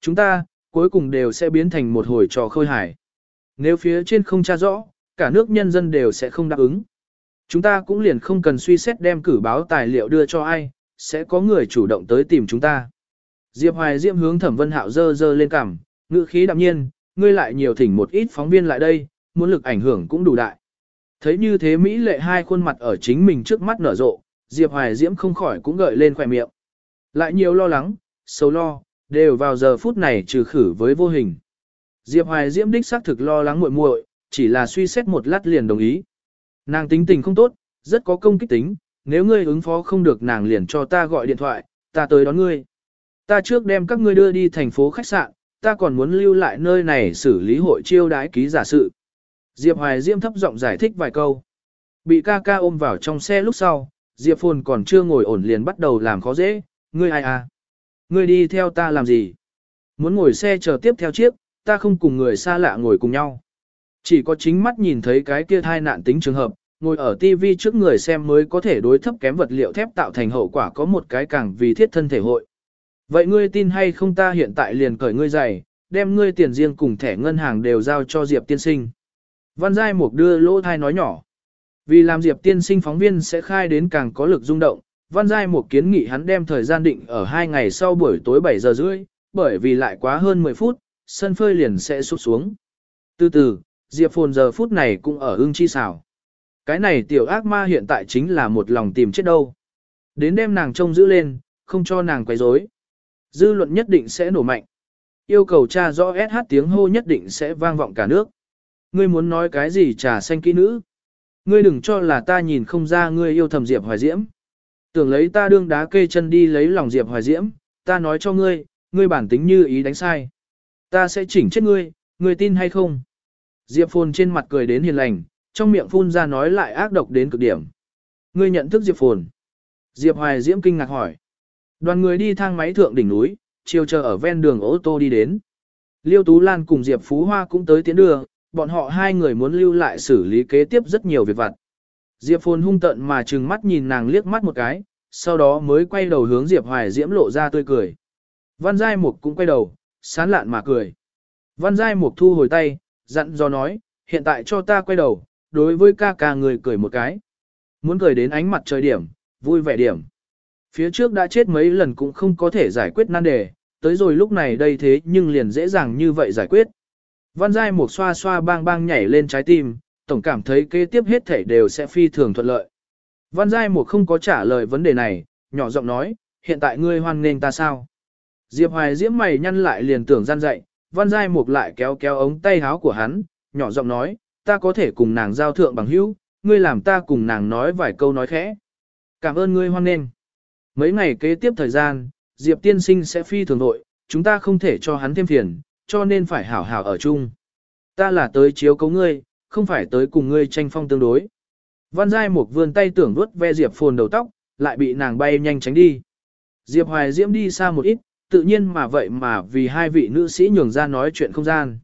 Chúng ta, cuối cùng đều sẽ biến thành một hồi trò khơi hải. Nếu phía trên không tra rõ, cả nước nhân dân đều sẽ không đáp ứng. Chúng ta cũng liền không cần suy xét đem cử báo tài liệu đưa cho ai, sẽ có người chủ động tới tìm chúng ta. Diệp Hoài Diệm hướng Thẩm Vân Hạo dơ dơ lên cằm, ngữ khí đạm nhiên, ngươi lại nhiều thỉnh một ít phóng viên lại đây, muốn lực ảnh hưởng cũng đủ đại. Thấy như thế Mỹ lệ hai khuôn mặt ở chính mình trước mắt nở rộ, Diệp Hoài Diễm không khỏi cũng gợi lên khỏe miệng. Lại nhiều lo lắng, sâu lo, đều vào giờ phút này trừ khử với vô hình. Diệp Hoài Diễm đích xác thực lo lắng muội muội, chỉ là suy xét một lát liền đồng ý. Nàng tính tình không tốt, rất có công kích tính, nếu ngươi ứng phó không được nàng liền cho ta gọi điện thoại, ta tới đón ngươi. Ta trước đem các ngươi đưa đi thành phố khách sạn, ta còn muốn lưu lại nơi này xử lý hội chiêu đái ký giả sự. Diệp Hoài Diễm thấp giọng giải thích vài câu. Bị ca ca ôm vào trong xe lúc sau, Diệp Phồn còn chưa ngồi ổn liền bắt đầu làm khó dễ, ngươi ai à? Ngươi đi theo ta làm gì? Muốn ngồi xe chờ tiếp theo chiếc, ta không cùng người xa lạ ngồi cùng nhau. Chỉ có chính mắt nhìn thấy cái kia thai nạn tính trường hợp, ngồi ở TV trước người xem mới có thể đối thấp kém vật liệu thép tạo thành hậu quả có một cái càng vì thiết thân thể hội. Vậy ngươi tin hay không ta hiện tại liền cởi ngươi giày, đem ngươi tiền riêng cùng thẻ ngân hàng đều giao cho Diệp tiên sinh. Văn Giai Mục đưa lỗ thai nói nhỏ. Vì làm Diệp tiên sinh phóng viên sẽ khai đến càng có lực rung động, Văn Giai một kiến nghị hắn đem thời gian định ở hai ngày sau buổi tối 7 giờ rưỡi, bởi vì lại quá hơn 10 phút, sân phơi liền sẽ sụt xuống. Từ từ, Diệp Phồn giờ phút này cũng ở ưng chi xảo. Cái này tiểu ác ma hiện tại chính là một lòng tìm chết đâu. Đến đem nàng trông giữ lên, không cho nàng quấy rối. Dư luận nhất định sẽ nổ mạnh. Yêu cầu cha rõ SH tiếng hô nhất định sẽ vang vọng cả nước. Ngươi muốn nói cái gì trà xanh kỹ nữ? Ngươi đừng cho là ta nhìn không ra ngươi yêu thầm Diệp Hoài Diễm. Tưởng lấy ta đương đá kê chân đi lấy lòng Diệp Hoài Diễm, ta nói cho ngươi, ngươi bản tính như ý đánh sai. Ta sẽ chỉnh chết ngươi, ngươi tin hay không? Diệp Phồn trên mặt cười đến hiền lành, trong miệng phun ra nói lại ác độc đến cực điểm. Ngươi nhận thức Diệp Phồn. Diệp Hoài Diễm kinh ngạc hỏi. Đoàn người đi thang máy thượng đỉnh núi, chiều chờ ở ven đường ô tô đi đến. Liêu Tú Lan cùng Diệp Phú Hoa cũng tới tiến đường, bọn họ hai người muốn lưu lại xử lý kế tiếp rất nhiều việc vặt. Diệp Phồn hung tận mà trừng mắt nhìn nàng liếc mắt một cái, sau đó mới quay đầu hướng Diệp Hoài Diễm lộ ra tươi cười. Văn Giai Mục cũng quay đầu, sán lạn mà cười. Văn Giai Mục thu hồi tay, dặn do nói, hiện tại cho ta quay đầu, đối với ca ca người cười một cái. Muốn cười đến ánh mặt trời điểm, vui vẻ điểm. Phía trước đã chết mấy lần cũng không có thể giải quyết nan đề, tới rồi lúc này đây thế nhưng liền dễ dàng như vậy giải quyết. Văn Giai Mục xoa xoa bang bang nhảy lên trái tim, tổng cảm thấy kế tiếp hết thể đều sẽ phi thường thuận lợi. Văn Giai mục không có trả lời vấn đề này, nhỏ giọng nói, hiện tại ngươi hoan nghênh ta sao? Diệp Hoài diễm mày nhăn lại liền tưởng gian dậy, Văn Giai mục lại kéo kéo ống tay háo của hắn, nhỏ giọng nói, ta có thể cùng nàng giao thượng bằng hữu, ngươi làm ta cùng nàng nói vài câu nói khẽ. Cảm ơn ngươi hoan nghênh. Mấy ngày kế tiếp thời gian, Diệp tiên sinh sẽ phi thường nội, chúng ta không thể cho hắn thêm phiền, cho nên phải hảo hảo ở chung. Ta là tới chiếu cấu ngươi, không phải tới cùng ngươi tranh phong tương đối. Văn Giai Mục vươn tay tưởng vuốt ve Diệp Phồn đầu tóc, lại bị nàng bay nhanh tránh đi. Diệp Hoài Diễm đi xa một ít, tự nhiên mà vậy mà vì hai vị nữ sĩ nhường ra nói chuyện không gian.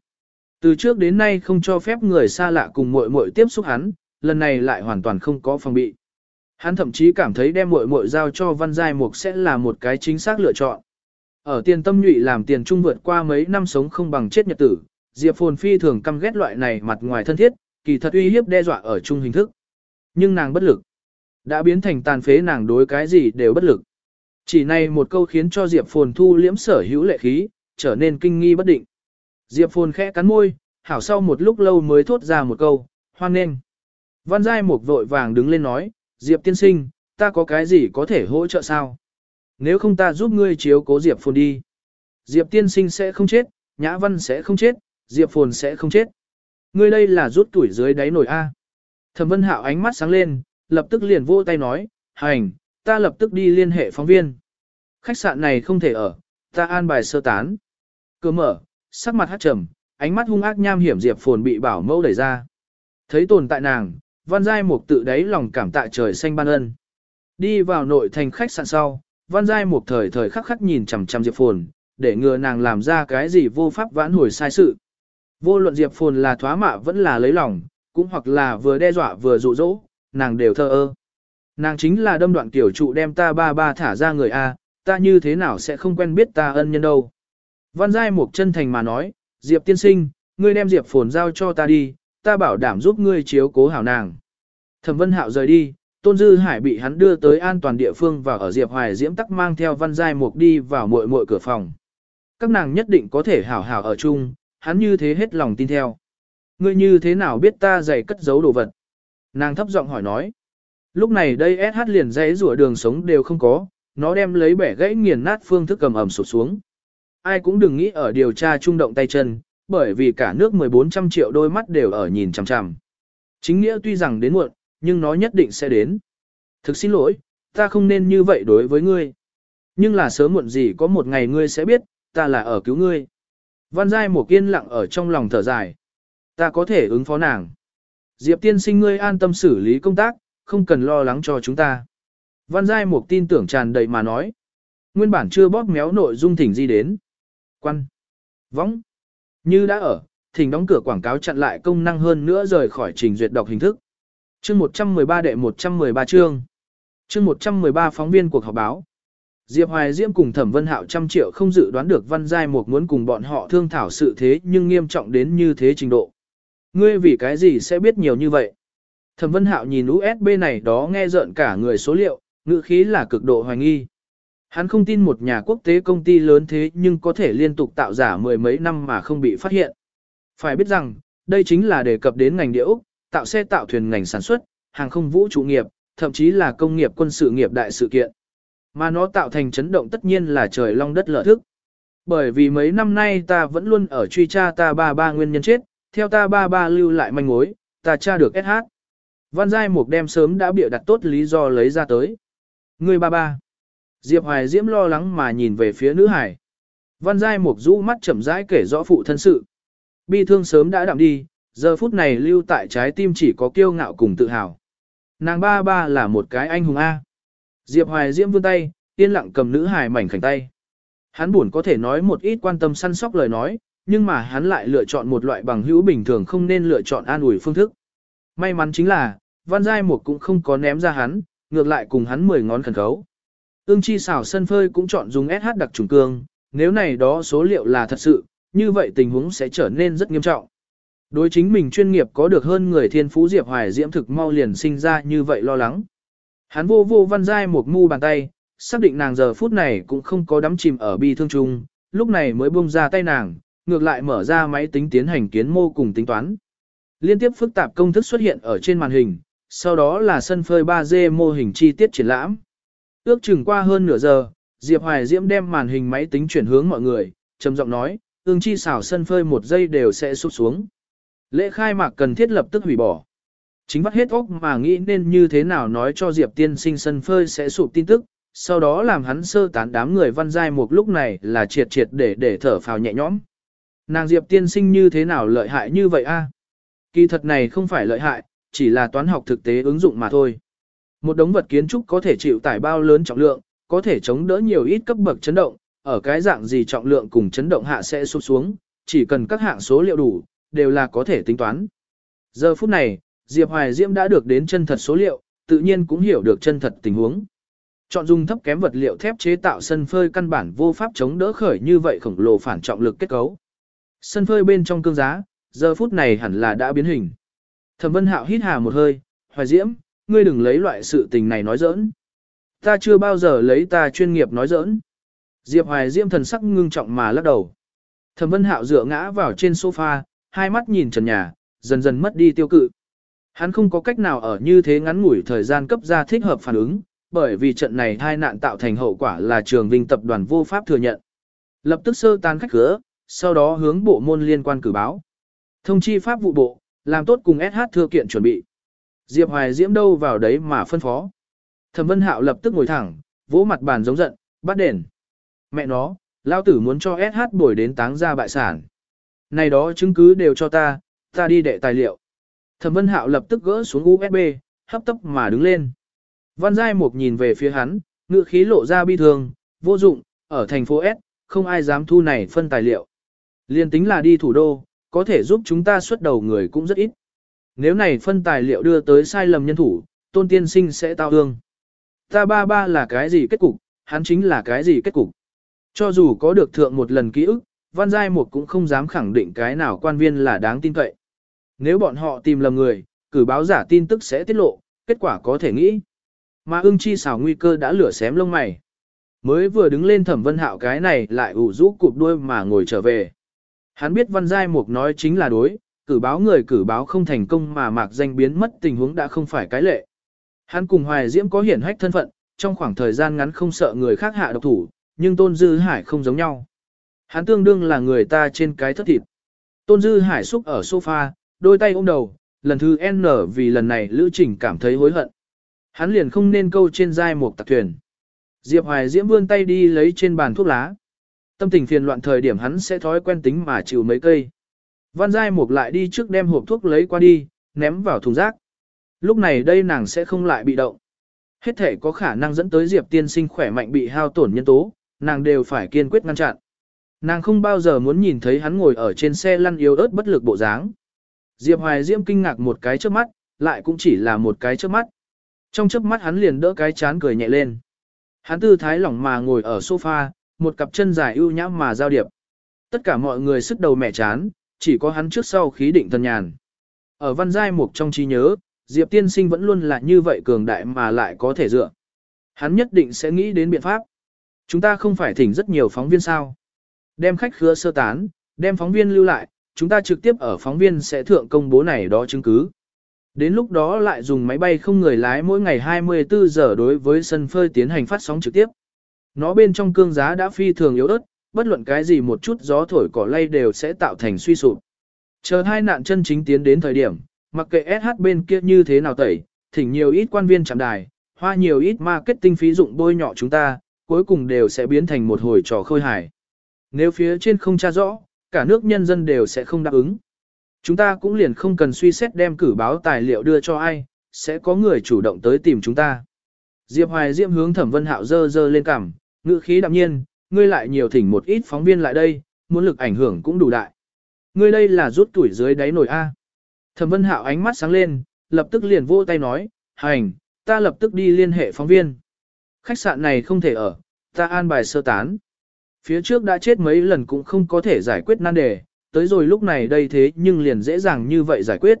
Từ trước đến nay không cho phép người xa lạ cùng muội muội tiếp xúc hắn, lần này lại hoàn toàn không có phòng bị. Hắn thậm chí cảm thấy đem muội muội giao cho Văn Giai Mục sẽ là một cái chính xác lựa chọn. Ở tiền tâm nhụy làm tiền trung vượt qua mấy năm sống không bằng chết nhật tử, Diệp Phồn Phi thường căm ghét loại này mặt ngoài thân thiết, kỳ thật uy hiếp đe dọa ở chung hình thức. Nhưng nàng bất lực. Đã biến thành tàn phế nàng đối cái gì đều bất lực. Chỉ này một câu khiến cho Diệp Phồn thu liễm sở hữu lệ khí, trở nên kinh nghi bất định. Diệp Phồn khẽ cắn môi, hảo sau một lúc lâu mới thốt ra một câu, hoan nghênh. Văn Giai một vội vàng đứng lên nói, Diệp tiên sinh, ta có cái gì có thể hỗ trợ sao? Nếu không ta giúp ngươi chiếu cố Diệp Phồn đi. Diệp tiên sinh sẽ không chết, Nhã Văn sẽ không chết, Diệp Phồn sẽ không chết. Ngươi đây là rút tuổi dưới đáy nổi A. Thẩm Vân Hạo ánh mắt sáng lên, lập tức liền vô tay nói, hành, ta lập tức đi liên hệ phóng viên. Khách sạn này không thể ở, ta an bài sơ tán. Cửa mở, sắc mặt hát trầm, ánh mắt hung ác nham hiểm Diệp Phồn bị bảo mẫu đẩy ra. Thấy tồn tại nàng, Văn Giai Mục tự đáy lòng cảm tạ trời xanh ban ân. Đi vào nội thành khách sạn sau, Văn Giai Mục thời thời khắc khắc nhìn chằm chằm Diệp Phồn, để ngừa nàng làm ra cái gì vô pháp vãn hồi sai sự. Vô luận Diệp Phồn là thoá mạ vẫn là lấy lòng, cũng hoặc là vừa đe dọa vừa dụ dỗ, nàng đều thờ ơ. Nàng chính là đâm đoạn tiểu trụ đem ta ba ba thả ra người A, ta như thế nào sẽ không quen biết ta ân nhân đâu. Văn Giai Mục chân thành mà nói, Diệp tiên sinh, ngươi đem Diệp phồn giao cho ta đi, ta bảo đảm giúp ngươi chiếu cố hảo nàng. Thẩm Vân Hạo rời đi, Tôn Dư Hải bị hắn đưa tới an toàn địa phương và ở Diệp Hoài Diễm tắc mang theo Văn Giai Mục đi vào muội muội cửa phòng. Các nàng nhất định có thể hảo hảo ở chung, hắn như thế hết lòng tin theo. Ngươi như thế nào biết ta dạy cất giấu đồ vật? Nàng thấp giọng hỏi nói. Lúc này đây SH liền dãy rủa đường sống đều không có, nó đem lấy bẻ gãy nghiền nát phương thức cầm ẩm sụt xuống. Ai cũng đừng nghĩ ở điều tra trung động tay chân, bởi vì cả nước 1400 triệu đôi mắt đều ở nhìn chằm chằm. Chính nghĩa tuy rằng đến muộn, nhưng nó nhất định sẽ đến. Thực xin lỗi, ta không nên như vậy đối với ngươi. Nhưng là sớm muộn gì có một ngày ngươi sẽ biết, ta là ở cứu ngươi. Văn Giai Mục yên lặng ở trong lòng thở dài. Ta có thể ứng phó nàng. Diệp tiên sinh ngươi an tâm xử lý công tác, không cần lo lắng cho chúng ta. Văn Giai Mục tin tưởng tràn đầy mà nói. Nguyên bản chưa bóp méo nội dung thỉnh di đến. Quan. Võng. Như đã ở, thỉnh đóng cửa quảng cáo chặn lại công năng hơn nữa rời khỏi trình duyệt đọc hình thức. Chương 113 đệ 113 chương. Chương 113 phóng viên cuộc họp báo. Diệp Hoài Diễm cùng Thẩm Vân Hạo trăm triệu không dự đoán được Văn Giai Mục muốn cùng bọn họ thương thảo sự thế nhưng nghiêm trọng đến như thế trình độ. Ngươi vì cái gì sẽ biết nhiều như vậy? Thẩm Vân Hạo nhìn USB này đó nghe rợn cả người số liệu, ngữ khí là cực độ hoài nghi. Hắn không tin một nhà quốc tế công ty lớn thế nhưng có thể liên tục tạo giả mười mấy năm mà không bị phát hiện. Phải biết rằng, đây chính là đề cập đến ngành địa Úc, tạo xe tạo thuyền ngành sản xuất, hàng không vũ trụ nghiệp, thậm chí là công nghiệp quân sự nghiệp đại sự kiện. Mà nó tạo thành chấn động tất nhiên là trời long đất lở thức. Bởi vì mấy năm nay ta vẫn luôn ở truy tra ta ba ba nguyên nhân chết, theo ta ba ba lưu lại manh mối, ta tra được SH. Văn Giai Mục đem sớm đã bịa đặt tốt lý do lấy ra tới. Người ba ba. Diệp Hoài Diễm lo lắng mà nhìn về phía nữ hải. Văn Giai Mục rũ mắt chậm rãi kể rõ phụ thân sự. Bi thương sớm đã đạm đi, giờ phút này lưu tại trái tim chỉ có kiêu ngạo cùng tự hào. Nàng ba ba là một cái anh hùng A. Diệp Hoài Diễm vươn tay, yên lặng cầm nữ hài mảnh khảnh tay. Hắn buồn có thể nói một ít quan tâm săn sóc lời nói, nhưng mà hắn lại lựa chọn một loại bằng hữu bình thường không nên lựa chọn an ủi phương thức. May mắn chính là, Văn Giai Mục cũng không có ném ra hắn, ngược lại cùng hắn mười ngón khẩn khấu. Ưng chi xảo sân phơi cũng chọn dùng SH đặc trùng cương, nếu này đó số liệu là thật sự, như vậy tình huống sẽ trở nên rất nghiêm trọng. Đối chính mình chuyên nghiệp có được hơn người thiên phú Diệp Hoài Diễm thực mau liền sinh ra như vậy lo lắng. Hắn vô vô văn giai một mu bàn tay, xác định nàng giờ phút này cũng không có đắm chìm ở bi thương chung, lúc này mới buông ra tay nàng, ngược lại mở ra máy tính tiến hành kiến mô cùng tính toán. Liên tiếp phức tạp công thức xuất hiện ở trên màn hình, sau đó là sân phơi 3D mô hình chi tiết triển lãm. Ước chừng qua hơn nửa giờ, Diệp Hoài Diễm đem màn hình máy tính chuyển hướng mọi người, trầm giọng nói, ương chi xảo sân phơi một giây đều sẽ sụp xuống. Lễ khai mạc cần thiết lập tức hủy bỏ. Chính vắt hết óc mà nghĩ nên như thế nào nói cho Diệp tiên sinh sân phơi sẽ sụp tin tức, sau đó làm hắn sơ tán đám người văn giai một lúc này là triệt triệt để để thở phào nhẹ nhõm. Nàng Diệp tiên sinh như thế nào lợi hại như vậy a? Kỳ thật này không phải lợi hại, chỉ là toán học thực tế ứng dụng mà thôi. Một đống vật kiến trúc có thể chịu tải bao lớn trọng lượng, có thể chống đỡ nhiều ít cấp bậc chấn động, ở cái dạng gì trọng lượng cùng chấn động hạ sẽ sụp xuống, chỉ cần các hạng số liệu đủ, đều là có thể tính toán. Giờ phút này, Diệp Hoài Diễm đã được đến chân thật số liệu, tự nhiên cũng hiểu được chân thật tình huống. Chọn dùng thấp kém vật liệu thép chế tạo sân phơi căn bản vô pháp chống đỡ khởi như vậy khổng lồ phản trọng lực kết cấu. Sân phơi bên trong cương giá, giờ phút này hẳn là đã biến hình. Thẩm Vân Hạo hít hà một hơi, Hoài Diễm, ngươi đừng lấy loại sự tình này nói giỡn. Ta chưa bao giờ lấy ta chuyên nghiệp nói giỡn. Diệp Hoài Diễm thần sắc ngưng trọng mà lắc đầu. Thẩm Vân Hạo dựa ngã vào trên sofa, hai mắt nhìn trần nhà, dần dần mất đi tiêu cự. Hắn không có cách nào ở như thế ngắn ngủi thời gian cấp ra thích hợp phản ứng, bởi vì trận này hai nạn tạo thành hậu quả là trường vinh tập đoàn vô pháp thừa nhận. Lập tức sơ tan khách cửa, sau đó hướng bộ môn liên quan cử báo. Thông chi pháp vụ bộ, làm tốt cùng SH thưa kiện chuẩn bị. Diệp Hoài diễm đâu vào đấy mà phân phó. Thẩm Vân Hạo lập tức ngồi thẳng, vỗ mặt bàn giống giận, bắt đền. Mẹ nó, lao tử muốn cho SH bồi đến táng ra bại sản. Này đó chứng cứ đều cho ta, ta đi đệ tài liệu. Thẩm Vân Hạo lập tức gỡ xuống USB, hấp tấp mà đứng lên. Văn Giai Mục nhìn về phía hắn, ngựa khí lộ ra bi thương, vô dụng, ở thành phố S, không ai dám thu này phân tài liệu. Liên tính là đi thủ đô, có thể giúp chúng ta xuất đầu người cũng rất ít. Nếu này phân tài liệu đưa tới sai lầm nhân thủ, tôn tiên sinh sẽ tao hương. Ta ba ba là cái gì kết cục, hắn chính là cái gì kết cục. Cho dù có được thượng một lần ký ức, Văn Giai Mục cũng không dám khẳng định cái nào quan viên là đáng tin cậy. Nếu bọn họ tìm lầm người, cử báo giả tin tức sẽ tiết lộ, kết quả có thể nghĩ. Mà ưng chi xảo nguy cơ đã lửa xém lông mày. Mới vừa đứng lên thẩm vân hạo cái này lại ủ rũ cụp đuôi mà ngồi trở về. Hắn biết văn giai mục nói chính là đối, cử báo người cử báo không thành công mà mạc danh biến mất tình huống đã không phải cái lệ. Hắn cùng Hoài Diễm có hiển hách thân phận, trong khoảng thời gian ngắn không sợ người khác hạ độc thủ, nhưng Tôn Dư Hải không giống nhau. Hắn tương đương là người ta trên cái thất thịt. Tôn Dư Hải xúc ở sofa, đôi tay ôm đầu, lần thứ N vì lần này Lữ Trình cảm thấy hối hận. Hắn liền không nên câu trên dai một tạc thuyền. Diệp Hoài Diễm vươn tay đi lấy trên bàn thuốc lá. Tâm tình phiền loạn thời điểm hắn sẽ thói quen tính mà chịu mấy cây. Văn Giai Mục lại đi trước đem hộp thuốc lấy qua đi, ném vào thùng rác. Lúc này đây nàng sẽ không lại bị động. Hết thể có khả năng dẫn tới Diệp tiên sinh khỏe mạnh bị hao tổn nhân tố, nàng đều phải kiên quyết ngăn chặn. Nàng không bao giờ muốn nhìn thấy hắn ngồi ở trên xe lăn yếu ớt bất lực bộ dáng. Diệp Hoài Diễm kinh ngạc một cái trước mắt, lại cũng chỉ là một cái trước mắt. Trong chớp mắt hắn liền đỡ cái chán cười nhẹ lên. Hắn tư thái lỏng mà ngồi ở sofa, một cặp chân dài ưu nhãm mà giao điệp. Tất cả mọi người sức đầu mẹ chán, chỉ có hắn trước sau khí định thần nhàn. Ở văn giai mục trong trí nhớ, Diệp tiên sinh vẫn luôn là như vậy cường đại mà lại có thể dựa. Hắn nhất định sẽ nghĩ đến biện pháp. Chúng ta không phải thỉnh rất nhiều phóng viên sao. Đem khách khứa sơ tán, đem phóng viên lưu lại, chúng ta trực tiếp ở phóng viên sẽ thượng công bố này đó chứng cứ. Đến lúc đó lại dùng máy bay không người lái mỗi ngày 24 giờ đối với sân phơi tiến hành phát sóng trực tiếp. Nó bên trong cương giá đã phi thường yếu ớt, bất luận cái gì một chút gió thổi cỏ lay đều sẽ tạo thành suy sụp. Chờ hai nạn chân chính tiến đến thời điểm, mặc kệ SH bên kia như thế nào tẩy, thỉnh nhiều ít quan viên chạm đài, hoa nhiều ít marketing phí dụng bôi nhọ chúng ta, cuối cùng đều sẽ biến thành một hồi trò khơi hài. Nếu phía trên không tra rõ, cả nước nhân dân đều sẽ không đáp ứng. Chúng ta cũng liền không cần suy xét đem cử báo tài liệu đưa cho ai, sẽ có người chủ động tới tìm chúng ta. Diệp Hoài Diễm hướng Thẩm Vân Hạo dơ dơ lên cằm, ngữ khí đạm nhiên, ngươi lại nhiều thỉnh một ít phóng viên lại đây, muốn lực ảnh hưởng cũng đủ đại. Ngươi đây là rút tuổi dưới đáy nổi A. Thẩm Vân Hạo ánh mắt sáng lên, lập tức liền vô tay nói, hành, ta lập tức đi liên hệ phóng viên. Khách sạn này không thể ở, ta an bài sơ tán. Phía trước đã chết mấy lần cũng không có thể giải quyết nan đề, tới rồi lúc này đây thế nhưng liền dễ dàng như vậy giải quyết.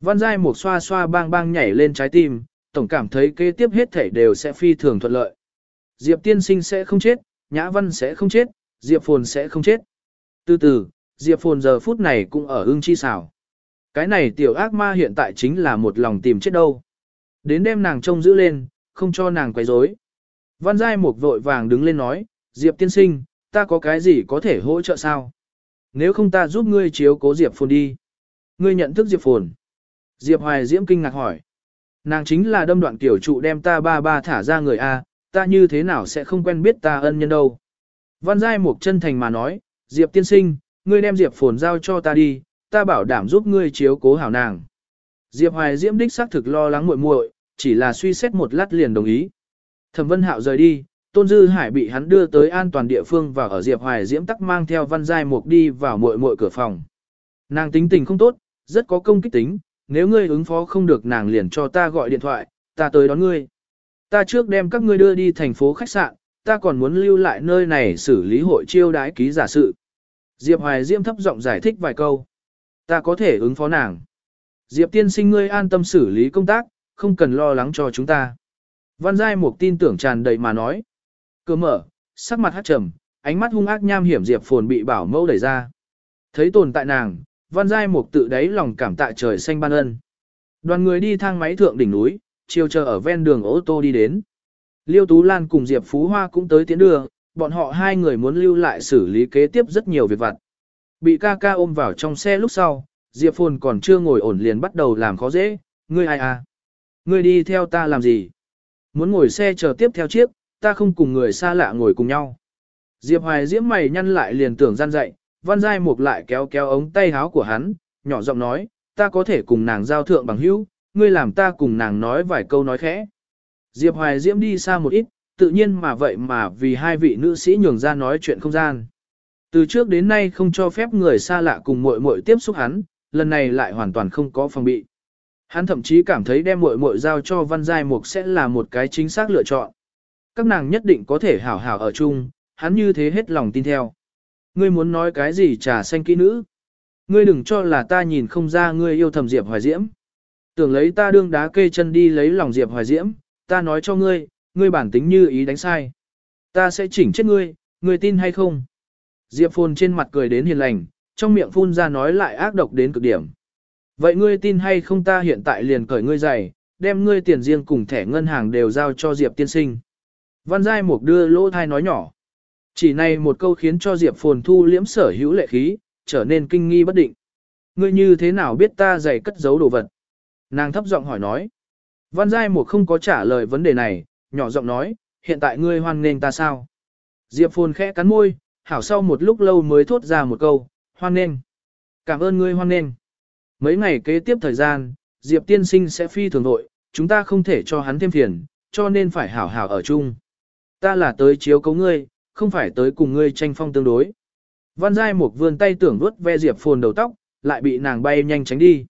Văn Giai một xoa xoa bang bang nhảy lên trái tim, tổng cảm thấy kế tiếp hết thể đều sẽ phi thường thuận lợi. Diệp tiên sinh sẽ không chết, Nhã Văn sẽ không chết, Diệp Phồn sẽ không chết. Từ từ, Diệp Phồn giờ phút này cũng ở ưng chi xảo. Cái này tiểu ác ma hiện tại chính là một lòng tìm chết đâu. Đến đem nàng trông giữ lên, không cho nàng quấy rối. Văn Giai một vội vàng đứng lên nói, Diệp tiên sinh, ta có cái gì có thể hỗ trợ sao? Nếu không ta giúp ngươi chiếu cố Diệp Phồn đi. Ngươi nhận thức Diệp Phồn. Diệp Hoài Diễm kinh ngạc hỏi. Nàng chính là đâm đoạn tiểu trụ đem ta ba ba thả ra người A, ta như thế nào sẽ không quen biết ta ân nhân đâu. Văn Giai Mục chân thành mà nói, Diệp tiên sinh, ngươi đem Diệp Phồn giao cho ta đi, ta bảo đảm giúp ngươi chiếu cố hảo nàng. Diệp Hoài Diễm đích xác thực lo lắng muội muội, chỉ là suy xét một lát liền đồng ý. Thẩm Vân Hạo rời đi, Tôn Dư Hải bị hắn đưa tới an toàn địa phương và ở Diệp Hoài Diễm tắc mang theo Văn Giai Mục đi vào muội muội cửa phòng. Nàng tính tình không tốt, rất có công kích tính, nếu ngươi ứng phó không được nàng liền cho ta gọi điện thoại, ta tới đón ngươi. Ta trước đem các ngươi đưa đi thành phố khách sạn, ta còn muốn lưu lại nơi này xử lý hội chiêu đái ký giả sự. Diệp Hoài Diễm thấp giọng giải thích vài câu. Ta có thể ứng phó nàng. Diệp tiên sinh ngươi an tâm xử lý công tác, không cần lo lắng cho chúng ta. Văn Giai Mục tin tưởng tràn đầy mà nói. Cửa mở, sắc mặt hát trầm, ánh mắt hung ác nham hiểm Diệp Phồn bị bảo mẫu đẩy ra. Thấy tồn tại nàng, Văn Giai Mục tự đáy lòng cảm tạ trời xanh ban ân. Đoàn người đi thang máy thượng đỉnh núi, chiều chờ ở ven đường ô tô đi đến. Liêu Tú Lan cùng Diệp Phú Hoa cũng tới tiến đường, bọn họ hai người muốn lưu lại xử lý kế tiếp rất nhiều việc vặt. Bị ca ca ôm vào trong xe lúc sau, Diệp Phồn còn chưa ngồi ổn liền bắt đầu làm khó dễ, ngươi ai à? Ngươi đi theo ta làm gì? Muốn ngồi xe chờ tiếp theo chiếc, ta không cùng người xa lạ ngồi cùng nhau. Diệp Hoài diễm mày nhăn lại liền tưởng gian dậy, văn giai mục lại kéo kéo ống tay áo của hắn, nhỏ giọng nói, ta có thể cùng nàng giao thượng bằng hữu, ngươi làm ta cùng nàng nói vài câu nói khẽ. Diệp Hoài diễm đi xa một ít, tự nhiên mà vậy mà vì hai vị nữ sĩ nhường ra nói chuyện không gian. Từ trước đến nay không cho phép người xa lạ cùng muội muội tiếp xúc hắn, lần này lại hoàn toàn không có phòng bị. Hắn thậm chí cảm thấy đem muội muội giao cho Văn Giai Mục sẽ là một cái chính xác lựa chọn. Các nàng nhất định có thể hảo hảo ở chung, hắn như thế hết lòng tin theo. Ngươi muốn nói cái gì trà xanh kỹ nữ? Ngươi đừng cho là ta nhìn không ra ngươi yêu thầm Diệp Hoài Diễm. Tưởng lấy ta đương đá kê chân đi lấy lòng Diệp Hoài Diễm, ta nói cho ngươi, ngươi bản tính như ý đánh sai. Ta sẽ chỉnh chết ngươi, ngươi tin hay không? Diệp Phồn trên mặt cười đến hiền lành, trong miệng phun ra nói lại ác độc đến cực điểm. Vậy ngươi tin hay không ta hiện tại liền cởi ngươi giày, đem ngươi tiền riêng cùng thẻ ngân hàng đều giao cho Diệp tiên sinh. Văn Giai Mục đưa lỗ thai nói nhỏ. Chỉ này một câu khiến cho Diệp Phồn thu liễm sở hữu lệ khí, trở nên kinh nghi bất định. Ngươi như thế nào biết ta giày cất giấu đồ vật? Nàng thấp giọng hỏi nói. Văn Giai Mục không có trả lời vấn đề này, nhỏ giọng nói, hiện tại ngươi hoan nghênh ta sao? Diệp Phồn khẽ cắn môi, hảo sau một lúc lâu mới thốt ra một câu, hoan nghênh. Cảm ơn ngươi hoan nghênh. Mấy ngày kế tiếp thời gian, Diệp tiên sinh sẽ phi thường nội, chúng ta không thể cho hắn thêm phiền, cho nên phải hảo hảo ở chung. Ta là tới chiếu cấu ngươi, không phải tới cùng ngươi tranh phong tương đối. Văn Giai một vươn tay tưởng vuốt ve Diệp Phồn đầu tóc, lại bị nàng bay nhanh tránh đi.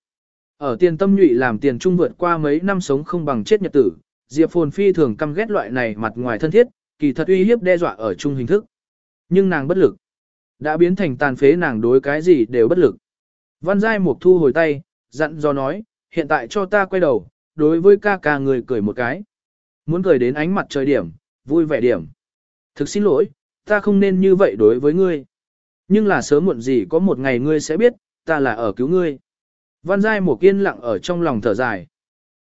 Ở tiền tâm nhụy làm tiền trung vượt qua mấy năm sống không bằng chết nhật tử, Diệp Phồn phi thường căm ghét loại này mặt ngoài thân thiết, kỳ thật uy hiếp đe dọa ở chung hình thức. Nhưng nàng bất lực. Đã biến thành tàn phế nàng đối cái gì đều bất lực. Văn Giai Mục thu hồi tay, dặn do nói, hiện tại cho ta quay đầu, đối với ca ca người cười một cái. Muốn cười đến ánh mặt trời điểm, vui vẻ điểm. Thực xin lỗi, ta không nên như vậy đối với ngươi. Nhưng là sớm muộn gì có một ngày ngươi sẽ biết, ta là ở cứu ngươi. Văn Giai Mục yên lặng ở trong lòng thở dài.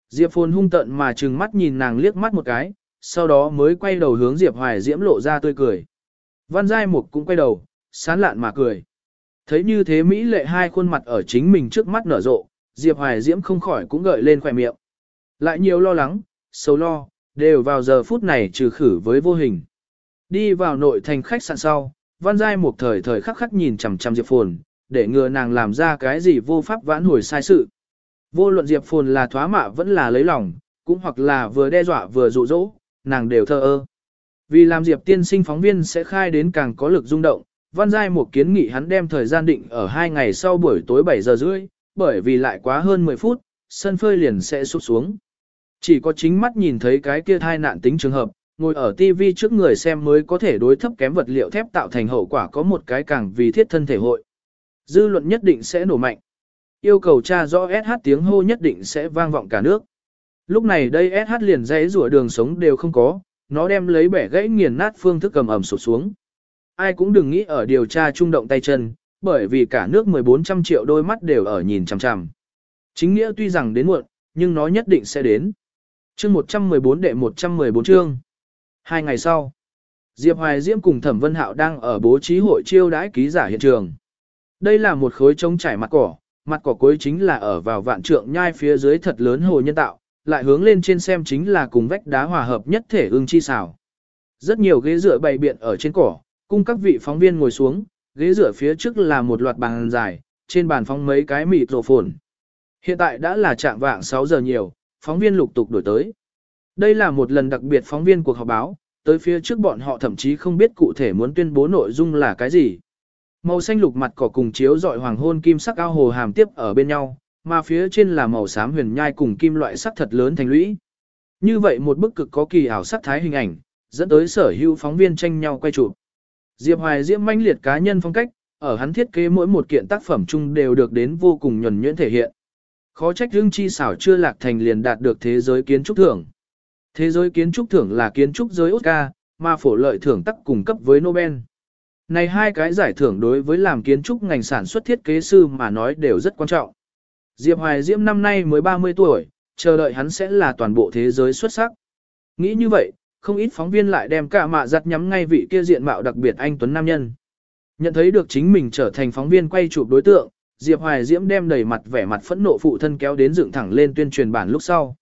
Diệp Phồn hung tận mà trừng mắt nhìn nàng liếc mắt một cái, sau đó mới quay đầu hướng Diệp Hoài Diễm lộ ra tươi cười. Văn Giai Mục cũng quay đầu, sán lạn mà cười. Thấy như thế Mỹ lệ hai khuôn mặt ở chính mình trước mắt nở rộ, Diệp Hoài Diễm không khỏi cũng gợi lên khỏe miệng. Lại nhiều lo lắng, sầu lo, đều vào giờ phút này trừ khử với vô hình. Đi vào nội thành khách sạn sau, Văn Giai một thời thời khắc khắc nhìn chằm chằm Diệp Phồn, để ngừa nàng làm ra cái gì vô pháp vãn hồi sai sự. Vô luận Diệp Phồn là thoá mạ vẫn là lấy lòng, cũng hoặc là vừa đe dọa vừa dụ dỗ, nàng đều thờ ơ. Vì làm Diệp tiên sinh phóng viên sẽ khai đến càng có lực rung động, Văn Giai một kiến nghị hắn đem thời gian định ở hai ngày sau buổi tối 7 giờ rưỡi, bởi vì lại quá hơn 10 phút, sân phơi liền sẽ sụp xuống. Chỉ có chính mắt nhìn thấy cái kia thai nạn tính trường hợp, ngồi ở TV trước người xem mới có thể đối thấp kém vật liệu thép tạo thành hậu quả có một cái càng vì thiết thân thể hội. Dư luận nhất định sẽ nổ mạnh. Yêu cầu tra rõ SH tiếng hô nhất định sẽ vang vọng cả nước. Lúc này đây SH liền dãy rủa đường sống đều không có, nó đem lấy bẻ gãy nghiền nát phương thức cầm ẩm sụt xuống. Ai cũng đừng nghĩ ở điều tra trung động tay chân, bởi vì cả nước 1400 triệu đôi mắt đều ở nhìn chằm chằm. Chính nghĩa tuy rằng đến muộn, nhưng nó nhất định sẽ đến. Chương 114 đệ 114 chương. Hai ngày sau, Diệp Hoài Diễm cùng Thẩm Vân Hạo đang ở bố trí hội chiêu đãi ký giả hiện trường. Đây là một khối trống trải mặt cỏ, mặt cỏ cuối chính là ở vào vạn trượng nhai phía dưới thật lớn hồ nhân tạo, lại hướng lên trên xem chính là cùng vách đá hòa hợp nhất thể ương chi xảo. Rất nhiều ghế dựa bày biện ở trên cỏ, cung các vị phóng viên ngồi xuống, ghế dựa phía trước là một loạt bàn dài, trên bàn phóng mấy cái mịt rổ phồn. Hiện tại đã là trạng vạng 6 giờ nhiều, phóng viên lục tục đổi tới. Đây là một lần đặc biệt phóng viên cuộc họp báo, tới phía trước bọn họ thậm chí không biết cụ thể muốn tuyên bố nội dung là cái gì. Màu xanh lục mặt cỏ cùng chiếu dọi hoàng hôn kim sắc ao hồ hàm tiếp ở bên nhau, mà phía trên là màu xám huyền nhai cùng kim loại sắc thật lớn thành lũy. Như vậy một bức cực có kỳ ảo sắc thái hình ảnh, dẫn tới sở hữu phóng viên tranh nhau quay chụp. Diệp Hoài diễm manh liệt cá nhân phong cách, ở hắn thiết kế mỗi một kiện tác phẩm chung đều được đến vô cùng nhuần nhuyễn thể hiện. Khó trách hương chi xảo chưa lạc thành liền đạt được thế giới kiến trúc thưởng. Thế giới kiến trúc thưởng là kiến trúc giới Oscar, mà phổ lợi thưởng tắc cùng cấp với Nobel. Này hai cái giải thưởng đối với làm kiến trúc ngành sản xuất thiết kế sư mà nói đều rất quan trọng. Diệp Hoài Diễm năm nay mới 30 tuổi, chờ đợi hắn sẽ là toàn bộ thế giới xuất sắc. Nghĩ như vậy, không ít phóng viên lại đem cả mạ giặt nhắm ngay vị kia diện mạo đặc biệt anh Tuấn Nam Nhân. Nhận thấy được chính mình trở thành phóng viên quay chụp đối tượng, Diệp Hoài Diễm đem đầy mặt vẻ mặt phẫn nộ phụ thân kéo đến dựng thẳng lên tuyên truyền bản lúc sau.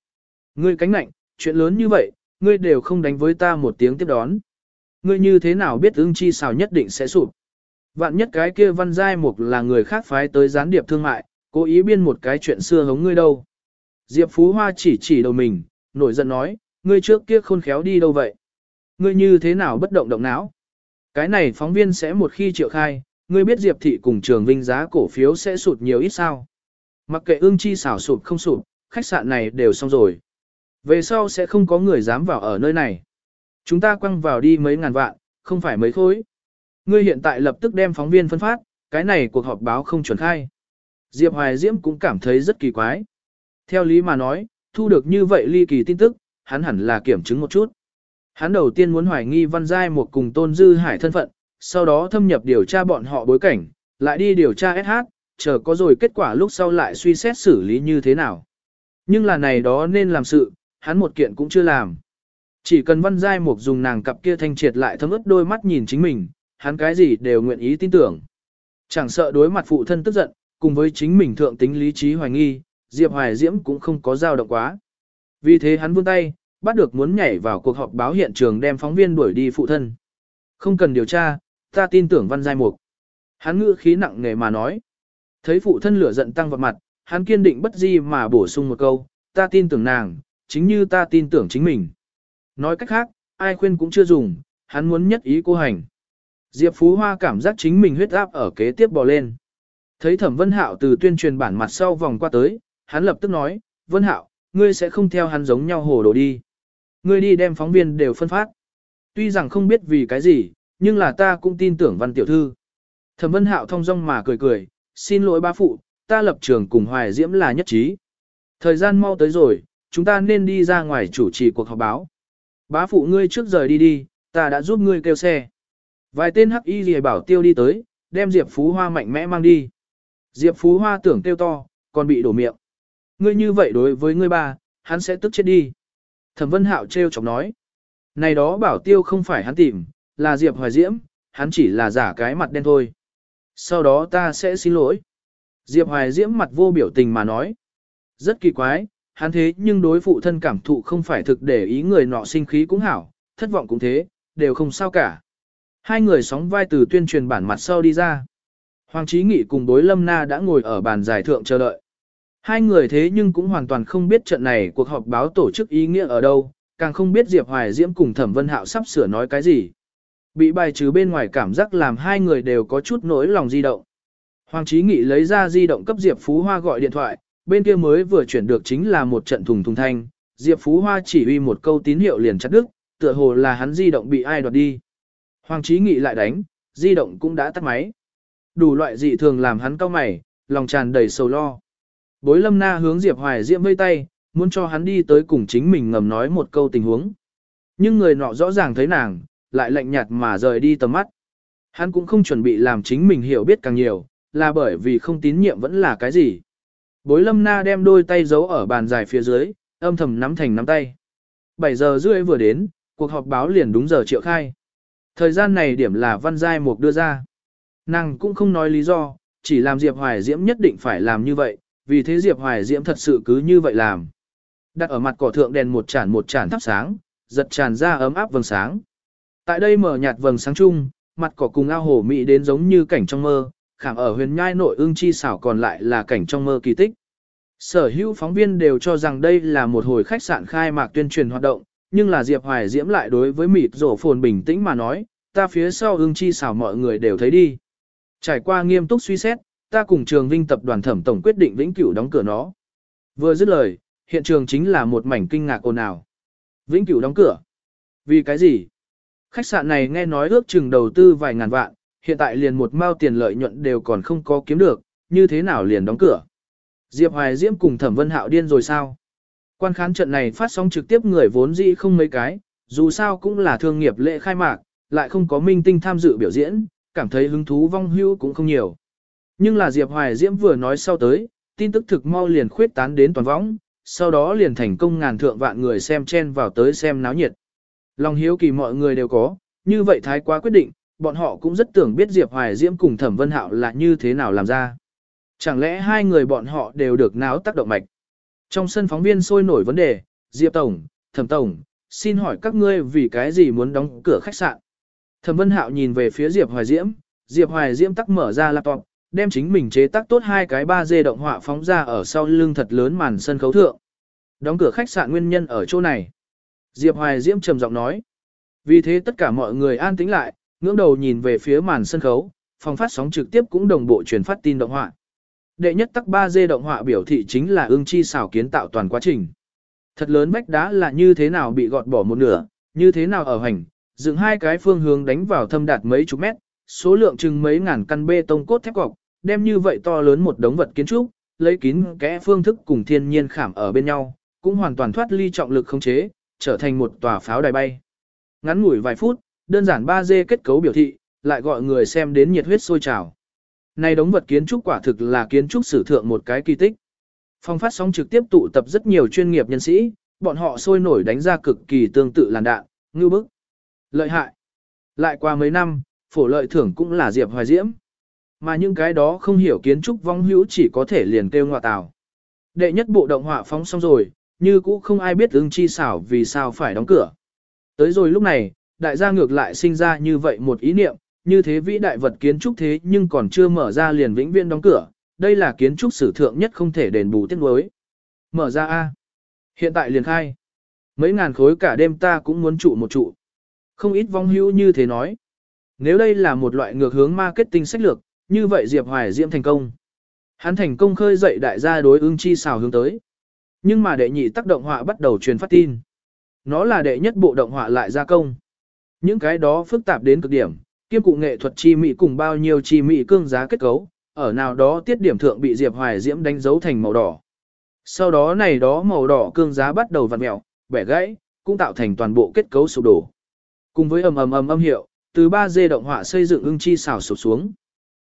Ngươi cánh nạnh, chuyện lớn như vậy, ngươi đều không đánh với ta một tiếng tiếp đón. Ngươi như thế nào biết ưng chi xào nhất định sẽ sụp. Vạn nhất cái kia văn giai mục là người khác phái tới gián điệp thương mại, cố ý biên một cái chuyện xưa hống ngươi đâu. Diệp Phú Hoa chỉ chỉ đầu mình, nổi giận nói, ngươi trước kia khôn khéo đi đâu vậy? Ngươi như thế nào bất động động não? Cái này phóng viên sẽ một khi triệu khai, ngươi biết Diệp Thị cùng Trường Vinh giá cổ phiếu sẽ sụt nhiều ít sao? Mặc kệ ương chi xảo sụt không sụt, khách sạn này đều xong rồi. Về sau sẽ không có người dám vào ở nơi này. Chúng ta quăng vào đi mấy ngàn vạn, không phải mấy khối. Ngươi hiện tại lập tức đem phóng viên phân phát, cái này cuộc họp báo không chuẩn khai. Diệp Hoài Diễm cũng cảm thấy rất kỳ quái. Theo lý mà nói, thu được như vậy ly kỳ tin tức, hắn hẳn là kiểm chứng một chút. Hắn đầu tiên muốn hoài nghi Văn Giai một cùng Tôn Dư Hải thân phận, sau đó thâm nhập điều tra bọn họ bối cảnh, lại đi điều tra SH, chờ có rồi kết quả lúc sau lại suy xét xử lý như thế nào. Nhưng là này đó nên làm sự, hắn một kiện cũng chưa làm. Chỉ cần Văn Giai Mục dùng nàng cặp kia thanh triệt lại thấm ướt đôi mắt nhìn chính mình, hắn cái gì đều nguyện ý tin tưởng. Chẳng sợ đối mặt phụ thân tức giận, cùng với chính mình thượng tính lý trí hoài nghi, Diệp Hoài Diễm cũng không có dao động quá. Vì thế hắn vươn tay, bắt được muốn nhảy vào cuộc họp báo hiện trường đem phóng viên đuổi đi phụ thân. Không cần điều tra, ta tin tưởng Văn Giai Mục. Hắn ngữ khí nặng nề mà nói. Thấy phụ thân lửa giận tăng vào mặt, hắn kiên định bất di mà bổ sung một câu, ta tin tưởng nàng, chính như ta tin tưởng chính mình. Nói cách khác, ai khuyên cũng chưa dùng, hắn muốn nhất ý cô hành. Diệp Phú Hoa cảm giác chính mình huyết áp ở kế tiếp bò lên. Thấy Thẩm Vân Hạo từ tuyên truyền bản mặt sau vòng qua tới, hắn lập tức nói, Vân Hạo, ngươi sẽ không theo hắn giống nhau hồ đồ đi. Ngươi đi đem phóng viên đều phân phát. Tuy rằng không biết vì cái gì, nhưng là ta cũng tin tưởng văn tiểu thư. Thẩm Vân Hạo thông dong mà cười cười, xin lỗi ba phụ, ta lập trường cùng Hoài Diễm là nhất trí. Thời gian mau tới rồi, chúng ta nên đi ra ngoài chủ trì cuộc họp báo. Bá phụ ngươi trước rời đi đi, ta đã giúp ngươi kêu xe. Vài tên hắc y gì bảo tiêu đi tới, đem Diệp Phú Hoa mạnh mẽ mang đi. Diệp Phú Hoa tưởng kêu to, còn bị đổ miệng. Ngươi như vậy đối với ngươi ba, hắn sẽ tức chết đi. Thẩm Vân Hạo trêu chọc nói. Này đó bảo tiêu không phải hắn tìm, là Diệp Hoài Diễm, hắn chỉ là giả cái mặt đen thôi. Sau đó ta sẽ xin lỗi. Diệp Hoài Diễm mặt vô biểu tình mà nói. Rất kỳ quái, hắn thế nhưng đối phụ thân cảm thụ không phải thực để ý người nọ sinh khí cũng hảo, thất vọng cũng thế, đều không sao cả. Hai người sóng vai từ tuyên truyền bản mặt sau đi ra. Hoàng Chí Nghị cùng đối Lâm Na đã ngồi ở bàn giải thượng chờ đợi. Hai người thế nhưng cũng hoàn toàn không biết trận này cuộc họp báo tổ chức ý nghĩa ở đâu, càng không biết Diệp Hoài Diễm cùng Thẩm Vân Hạo sắp sửa nói cái gì. Bị bài trừ bên ngoài cảm giác làm hai người đều có chút nỗi lòng di động. Hoàng Chí Nghị lấy ra di động cấp Diệp Phú Hoa gọi điện thoại, bên kia mới vừa chuyển được chính là một trận thùng thùng thanh, Diệp Phú Hoa chỉ uy một câu tín hiệu liền chặt đứt, tựa hồ là hắn di động bị ai đoạt đi. Hoàng Chí Nghị lại đánh, di động cũng đã tắt máy. Đủ loại dị thường làm hắn cau mày, lòng tràn đầy sầu lo. Bối Lâm Na hướng Diệp Hoài Diễm vây tay, muốn cho hắn đi tới cùng chính mình ngầm nói một câu tình huống. Nhưng người nọ rõ ràng thấy nàng, lại lạnh nhạt mà rời đi tầm mắt. Hắn cũng không chuẩn bị làm chính mình hiểu biết càng nhiều, là bởi vì không tín nhiệm vẫn là cái gì. Bối lâm na đem đôi tay giấu ở bàn dài phía dưới, âm thầm nắm thành nắm tay. 7 giờ rưỡi vừa đến, cuộc họp báo liền đúng giờ triệu khai. Thời gian này điểm là văn giai mục đưa ra. Nàng cũng không nói lý do, chỉ làm Diệp Hoài Diễm nhất định phải làm như vậy, vì thế Diệp Hoài Diễm thật sự cứ như vậy làm. Đặt ở mặt cỏ thượng đèn một chản một chản thắp sáng, giật tràn ra ấm áp vầng sáng. Tại đây mở nhạt vầng sáng chung, mặt cỏ cùng ao hồ mỹ đến giống như cảnh trong mơ, khảm ở huyền nhai nội ương chi xảo còn lại là cảnh trong mơ kỳ tích. Sở hữu phóng viên đều cho rằng đây là một hồi khách sạn khai mạc tuyên truyền hoạt động, nhưng là Diệp Hoài Diễm lại đối với mịt rổ phồn bình tĩnh mà nói, ta phía sau ương chi xảo mọi người đều thấy đi. Trải qua nghiêm túc suy xét, ta cùng trường vinh tập đoàn thẩm tổng quyết định vĩnh cửu đóng cửa nó. Vừa dứt lời, hiện trường chính là một mảnh kinh ngạc ồn ào. Vĩnh cửu đóng cửa. Vì cái gì? Khách sạn này nghe nói ước chừng đầu tư vài ngàn vạn, hiện tại liền một mao tiền lợi nhuận đều còn không có kiếm được, như thế nào liền đóng cửa. Diệp Hoài Diễm cùng Thẩm Vân Hạo điên rồi sao? Quan khán trận này phát sóng trực tiếp người vốn dĩ không mấy cái, dù sao cũng là thương nghiệp lễ khai mạc, lại không có minh tinh tham dự biểu diễn, cảm thấy hứng thú vong hưu cũng không nhiều. Nhưng là Diệp Hoài Diễm vừa nói sau tới, tin tức thực mau liền khuyết tán đến toàn võng, sau đó liền thành công ngàn thượng vạn người xem chen vào tới xem náo nhiệt. Lòng hiếu kỳ mọi người đều có, như vậy thái quá quyết định, bọn họ cũng rất tưởng biết Diệp Hoài Diễm cùng Thẩm Vân Hạo là như thế nào làm ra. Chẳng lẽ hai người bọn họ đều được náo tác động mạch? Trong sân phóng viên sôi nổi vấn đề, Diệp Tổng, Thẩm Tổng, xin hỏi các ngươi vì cái gì muốn đóng cửa khách sạn? Thẩm Vân Hạo nhìn về phía Diệp Hoài Diễm, Diệp Hoài Diễm tắc mở ra laptop, đem chính mình chế tác tốt hai cái 3D động họa phóng ra ở sau lưng thật lớn màn sân khấu thượng. Đóng cửa khách sạn nguyên nhân ở chỗ này. Diệp Hoài Diễm trầm giọng nói. Vì thế tất cả mọi người an tĩnh lại, ngưỡng đầu nhìn về phía màn sân khấu, phòng phát sóng trực tiếp cũng đồng bộ truyền phát tin động họa. Đệ nhất tắc 3D động họa biểu thị chính là ương chi xảo kiến tạo toàn quá trình. Thật lớn bách đá là như thế nào bị gọt bỏ một nửa, như thế nào ở hành, dựng hai cái phương hướng đánh vào thâm đạt mấy chục mét, số lượng chừng mấy ngàn căn bê tông cốt thép cọc, đem như vậy to lớn một đống vật kiến trúc, lấy kín kẽ phương thức cùng thiên nhiên khảm ở bên nhau, cũng hoàn toàn thoát ly trọng lực khống chế, trở thành một tòa pháo đài bay. Ngắn ngủi vài phút, đơn giản 3D kết cấu biểu thị, lại gọi người xem đến nhiệt huyết sôi trào. Này đống vật kiến trúc quả thực là kiến trúc sử thượng một cái kỳ tích. Phong phát sóng trực tiếp tụ tập rất nhiều chuyên nghiệp nhân sĩ, bọn họ sôi nổi đánh ra cực kỳ tương tự làn đạn, ngư bức. Lợi hại. Lại qua mấy năm, phổ lợi thưởng cũng là Diệp Hoài Diễm. Mà những cái đó không hiểu kiến trúc vong hữu chỉ có thể liền kêu ngọa tào. Đệ nhất bộ động họa phóng xong rồi, như cũ không ai biết ứng chi xảo vì sao phải đóng cửa. Tới rồi lúc này, đại gia ngược lại sinh ra như vậy một ý niệm, như thế vĩ đại vật kiến trúc thế nhưng còn chưa mở ra liền vĩnh viễn đóng cửa, đây là kiến trúc sử thượng nhất không thể đền bù tiết nuối. Mở ra A. Hiện tại liền khai. Mấy ngàn khối cả đêm ta cũng muốn trụ một trụ. Không ít vong hữu như thế nói. Nếu đây là một loại ngược hướng marketing sách lược, như vậy Diệp Hoài Diễm thành công. Hắn thành công khơi dậy đại gia đối ưng chi xào hướng tới. Nhưng mà đệ nhị tác động họa bắt đầu truyền phát tin. Nó là đệ nhất bộ động họa lại gia công. Những cái đó phức tạp đến cực điểm, kiêm cụ nghệ thuật chi mỹ cùng bao nhiêu chi mỹ cương giá kết cấu, ở nào đó tiết điểm thượng bị Diệp Hoài Diễm đánh dấu thành màu đỏ. Sau đó này đó màu đỏ cương giá bắt đầu vặn mẹo, bẻ gãy, cũng tạo thành toàn bộ kết cấu sụp đổ. Cùng với ầm ầm ầm âm hiệu, từ 3D động họa xây dựng ưng chi xào sụp xuống.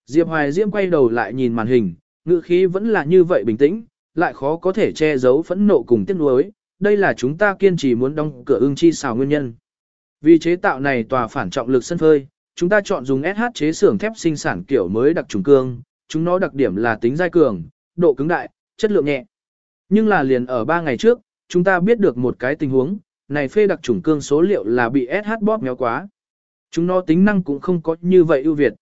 Diệp Hoài Diễm quay đầu lại nhìn màn hình, ngữ khí vẫn là như vậy bình tĩnh, lại khó có thể che giấu phẫn nộ cùng tiếc nuối, đây là chúng ta kiên trì muốn đóng cửa ưng chi xào nguyên nhân. Vì chế tạo này tòa phản trọng lực sân phơi, chúng ta chọn dùng SH chế xưởng thép sinh sản kiểu mới đặc trùng cương, chúng nó đặc điểm là tính dai cường, độ cứng đại, chất lượng nhẹ. Nhưng là liền ở 3 ngày trước, chúng ta biết được một cái tình huống, này phê đặc trùng cương số liệu là bị SH bóp méo quá. Chúng nó tính năng cũng không có như vậy ưu việt.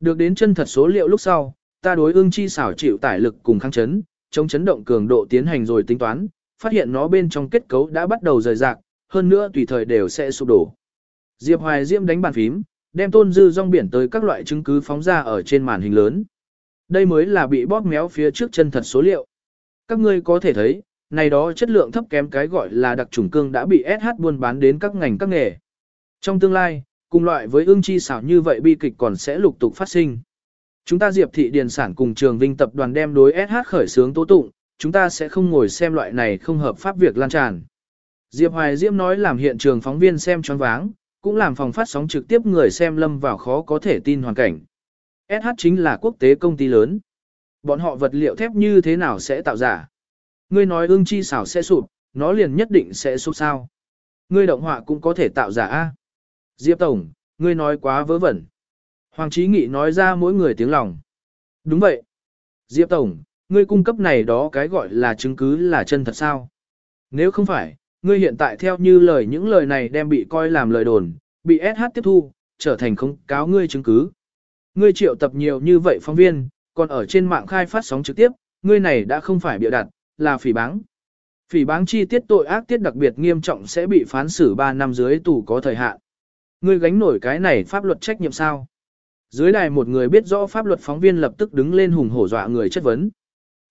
Được đến chân thật số liệu lúc sau, ta đối ương chi xảo chịu tải lực cùng kháng chấn, chống chấn động cường độ tiến hành rồi tính toán, phát hiện nó bên trong kết cấu đã bắt đầu rời rạc, hơn nữa tùy thời đều sẽ sụp đổ. Diệp Hoài Diễm đánh bàn phím, đem tôn dư rong biển tới các loại chứng cứ phóng ra ở trên màn hình lớn. Đây mới là bị bóp méo phía trước chân thật số liệu. Các ngươi có thể thấy, này đó chất lượng thấp kém cái gọi là đặc trùng cương đã bị SH buôn bán đến các ngành các nghề. Trong tương lai, cùng loại với ương chi xảo như vậy bi kịch còn sẽ lục tục phát sinh. Chúng ta Diệp Thị Điền Sản cùng Trường Vinh Tập đoàn đem đối SH khởi xướng tố tụng, chúng ta sẽ không ngồi xem loại này không hợp pháp việc lan tràn. Diệp Hoài Diễm nói làm hiện trường phóng viên xem choáng váng, cũng làm phòng phát sóng trực tiếp người xem lâm vào khó có thể tin hoàn cảnh. SH chính là quốc tế công ty lớn. Bọn họ vật liệu thép như thế nào sẽ tạo giả? Ngươi nói ương chi xảo sẽ sụp, nó liền nhất định sẽ sụp sao? Ngươi động họa cũng có thể tạo giả A. Diệp Tổng, ngươi nói quá vớ vẩn. Hoàng Chí Nghị nói ra mỗi người tiếng lòng. Đúng vậy. Diệp Tổng, ngươi cung cấp này đó cái gọi là chứng cứ là chân thật sao? Nếu không phải, ngươi hiện tại theo như lời những lời này đem bị coi làm lời đồn, bị SH tiếp thu, trở thành không cáo ngươi chứng cứ. Ngươi triệu tập nhiều như vậy phóng viên, còn ở trên mạng khai phát sóng trực tiếp, ngươi này đã không phải bịa đặt, là phỉ báng. Phỉ báng chi tiết tội ác tiết đặc biệt nghiêm trọng sẽ bị phán xử 3 năm dưới tù có thời hạn. Ngươi gánh nổi cái này pháp luật trách nhiệm sao? Dưới đài một người biết rõ pháp luật phóng viên lập tức đứng lên hùng hổ dọa người chất vấn.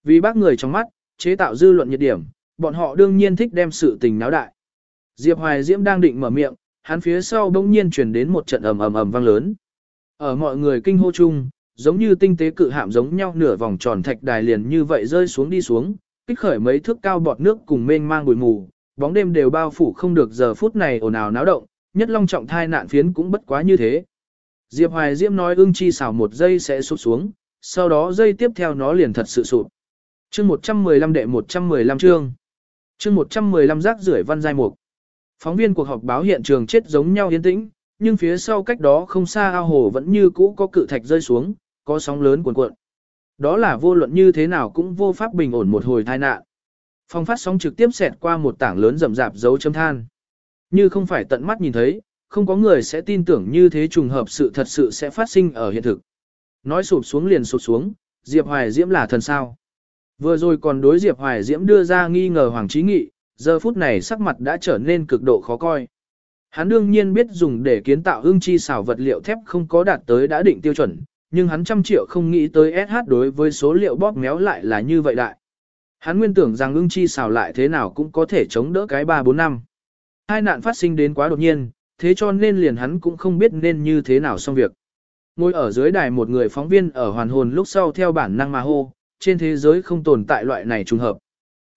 Vì bác người trong mắt, chế tạo dư luận nhiệt điểm, bọn họ đương nhiên thích đem sự tình náo đại. Diệp Hoài Diễm đang định mở miệng, hắn phía sau bỗng nhiên truyền đến một trận ầm ầm ầm vang lớn. Ở mọi người kinh hô chung, giống như tinh tế cự hạm giống nhau nửa vòng tròn thạch đài liền như vậy rơi xuống đi xuống, kích khởi mấy thước cao bọt nước cùng mênh mang bụi mù, bóng đêm đều bao phủ không được giờ phút này ồn ào náo động, nhất long trọng thai nạn phiến cũng bất quá như thế. Diệp Hoài Diễm nói ưng chi xảo một giây sẽ sụp xuống, sau đó giây tiếp theo nó liền thật sự sụp. Chương 115 đệ 115 chương. Chương 115 rác rưởi văn giai mục. Phóng viên cuộc họp báo hiện trường chết giống nhau yên tĩnh, nhưng phía sau cách đó không xa ao hồ vẫn như cũ có cự thạch rơi xuống, có sóng lớn cuồn cuộn. Đó là vô luận như thế nào cũng vô pháp bình ổn một hồi tai nạn. Phong phát sóng trực tiếp xẹt qua một tảng lớn rậm rạp dấu chấm than. Như không phải tận mắt nhìn thấy, không có người sẽ tin tưởng như thế trùng hợp sự thật sự sẽ phát sinh ở hiện thực. Nói sụp xuống liền sụp xuống, Diệp Hoài Diễm là thần sao. Vừa rồi còn đối Diệp Hoài Diễm đưa ra nghi ngờ Hoàng Trí Nghị, giờ phút này sắc mặt đã trở nên cực độ khó coi. Hắn đương nhiên biết dùng để kiến tạo hương chi xảo vật liệu thép không có đạt tới đã định tiêu chuẩn, nhưng hắn trăm triệu không nghĩ tới SH đối với số liệu bóp méo lại là như vậy đại. Hắn nguyên tưởng rằng ưng chi xảo lại thế nào cũng có thể chống đỡ cái 3-4 năm. Hai nạn phát sinh đến quá đột nhiên, thế cho nên liền hắn cũng không biết nên như thế nào xong việc. Ngồi ở dưới đài một người phóng viên ở hoàn hồn lúc sau theo bản năng mà hô, trên thế giới không tồn tại loại này trùng hợp.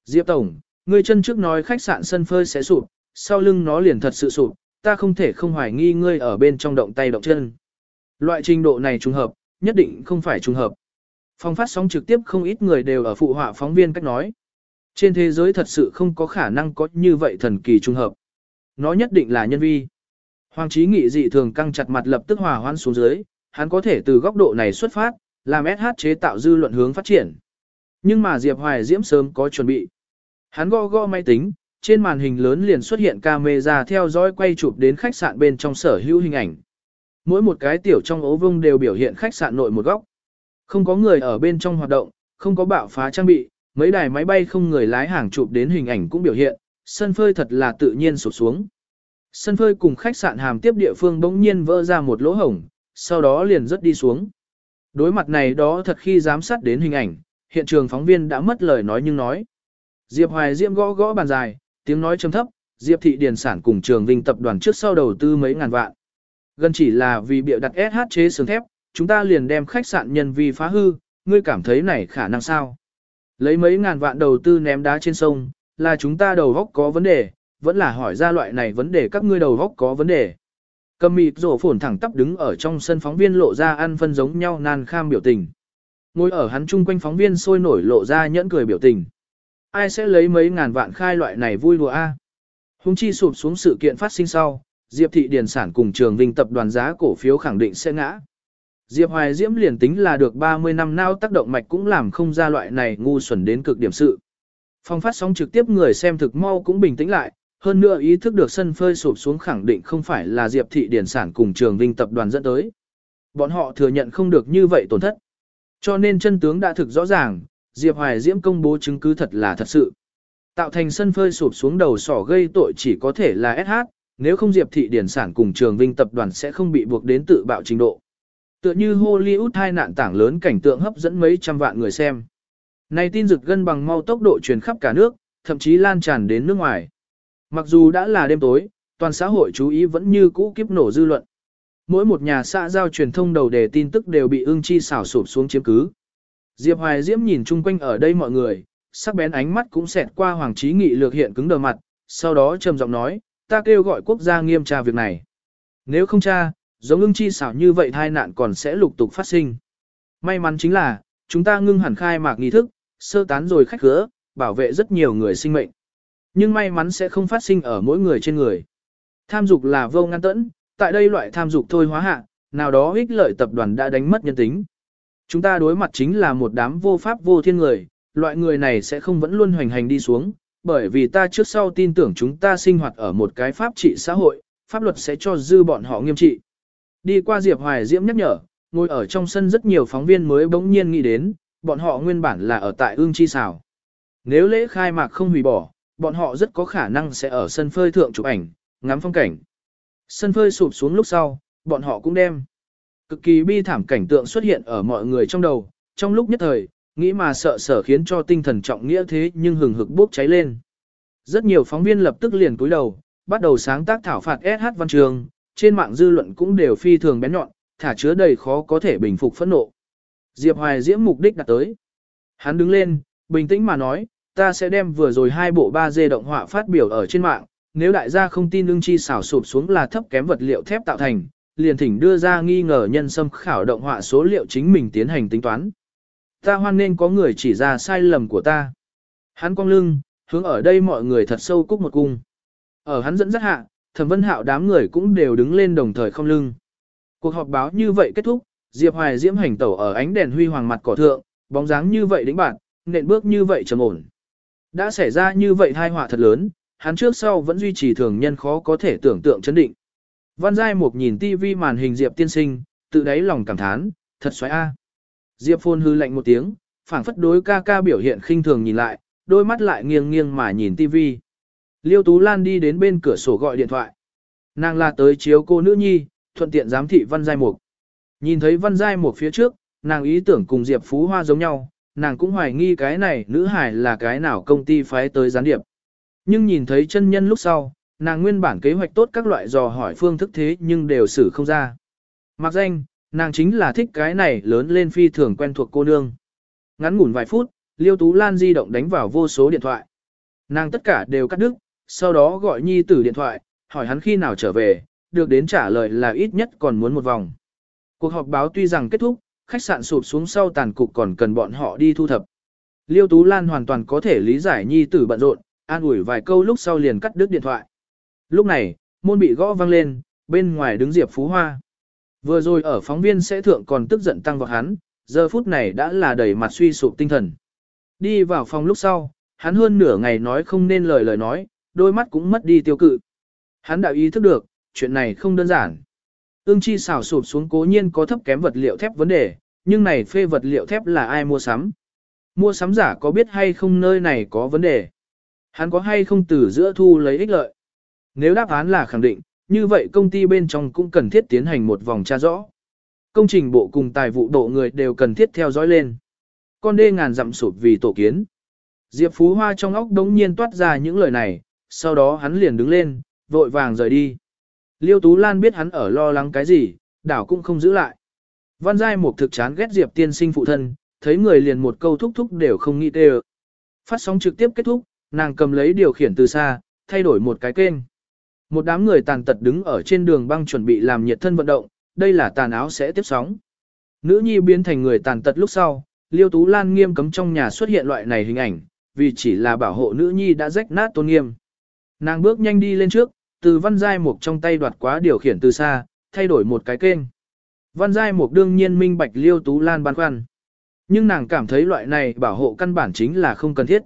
Diệp Tổng, người chân trước nói khách sạn sân phơi sẽ sụp, sau lưng nó liền thật sự sụp, ta không thể không hoài nghi ngươi ở bên trong động tay động chân. Loại trình độ này trùng hợp, nhất định không phải trùng hợp. Phong phát sóng trực tiếp không ít người đều ở phụ họa phóng viên cách nói. Trên thế giới thật sự không có khả năng có như vậy thần kỳ trùng hợp. Nó nhất định là nhân vi. Hoàng trí nghị dị thường căng chặt mặt lập tức hòa hoãn xuống dưới, hắn có thể từ góc độ này xuất phát, làm SH chế tạo dư luận hướng phát triển. Nhưng mà Diệp Hoài Diễm sớm có chuẩn bị. Hắn gõ gõ máy tính, trên màn hình lớn liền xuất hiện camera theo dõi quay chụp đến khách sạn bên trong sở hữu hình ảnh. Mỗi một cái tiểu trong ố vung đều biểu hiện khách sạn nội một góc. Không có người ở bên trong hoạt động, không có bạo phá trang bị, mấy đài máy bay không người lái hàng chụp đến hình ảnh cũng biểu hiện, sân phơi thật là tự nhiên sụp xuống. Sân phơi cùng khách sạn hàm tiếp địa phương bỗng nhiên vỡ ra một lỗ hổng, sau đó liền rớt đi xuống. Đối mặt này đó thật khi giám sát đến hình ảnh, hiện trường phóng viên đã mất lời nói nhưng nói. Diệp Hoài Diễm gõ gõ bàn dài, tiếng nói trầm thấp, Diệp Thị Điền Sản cùng Trường Vinh tập đoàn trước sau đầu tư mấy ngàn vạn. Gần chỉ là vì bịa đặt SH chế sườn thép, chúng ta liền đem khách sạn nhân vi phá hư, ngươi cảm thấy này khả năng sao? Lấy mấy ngàn vạn đầu tư ném đá trên sông, là chúng ta đầu góc có vấn đề, vẫn là hỏi ra loại này vấn đề các ngươi đầu góc có vấn đề. Cầm mịt rổ phồn thẳng tắp đứng ở trong sân phóng viên lộ ra ăn phân giống nhau nan kham biểu tình. Ngồi ở hắn chung quanh phóng viên sôi nổi lộ ra nhẫn cười biểu tình. Ai sẽ lấy mấy ngàn vạn khai loại này vui đùa a? Hùng chi sụp xuống sự kiện phát sinh sau, Diệp Thị Điền Sản cùng Trường Vinh tập đoàn giá cổ phiếu khẳng định sẽ ngã. Diệp Hoài Diễm liền tính là được 30 năm nao tác động mạch cũng làm không ra loại này ngu xuẩn đến cực điểm sự. Phong phát sóng trực tiếp người xem thực mau cũng bình tĩnh lại, hơn nữa ý thức được sân phơi sụp xuống khẳng định không phải là Diệp Thị Điển Sản cùng Trường Vinh tập đoàn dẫn tới. Bọn họ thừa nhận không được như vậy tổn thất. Cho nên chân tướng đã thực rõ ràng, Diệp Hoài Diễm công bố chứng cứ thật là thật sự. Tạo thành sân phơi sụp xuống đầu sỏ gây tội chỉ có thể là SH, nếu không Diệp Thị Điển Sản cùng Trường Vinh tập đoàn sẽ không bị buộc đến tự bạo trình độ. Tựa như Hollywood hai nạn tảng lớn cảnh tượng hấp dẫn mấy trăm vạn người xem. Này tin rực gân bằng mau tốc độ truyền khắp cả nước, thậm chí lan tràn đến nước ngoài. Mặc dù đã là đêm tối, toàn xã hội chú ý vẫn như cũ kiếp nổ dư luận. Mỗi một nhà xã giao truyền thông đầu đề tin tức đều bị ưng chi xảo sụp xuống chiếm cứ. Diệp Hoài Diễm nhìn chung quanh ở đây mọi người, sắc bén ánh mắt cũng xẹt qua Hoàng Chí Nghị lược hiện cứng đờ mặt, sau đó trầm giọng nói, ta kêu gọi quốc gia nghiêm tra việc này. Nếu không tra, giống ưng chi xảo như vậy tai nạn còn sẽ lục tục phát sinh. May mắn chính là, chúng ta ngưng hẳn khai mạc nghi thức, sơ tán rồi khách khứa, bảo vệ rất nhiều người sinh mệnh. Nhưng may mắn sẽ không phát sinh ở mỗi người trên người. Tham dục là vô ngăn tẫn, tại đây loại tham dục thôi hóa hạ, nào đó ích lợi tập đoàn đã đánh mất nhân tính. Chúng ta đối mặt chính là một đám vô pháp vô thiên người, loại người này sẽ không vẫn luôn hoành hành đi xuống, bởi vì ta trước sau tin tưởng chúng ta sinh hoạt ở một cái pháp trị xã hội, pháp luật sẽ cho dư bọn họ nghiêm trị. Đi qua Diệp Hoài Diễm nhắc nhở, ngồi ở trong sân rất nhiều phóng viên mới bỗng nhiên nghĩ đến, bọn họ nguyên bản là ở tại ương chi xào. Nếu lễ khai mạc không hủy bỏ, bọn họ rất có khả năng sẽ ở sân phơi thượng chụp ảnh, ngắm phong cảnh. Sân phơi sụp xuống lúc sau, bọn họ cũng đem. Cực kỳ bi thảm cảnh tượng xuất hiện ở mọi người trong đầu, trong lúc nhất thời, nghĩ mà sợ sở khiến cho tinh thần trọng nghĩa thế nhưng hừng hực bốc cháy lên. Rất nhiều phóng viên lập tức liền cúi đầu, bắt đầu sáng tác thảo phạt SH văn trường, trên mạng dư luận cũng đều phi thường bén nhọn, thả chứa đầy khó có thể bình phục phẫn nộ. Diệp Hoài Diễm mục đích đặt tới. Hắn đứng lên, bình tĩnh mà nói, ta sẽ đem vừa rồi hai bộ 3D động họa phát biểu ở trên mạng, nếu đại gia không tin ưng chi xảo sụp xuống là thấp kém vật liệu thép tạo thành, liền thỉnh đưa ra nghi ngờ nhân xâm khảo động họa số liệu chính mình tiến hành tính toán. Ta hoan nên có người chỉ ra sai lầm của ta. Hắn cong lưng, hướng ở đây mọi người thật sâu cúc một cung. Ở hắn dẫn dắt hạ, thẩm vân hạo đám người cũng đều đứng lên đồng thời không lưng. Cuộc họp báo như vậy kết thúc, Diệp Hoài diễm hành tẩu ở ánh đèn huy hoàng mặt cỏ thượng, bóng dáng như vậy đĩnh bạn, nện bước như vậy trầm ổn. Đã xảy ra như vậy hai họa thật lớn, hắn trước sau vẫn duy trì thường nhân khó có thể tưởng tượng chấn định. Văn Giai Mục nhìn tivi màn hình Diệp tiên sinh, tự đáy lòng cảm thán, thật xoáy a. Diệp Phôn hư lạnh một tiếng, phảng phất đối ca ca biểu hiện khinh thường nhìn lại, đôi mắt lại nghiêng nghiêng mà nhìn tivi. Liêu Tú Lan đi đến bên cửa sổ gọi điện thoại. Nàng là tới chiếu cô nữ nhi, thuận tiện giám thị Văn Giai Mục. Nhìn thấy Văn Giai Mục phía trước, nàng ý tưởng cùng Diệp Phú Hoa giống nhau, nàng cũng hoài nghi cái này nữ hải là cái nào công ty phái tới gián điệp. Nhưng nhìn thấy chân nhân lúc sau, nàng nguyên bản kế hoạch tốt các loại dò hỏi phương thức thế nhưng đều xử không ra. Mặc danh, nàng chính là thích cái này lớn lên phi thường quen thuộc cô nương. Ngắn ngủn vài phút, Liêu Tú Lan di động đánh vào vô số điện thoại. Nàng tất cả đều cắt đứt, sau đó gọi nhi tử điện thoại, hỏi hắn khi nào trở về, được đến trả lời là ít nhất còn muốn một vòng. Cuộc họp báo tuy rằng kết thúc, khách sạn sụp xuống sau tàn cục còn cần bọn họ đi thu thập. Liêu Tú Lan hoàn toàn có thể lý giải nhi tử bận rộn, an ủi vài câu lúc sau liền cắt đứt điện thoại. Lúc này, môn bị gõ vang lên, bên ngoài đứng Diệp Phú Hoa. Vừa rồi ở phóng viên sẽ thượng còn tức giận tăng vào hắn, giờ phút này đã là đầy mặt suy sụp tinh thần. Đi vào phòng lúc sau, hắn hơn nửa ngày nói không nên lời lời nói, đôi mắt cũng mất đi tiêu cự. Hắn đã ý thức được, chuyện này không đơn giản. Ương chi xào sụp xuống cố nhiên có thấp kém vật liệu thép vấn đề, nhưng này phê vật liệu thép là ai mua sắm? Mua sắm giả có biết hay không nơi này có vấn đề? Hắn có hay không từ giữa thu lấy ích lợi? Nếu đáp án là khẳng định, như vậy công ty bên trong cũng cần thiết tiến hành một vòng tra rõ. Công trình bộ cùng tài vụ độ người đều cần thiết theo dõi lên. Con đê ngàn dặm sụp vì tổ kiến. Diệp Phú Hoa trong óc đống nhiên toát ra những lời này, sau đó hắn liền đứng lên, vội vàng rời đi. Liêu Tú Lan biết hắn ở lo lắng cái gì, đảo cũng không giữ lại. Văn Giai một thực chán ghét Diệp tiên sinh phụ thân, thấy người liền một câu thúc thúc đều không nghĩ tê Phát sóng trực tiếp kết thúc, nàng cầm lấy điều khiển từ xa, thay đổi một cái kênh. Một đám người tàn tật đứng ở trên đường băng chuẩn bị làm nhiệt thân vận động, đây là tàn áo sẽ tiếp sóng. Nữ nhi biến thành người tàn tật lúc sau, Liêu Tú Lan nghiêm cấm trong nhà xuất hiện loại này hình ảnh, vì chỉ là bảo hộ nữ nhi đã rách nát tôn nghiêm. Nàng bước nhanh đi lên trước, từ văn giai mục trong tay đoạt quá điều khiển từ xa, thay đổi một cái kênh. Văn giai mục đương nhiên minh bạch Liêu Tú Lan băn khoăn. Nhưng nàng cảm thấy loại này bảo hộ căn bản chính là không cần thiết.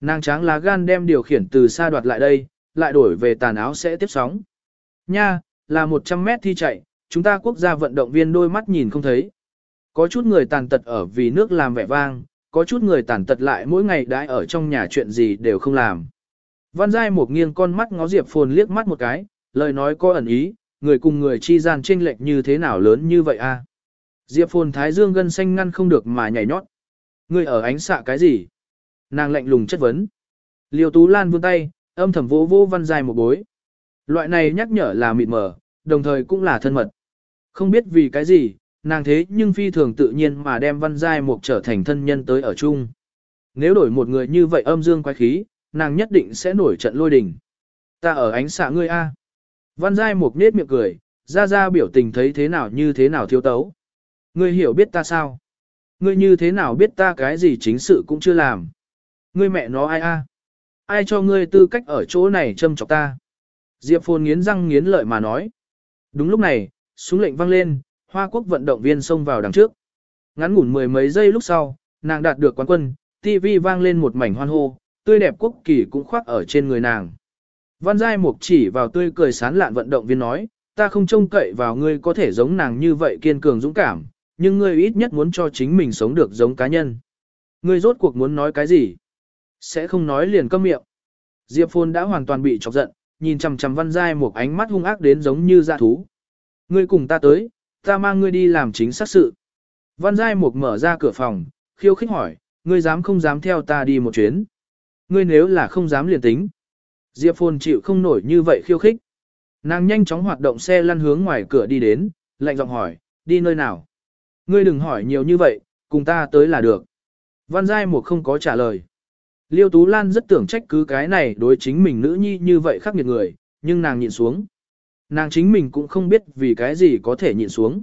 Nàng tráng lá gan đem điều khiển từ xa đoạt lại đây, lại đổi về tàn áo sẽ tiếp sóng. Nha, là 100 mét thi chạy, chúng ta quốc gia vận động viên đôi mắt nhìn không thấy. Có chút người tàn tật ở vì nước làm vẻ vang, có chút người tàn tật lại mỗi ngày đãi ở trong nhà chuyện gì đều không làm. Văn Giai một nghiêng con mắt ngó Diệp Phồn liếc mắt một cái, lời nói có ẩn ý, người cùng người chi gian chênh lệch như thế nào lớn như vậy a? Diệp Phồn thái dương gân xanh ngăn không được mà nhảy nhót. Người ở ánh xạ cái gì? Nàng lạnh lùng chất vấn. Liêu Tú Lan vươn tay, âm thầm vỗ vỗ Văn Giai một bối. Loại này nhắc nhở là mịt mờ, đồng thời cũng là thân mật. Không biết vì cái gì, nàng thế nhưng phi thường tự nhiên mà đem Văn Giai Mục trở thành thân nhân tới ở chung. Nếu đổi một người như vậy âm dương quái khí, nàng nhất định sẽ nổi trận lôi đình. Ta ở ánh xạ ngươi a. Văn Giai Mục nết miệng cười, ra ra biểu tình thấy thế nào như thế nào thiếu tấu. Ngươi hiểu biết ta sao? Ngươi như thế nào biết ta cái gì chính sự cũng chưa làm? Ngươi mẹ nó ai a? Ai cho ngươi tư cách ở chỗ này châm chọc ta? Diệp Phồn nghiến răng nghiến lợi mà nói. Đúng lúc này, súng lệnh vang lên, Hoa Quốc vận động viên xông vào đằng trước. Ngắn ngủn mười mấy giây lúc sau, nàng đạt được quán quân, TV vang lên một mảnh hoan hô, tươi đẹp quốc kỳ cũng khoác ở trên người nàng. Văn Giai Mục chỉ vào tươi cười sán lạn vận động viên nói, ta không trông cậy vào ngươi có thể giống nàng như vậy kiên cường dũng cảm, nhưng ngươi ít nhất muốn cho chính mình sống được giống cá nhân. Ngươi rốt cuộc muốn nói cái gì? Sẽ không nói liền câm miệng. Diệp Phồn đã hoàn toàn bị chọc giận, nhìn chằm chằm Văn Giai Mục ánh mắt hung ác đến giống như dạ thú. Ngươi cùng ta tới, ta mang ngươi đi làm chính xác sự. Văn Giai Mục mở ra cửa phòng, khiêu khích hỏi, ngươi dám không dám theo ta đi một chuyến? Ngươi nếu là không dám liền tính. Diệp Phồn chịu không nổi như vậy khiêu khích. Nàng nhanh chóng hoạt động xe lăn hướng ngoài cửa đi đến, lạnh giọng hỏi, đi nơi nào? Ngươi đừng hỏi nhiều như vậy, cùng ta tới là được. Văn Giai Mục không có trả lời. Liêu Tú Lan rất tưởng trách cứ cái này đối chính mình nữ nhi như vậy khắc nghiệt người, nhưng nàng nhịn xuống. Nàng chính mình cũng không biết vì cái gì có thể nhịn xuống.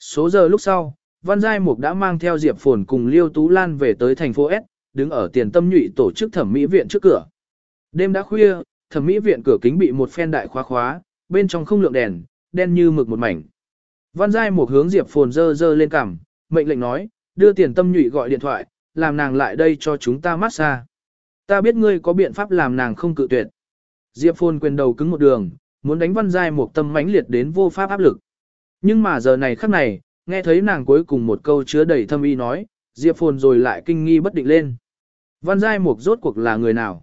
Số giờ lúc sau, Văn Giai Mục đã mang theo Diệp Phồn cùng Liêu Tú Lan về tới thành phố S, đứng ở tiền tâm nhụy tổ chức thẩm mỹ viện trước cửa. Đêm đã khuya, thẩm mỹ viện cửa kính bị một phen đại khóa khóa, bên trong không lượng đèn, đen như mực một mảnh. Văn Giai một hướng Diệp Phồn dơ dơ lên cằm, mệnh lệnh nói, đưa tiền tâm nhụy gọi điện thoại, làm nàng lại đây cho chúng ta massage. Ta biết ngươi có biện pháp làm nàng không cự tuyệt. Diệp Phồn quyền đầu cứng một đường, muốn đánh văn giai một tâm mãnh liệt đến vô pháp áp lực. Nhưng mà giờ này khắc này, nghe thấy nàng cuối cùng một câu chứa đầy thâm ý nói, Diệp Phồn rồi lại kinh nghi bất định lên. Văn giai mục rốt cuộc là người nào?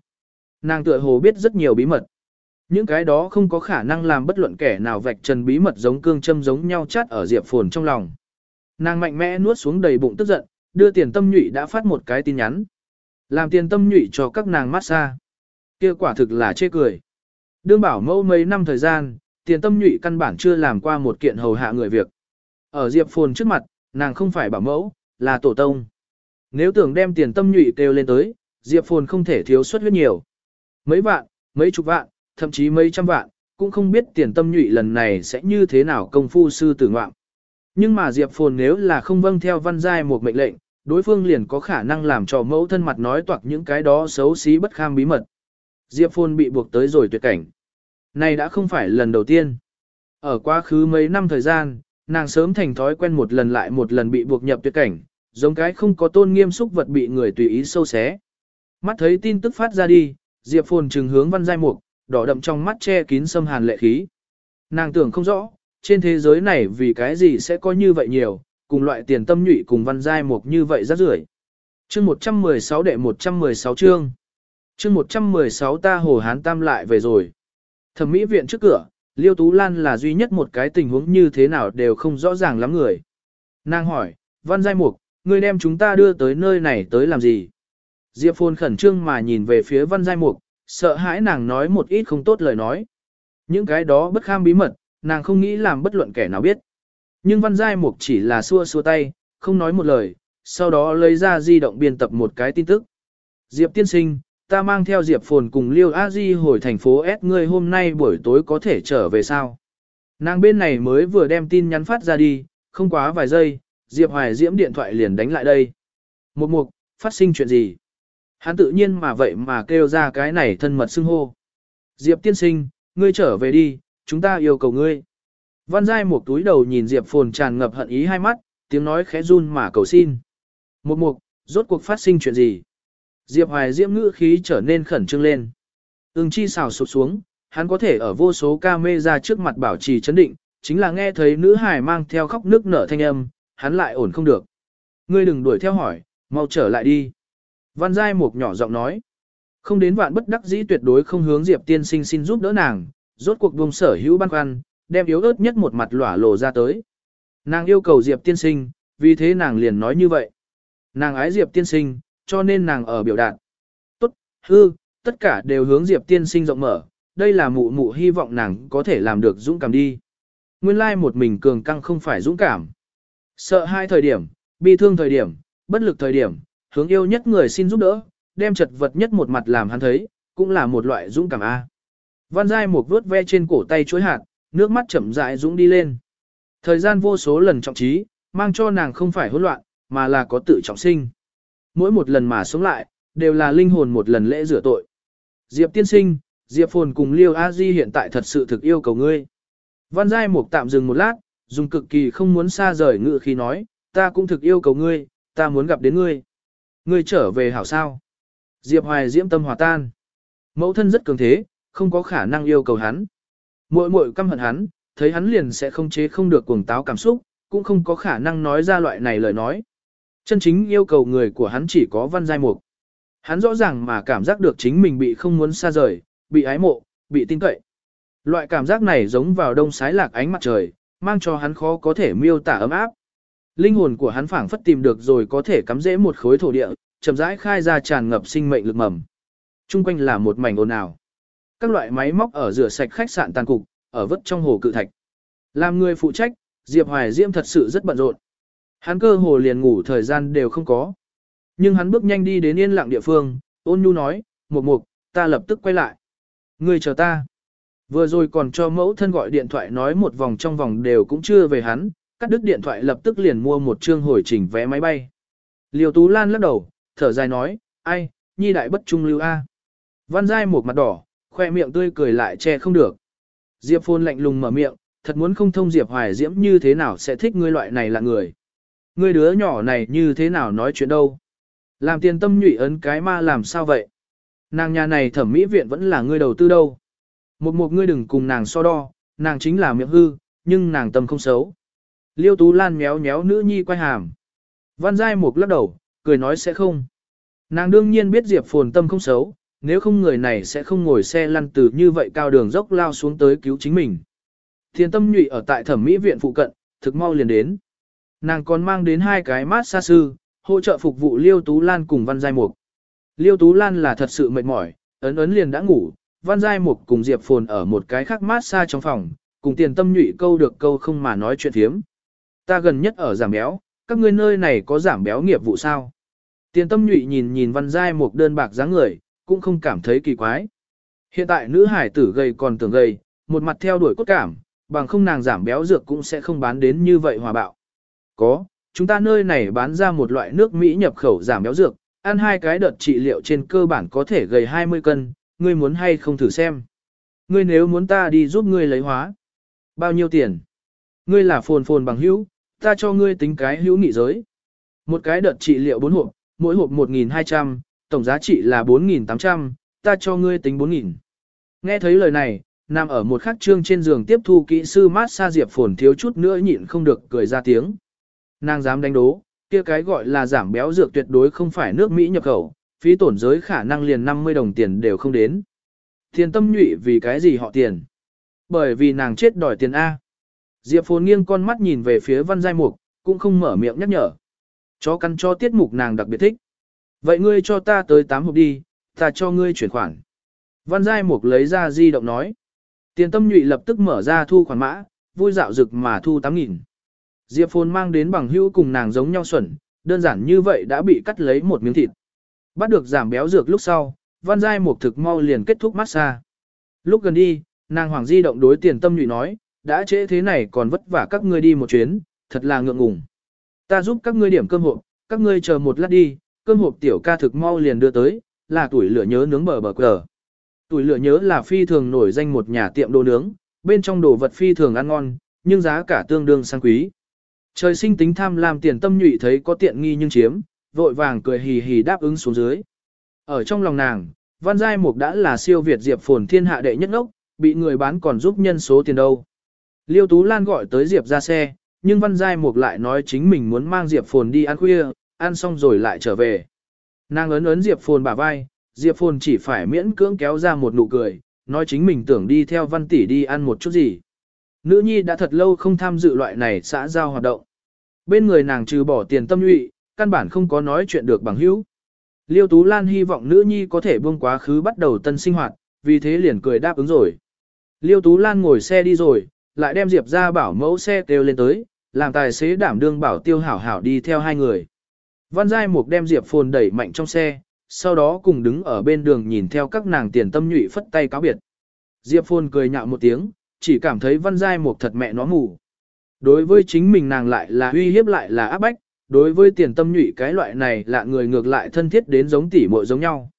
Nàng tựa hồ biết rất nhiều bí mật. Những cái đó không có khả năng làm bất luận kẻ nào vạch trần bí mật giống cương châm giống nhau chát ở Diệp Phồn trong lòng. Nàng mạnh mẽ nuốt xuống đầy bụng tức giận, đưa tiền tâm nhụy đã phát một cái tin nhắn. Làm tiền tâm nhụy cho các nàng massage. Kia quả thực là chê cười. Đương bảo mẫu mấy năm thời gian, tiền tâm nhụy căn bản chưa làm qua một kiện hầu hạ người việc. Ở Diệp Phồn trước mặt, nàng không phải bảo mẫu, là tổ tông. Nếu tưởng đem tiền tâm nhụy kêu lên tới, Diệp Phồn không thể thiếu suất huyết nhiều. Mấy vạn, mấy chục vạn, thậm chí mấy trăm vạn, cũng không biết tiền tâm nhụy lần này sẽ như thế nào công phu sư tử ngoạm. Nhưng mà Diệp Phồn nếu là không vâng theo văn giai một mệnh lệnh, đối phương liền có khả năng làm cho mẫu thân mặt nói toạc những cái đó xấu xí bất kham bí mật. Diệp Phồn bị buộc tới rồi tuyệt cảnh. Này đã không phải lần đầu tiên. Ở quá khứ mấy năm thời gian, nàng sớm thành thói quen một lần lại một lần bị buộc nhập tuyệt cảnh, giống cái không có tôn nghiêm xúc vật bị người tùy ý sâu xé. Mắt thấy tin tức phát ra đi, Diệp Phồn trừng hướng văn giai mục, đỏ đậm trong mắt che kín xâm hàn lệ khí. Nàng tưởng không rõ, trên thế giới này vì cái gì sẽ có như vậy nhiều, cùng loại tiền tâm nhụy cùng văn giai mục như vậy rất rưởi. Chương 116 đệ 116 chương. Chương 116 ta hồ hán tam lại về rồi. Thẩm mỹ viện trước cửa, Liêu Tú Lan là duy nhất một cái tình huống như thế nào đều không rõ ràng lắm người. Nàng hỏi, văn giai mục, ngươi đem chúng ta đưa tới nơi này tới làm gì? Diệp Phồn khẩn trương mà nhìn về phía văn giai mục, sợ hãi nàng nói một ít không tốt lời nói. Những cái đó bất kham bí mật, nàng không nghĩ làm bất luận kẻ nào biết. Nhưng văn giai mục chỉ là xua xua tay, không nói một lời, sau đó lấy ra di động biên tập một cái tin tức. Diệp tiên sinh, ta mang theo Diệp Phồn cùng Liêu A Di hồi thành phố S ngươi hôm nay buổi tối có thể trở về sao? Nàng bên này mới vừa đem tin nhắn phát ra đi, không quá vài giây, Diệp Hoài Diễm điện thoại liền đánh lại đây. Một mục, phát sinh chuyện gì? Hắn tự nhiên mà vậy mà kêu ra cái này thân mật xưng hô. Diệp tiên sinh, ngươi trở về đi, chúng ta yêu cầu ngươi. Văn Giai một túi đầu nhìn Diệp Phồn tràn ngập hận ý hai mắt, tiếng nói khẽ run mà cầu xin. Một mục, rốt cuộc phát sinh chuyện gì? Diệp Hoài Diễm ngữ khí trở nên khẩn trương lên. Ưng chi xào sụp xuống, hắn có thể ở vô số ca mê ra trước mặt bảo trì chấn định, chính là nghe thấy nữ hài mang theo khóc nước nở thanh âm, hắn lại ổn không được. Ngươi đừng đuổi theo hỏi, mau trở lại đi. Văn Giai Mục nhỏ giọng nói. Không đến vạn bất đắc dĩ tuyệt đối không hướng Diệp tiên sinh xin giúp đỡ nàng, rốt cuộc vùng sở hữu băn khoăn, đem yếu ớt nhất một mặt lỏa lộ ra tới. Nàng yêu cầu Diệp tiên sinh, vì thế nàng liền nói như vậy. Nàng ái Diệp tiên sinh, cho nên nàng ở biểu đạt. Tốt, hư, tất cả đều hướng Diệp tiên sinh rộng mở, đây là mụ mụ hy vọng nàng có thể làm được dũng cảm đi. Nguyên lai một mình cường căng không phải dũng cảm. Sợ hai thời điểm, bi thương thời điểm, bất lực thời điểm, hướng yêu nhất người xin giúp đỡ, đem chật vật nhất một mặt làm hắn thấy, cũng là một loại dũng cảm A. Văn Giai một vuốt ve trên cổ tay chuối hạt, nước mắt chậm rãi dũng đi lên. Thời gian vô số lần trọng trí, mang cho nàng không phải hỗn loạn, mà là có tự trọng sinh. Mỗi một lần mà sống lại, đều là linh hồn một lần lễ rửa tội. Diệp tiên sinh, Diệp phồn cùng Liêu A Di hiện tại thật sự thực yêu cầu ngươi. Văn Giai Mục tạm dừng một lát, dùng cực kỳ không muốn xa rời ngự khi nói, ta cũng thực yêu cầu ngươi, ta muốn gặp đến ngươi. Ngươi trở về hảo sao. Diệp Hoài diễm tâm hòa tan. Mẫu thân rất cường thế, không có khả năng yêu cầu hắn. Muội muội căm hận hắn, thấy hắn liền sẽ không chế không được cuồng táo cảm xúc, cũng không có khả năng nói ra loại này lời nói. Chân chính yêu cầu người của hắn chỉ có văn giai mục. Hắn rõ ràng mà cảm giác được chính mình bị không muốn xa rời, bị ái mộ, bị tin cậy. Loại cảm giác này giống vào đông sái lạc ánh mặt trời, mang cho hắn khó có thể miêu tả ấm áp. Linh hồn của hắn phảng phất tìm được rồi có thể cắm rễ một khối thổ địa, chậm rãi khai ra tràn ngập sinh mệnh lực mầm. Trung quanh là một mảnh ồn ào. Các loại máy móc ở rửa sạch khách sạn tàn cục, ở vứt trong hồ cự thạch. Làm người phụ trách, Diệp Hoài Diễm thật sự rất bận rộn. Hắn cơ hồ liền ngủ thời gian đều không có. Nhưng hắn bước nhanh đi đến yên lặng địa phương, ôn nhu nói, một mục, ta lập tức quay lại. Người chờ ta. Vừa rồi còn cho mẫu thân gọi điện thoại nói một vòng trong vòng đều cũng chưa về hắn, cắt đứt điện thoại lập tức liền mua một chương hồi trình vé máy bay. Liêu Tú Lan lắc đầu, thở dài nói, ai, nhi đại bất trung lưu A. Văn Giai một mặt đỏ, khoe miệng tươi cười lại che không được. Diệp Phôn lạnh lùng mở miệng, thật muốn không thông Diệp Hoài Diễm như thế nào sẽ thích ngươi loại này là người. Ngươi đứa nhỏ này như thế nào nói chuyện đâu. Làm tiền tâm nhụy ấn cái ma làm sao vậy? Nàng nhà này thẩm mỹ viện vẫn là ngươi đầu tư đâu. Một một ngươi đừng cùng nàng so đo, nàng chính là miệng hư, nhưng nàng tâm không xấu. Liêu Tú Lan méo méo nữ nhi quay hàm. Văn Giai Mục lắc đầu, cười nói sẽ không. Nàng đương nhiên biết Diệp Phồn tâm không xấu, nếu không người này sẽ không ngồi xe lăn từ như vậy cao đường dốc lao xuống tới cứu chính mình. Thiên tâm nhụy ở tại thẩm mỹ viện phụ cận, thực mau liền đến. Nàng còn mang đến hai cái mát xa sư, hỗ trợ phục vụ Liêu Tú Lan cùng Văn Giai Mục. Liêu Tú Lan là thật sự mệt mỏi, ấn ấn liền đã ngủ, Văn Giai Mục cùng Diệp Phồn ở một cái khác mát xa trong phòng, cùng tiền tâm nhụy câu được câu không mà nói chuyện thiếm. ta gần nhất ở giảm béo, các ngươi nơi này có giảm béo nghiệp vụ sao? Tiền tâm nhụy nhìn nhìn văn giai Mục đơn bạc dáng người, cũng không cảm thấy kỳ quái. Hiện tại nữ hải tử gầy còn tưởng gầy, một mặt theo đuổi cốt cảm, bằng không nàng giảm béo dược cũng sẽ không bán đến như vậy hòa bạo. Có, chúng ta nơi này bán ra một loại nước Mỹ nhập khẩu giảm béo dược, ăn hai cái đợt trị liệu trên cơ bản có thể gầy 20 cân, ngươi muốn hay không thử xem. Ngươi nếu muốn ta đi giúp ngươi lấy hóa. Bao nhiêu tiền? Ngươi là phồn phồn bằng hữu, ta cho ngươi tính cái hữu nghị giới. Một cái đợt trị liệu 4 hộp, mỗi hộp 1.200, tổng giá trị là 4.800, ta cho ngươi tính 4.000. Nghe thấy lời này, nằm ở một khắc trương trên giường tiếp thu kỹ sư mát xa diệp phồn thiếu chút nữa nhịn không được cười ra tiếng. Nàng dám đánh đố, kia cái gọi là giảm béo dược tuyệt đối không phải nước Mỹ nhập khẩu, phí tổn giới khả năng liền 50 đồng tiền đều không đến. Thiên tâm nhụy vì cái gì họ tiền? Bởi vì nàng chết đòi tiền A. Diệp Phồn nghiêng con mắt nhìn về phía văn giai mục, cũng không mở miệng nhắc nhở. Chó căn cho tiết mục nàng đặc biệt thích. Vậy ngươi cho ta tới 8 hộp đi, ta cho ngươi chuyển khoản. Văn giai mục lấy ra di động nói. Tiền tâm nhụy lập tức mở ra thu khoản mã, vui dạo rực mà thu 8.000. Diệp Phồn mang đến bằng hữu cùng nàng giống nhau xuẩn, đơn giản như vậy đã bị cắt lấy một miếng thịt. Bắt được giảm béo dược lúc sau, văn giai mục thực mau liền kết thúc massage. Lúc gần đi, nàng hoàng di động đối tiền tâm nhụy nói, đã trễ thế này còn vất vả các ngươi đi một chuyến, thật là ngượng ngùng. Ta giúp các ngươi điểm cơm hộp, các ngươi chờ một lát đi, cơm hộp tiểu ca thực mau liền đưa tới, là tuổi lửa nhớ nướng bờ bờ cờ. Tuổi lửa nhớ là phi thường nổi danh một nhà tiệm đồ nướng, bên trong đồ vật phi thường ăn ngon, nhưng giá cả tương đương sang quý. Trời sinh tính tham lam tiền tâm nhụy thấy có tiện nghi nhưng chiếm, vội vàng cười hì hì đáp ứng xuống dưới. Ở trong lòng nàng, Văn Giai Mục đã là siêu Việt Diệp Phồn thiên hạ đệ nhất ngốc, bị người bán còn giúp nhân số tiền đâu. Liêu Tú Lan gọi tới Diệp ra xe, nhưng Văn Giai Mục lại nói chính mình muốn mang Diệp Phồn đi ăn khuya, ăn xong rồi lại trở về. Nàng ấn ấn Diệp Phồn bả vai, Diệp Phồn chỉ phải miễn cưỡng kéo ra một nụ cười, nói chính mình tưởng đi theo Văn Tỷ đi ăn một chút gì. Nữ nhi đã thật lâu không tham dự loại này xã giao hoạt động. Bên người nàng trừ bỏ tiền tâm nhụy, căn bản không có nói chuyện được bằng hữu. Liêu Tú Lan hy vọng nữ nhi có thể buông quá khứ bắt đầu tân sinh hoạt, vì thế liền cười đáp ứng rồi. Liêu Tú Lan ngồi xe đi rồi, lại đem Diệp ra bảo mẫu xe kêu lên tới, làm tài xế đảm đương bảo tiêu hảo hảo đi theo hai người. Văn Giai Mục đem Diệp Phồn đẩy mạnh trong xe, sau đó cùng đứng ở bên đường nhìn theo các nàng tiền tâm nhụy phất tay cáo biệt. Diệp Phồn cười nhạo một tiếng, chỉ cảm thấy Văn Giai Mục thật mẹ nó ngủ. Đối với chính mình nàng lại là uy hiếp lại là áp bách, đối với tiền tâm nhụy cái loại này là người ngược lại thân thiết đến giống tỉ muội giống nhau.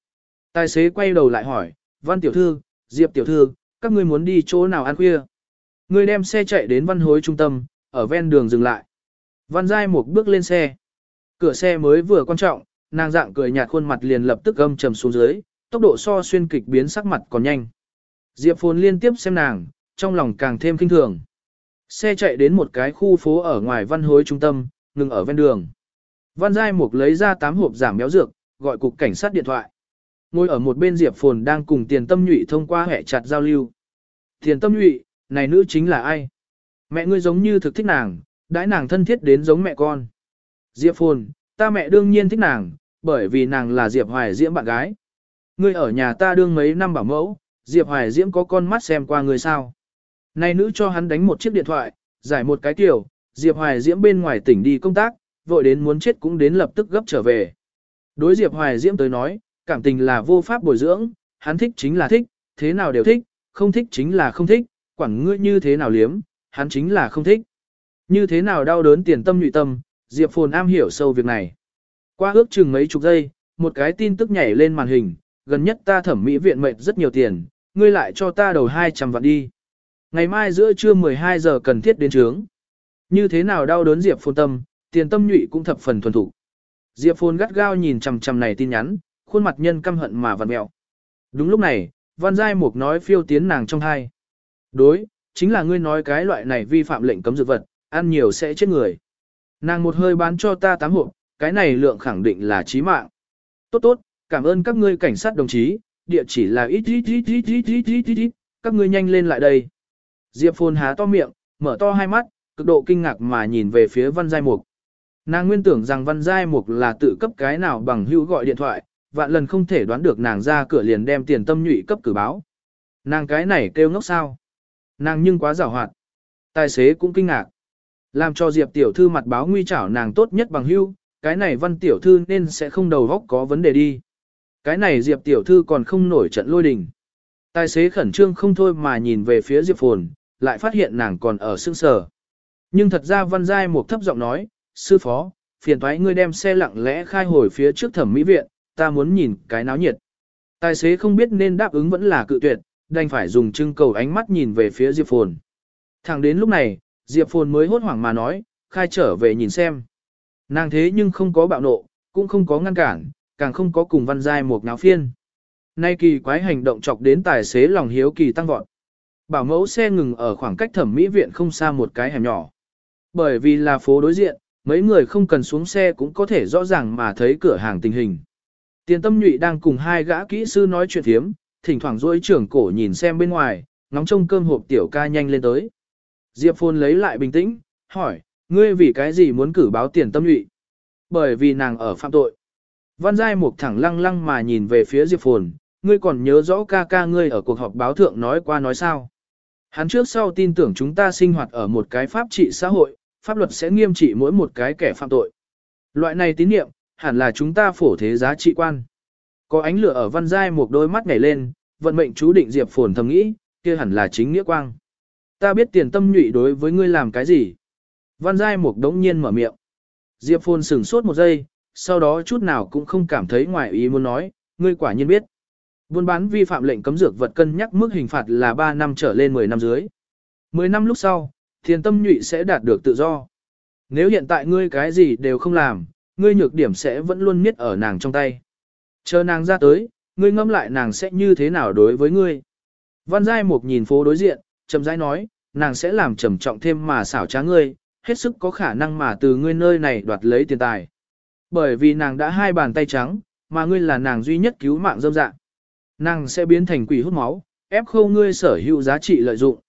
Tài xế quay đầu lại hỏi, Văn Tiểu Thư, Diệp Tiểu Thư, các ngươi muốn đi chỗ nào ăn khuya? Người đem xe chạy đến văn hối trung tâm, ở ven đường dừng lại. Văn Giai một bước lên xe. Cửa xe mới vừa quan trọng, nàng dạng cười nhạt khuôn mặt liền lập tức âm trầm xuống dưới, tốc độ so xuyên kịch biến sắc mặt còn nhanh. Diệp Phồn liên tiếp xem nàng, trong lòng càng thêm kinh thường. Xe chạy đến một cái khu phố ở ngoài văn hối trung tâm, ngừng ở ven đường. Văn Giai Mục lấy ra 8 hộp giảm béo dược, gọi cục cảnh sát điện thoại. Ngồi ở một bên Diệp Phồn đang cùng Tiền Tâm Nhụy thông qua hệ chặt giao lưu. Tiền Tâm Nhụy, này nữ chính là ai? Mẹ ngươi giống như thực thích nàng, đãi nàng thân thiết đến giống mẹ con. Diệp Phồn, ta mẹ đương nhiên thích nàng, bởi vì nàng là Diệp Hoài Diễm bạn gái. Ngươi ở nhà ta đương mấy năm bảo mẫu, Diệp Hoài Diễm có con mắt xem qua ngươi sao. Này nữ cho hắn đánh một chiếc điện thoại, giải một cái tiểu. Diệp Hoài Diễm bên ngoài tỉnh đi công tác, vội đến muốn chết cũng đến lập tức gấp trở về. Đối Diệp Hoài Diễm tới nói, cảm tình là vô pháp bồi dưỡng, hắn thích chính là thích, thế nào đều thích, không thích chính là không thích, quản ngươi như thế nào liếm, hắn chính là không thích. Như thế nào đau đớn tiền tâm nhụy tâm, Diệp Phồn am hiểu sâu việc này. Qua ước chừng mấy chục giây, một cái tin tức nhảy lên màn hình, gần nhất ta thẩm mỹ viện mệt rất nhiều tiền, ngươi lại cho ta đầu 200 vạn đi. Ngày mai giữa trưa 12 giờ cần thiết đến trướng. Như thế nào đau đớn Diệp Phồn tâm, tiền tâm nhụy cũng thập phần thuần thủ. Diệp Phồn gắt gao nhìn chằm chằm này tin nhắn, khuôn mặt nhân căm hận mà vặn mẹo. Đúng lúc này, Văn Giai Mục nói phiêu tiến nàng trong hai. Đối, chính là ngươi nói cái loại này vi phạm lệnh cấm dược vật, ăn nhiều sẽ chết người. Nàng một hơi bán cho ta tám hộp, cái này lượng khẳng định là chí mạng. Tốt tốt, cảm ơn các ngươi cảnh sát đồng chí, địa chỉ là ít ít ít ít ít ít ít ít ít, các ngươi nhanh lên lại đây. Diệp Phồn há to miệng, mở to hai mắt, cực độ kinh ngạc mà nhìn về phía Văn Giai Mục. Nàng nguyên tưởng rằng Văn Giai Mục là tự cấp cái nào bằng hữu gọi điện thoại, vạn lần không thể đoán được nàng ra cửa liền đem tiền tâm nhụy cấp cử báo. Nàng cái này kêu ngốc sao. Nàng nhưng quá giảo hoạt. Tài xế cũng kinh ngạc. Làm cho Diệp tiểu thư mặt báo nguy trảo nàng tốt nhất bằng hữu, cái này văn tiểu thư nên sẽ không đầu góc có vấn đề đi. Cái này Diệp tiểu thư còn không nổi trận lôi đình. Tài xế khẩn trương không thôi mà nhìn về phía Diệp Phồn, lại phát hiện nàng còn ở sương sở. Nhưng thật ra văn giai một thấp giọng nói, sư phó, phiền thoái ngươi đem xe lặng lẽ khai hồi phía trước thẩm mỹ viện, ta muốn nhìn cái náo nhiệt. Tài xế không biết nên đáp ứng vẫn là cự tuyệt, đành phải dùng trưng cầu ánh mắt nhìn về phía Diệp Phồn. Thẳng đến lúc này, Diệp Phồn mới hốt hoảng mà nói, khai trở về nhìn xem. Nàng thế nhưng không có bạo nộ, cũng không có ngăn cản, càng không có cùng văn giai một náo phiên. Nay kỳ quái hành động chọc đến tài xế lòng hiếu kỳ tăng vọt. Bảo mẫu xe ngừng ở khoảng cách thẩm mỹ viện không xa một cái hẻm nhỏ. Bởi vì là phố đối diện, mấy người không cần xuống xe cũng có thể rõ ràng mà thấy cửa hàng tình hình. Tiền tâm nhụy đang cùng hai gã kỹ sư nói chuyện thiếm, thỉnh thoảng dối trưởng cổ nhìn xem bên ngoài, ngóng trông cơm hộp tiểu ca nhanh lên tới. Diệp Phồn lấy lại bình tĩnh, hỏi, ngươi vì cái gì muốn cử báo tiền tâm nhụy? Bởi vì nàng ở phạm tội. Văn Giai Mục thẳng lăng lăng mà nhìn về phía Diệp Phồn, ngươi còn nhớ rõ ca ca ngươi ở cuộc họp báo thượng nói qua nói sao. Hắn trước sau tin tưởng chúng ta sinh hoạt ở một cái pháp trị xã hội, pháp luật sẽ nghiêm trị mỗi một cái kẻ phạm tội. Loại này tín niệm, hẳn là chúng ta phổ thế giá trị quan. Có ánh lửa ở văn giai một đôi mắt nhảy lên, vận mệnh chú định Diệp Phồn thầm nghĩ, kia hẳn là chính nghĩa quang. Ta biết tiền tâm nhụy đối với ngươi làm cái gì. Văn giai một đống nhiên mở miệng. Diệp Phồn sửng sốt một giây, sau đó chút nào cũng không cảm thấy ngoài ý muốn nói, ngươi quả nhiên biết. Buôn bán vi phạm lệnh cấm dược vật cân nhắc mức hình phạt là 3 năm trở lên 10 năm dưới. 10 năm lúc sau, thiền tâm nhụy sẽ đạt được tự do. Nếu hiện tại ngươi cái gì đều không làm, ngươi nhược điểm sẽ vẫn luôn miết ở nàng trong tay. Chờ nàng ra tới, ngươi ngâm lại nàng sẽ như thế nào đối với ngươi. Văn Giai Mục nhìn phố đối diện, chậm rãi nói, nàng sẽ làm trầm trọng thêm mà xảo trá ngươi, hết sức có khả năng mà từ ngươi nơi này đoạt lấy tiền tài. Bởi vì nàng đã hai bàn tay trắng, mà ngươi là nàng duy nhất cứu mạng dâm dạng. Nàng sẽ biến thành quỷ hút máu, ép khâu ngươi sở hữu giá trị lợi dụng.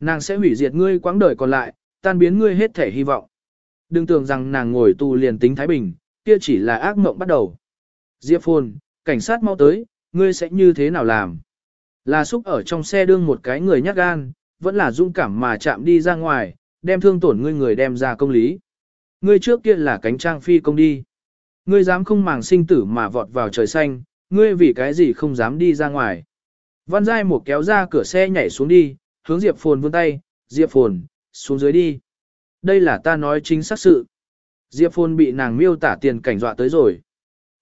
Nàng sẽ hủy diệt ngươi quãng đời còn lại, tan biến ngươi hết thể hy vọng. Đừng tưởng rằng nàng ngồi tù liền tính Thái Bình, kia chỉ là ác mộng bắt đầu. Diệp Phồn, cảnh sát mau tới, ngươi sẽ như thế nào làm? Là xúc ở trong xe đương một cái người nhát gan, vẫn là dung cảm mà chạm đi ra ngoài, đem thương tổn ngươi người đem ra công lý. Ngươi trước kia là cánh trang phi công đi. Ngươi dám không màng sinh tử mà vọt vào trời xanh, ngươi vì cái gì không dám đi ra ngoài. Văn Giai một kéo ra cửa xe nhảy xuống đi, hướng Diệp Phồn vươn tay, Diệp Phồn, xuống dưới đi. Đây là ta nói chính xác sự. Diệp Phồn bị nàng miêu tả tiền cảnh dọa tới rồi.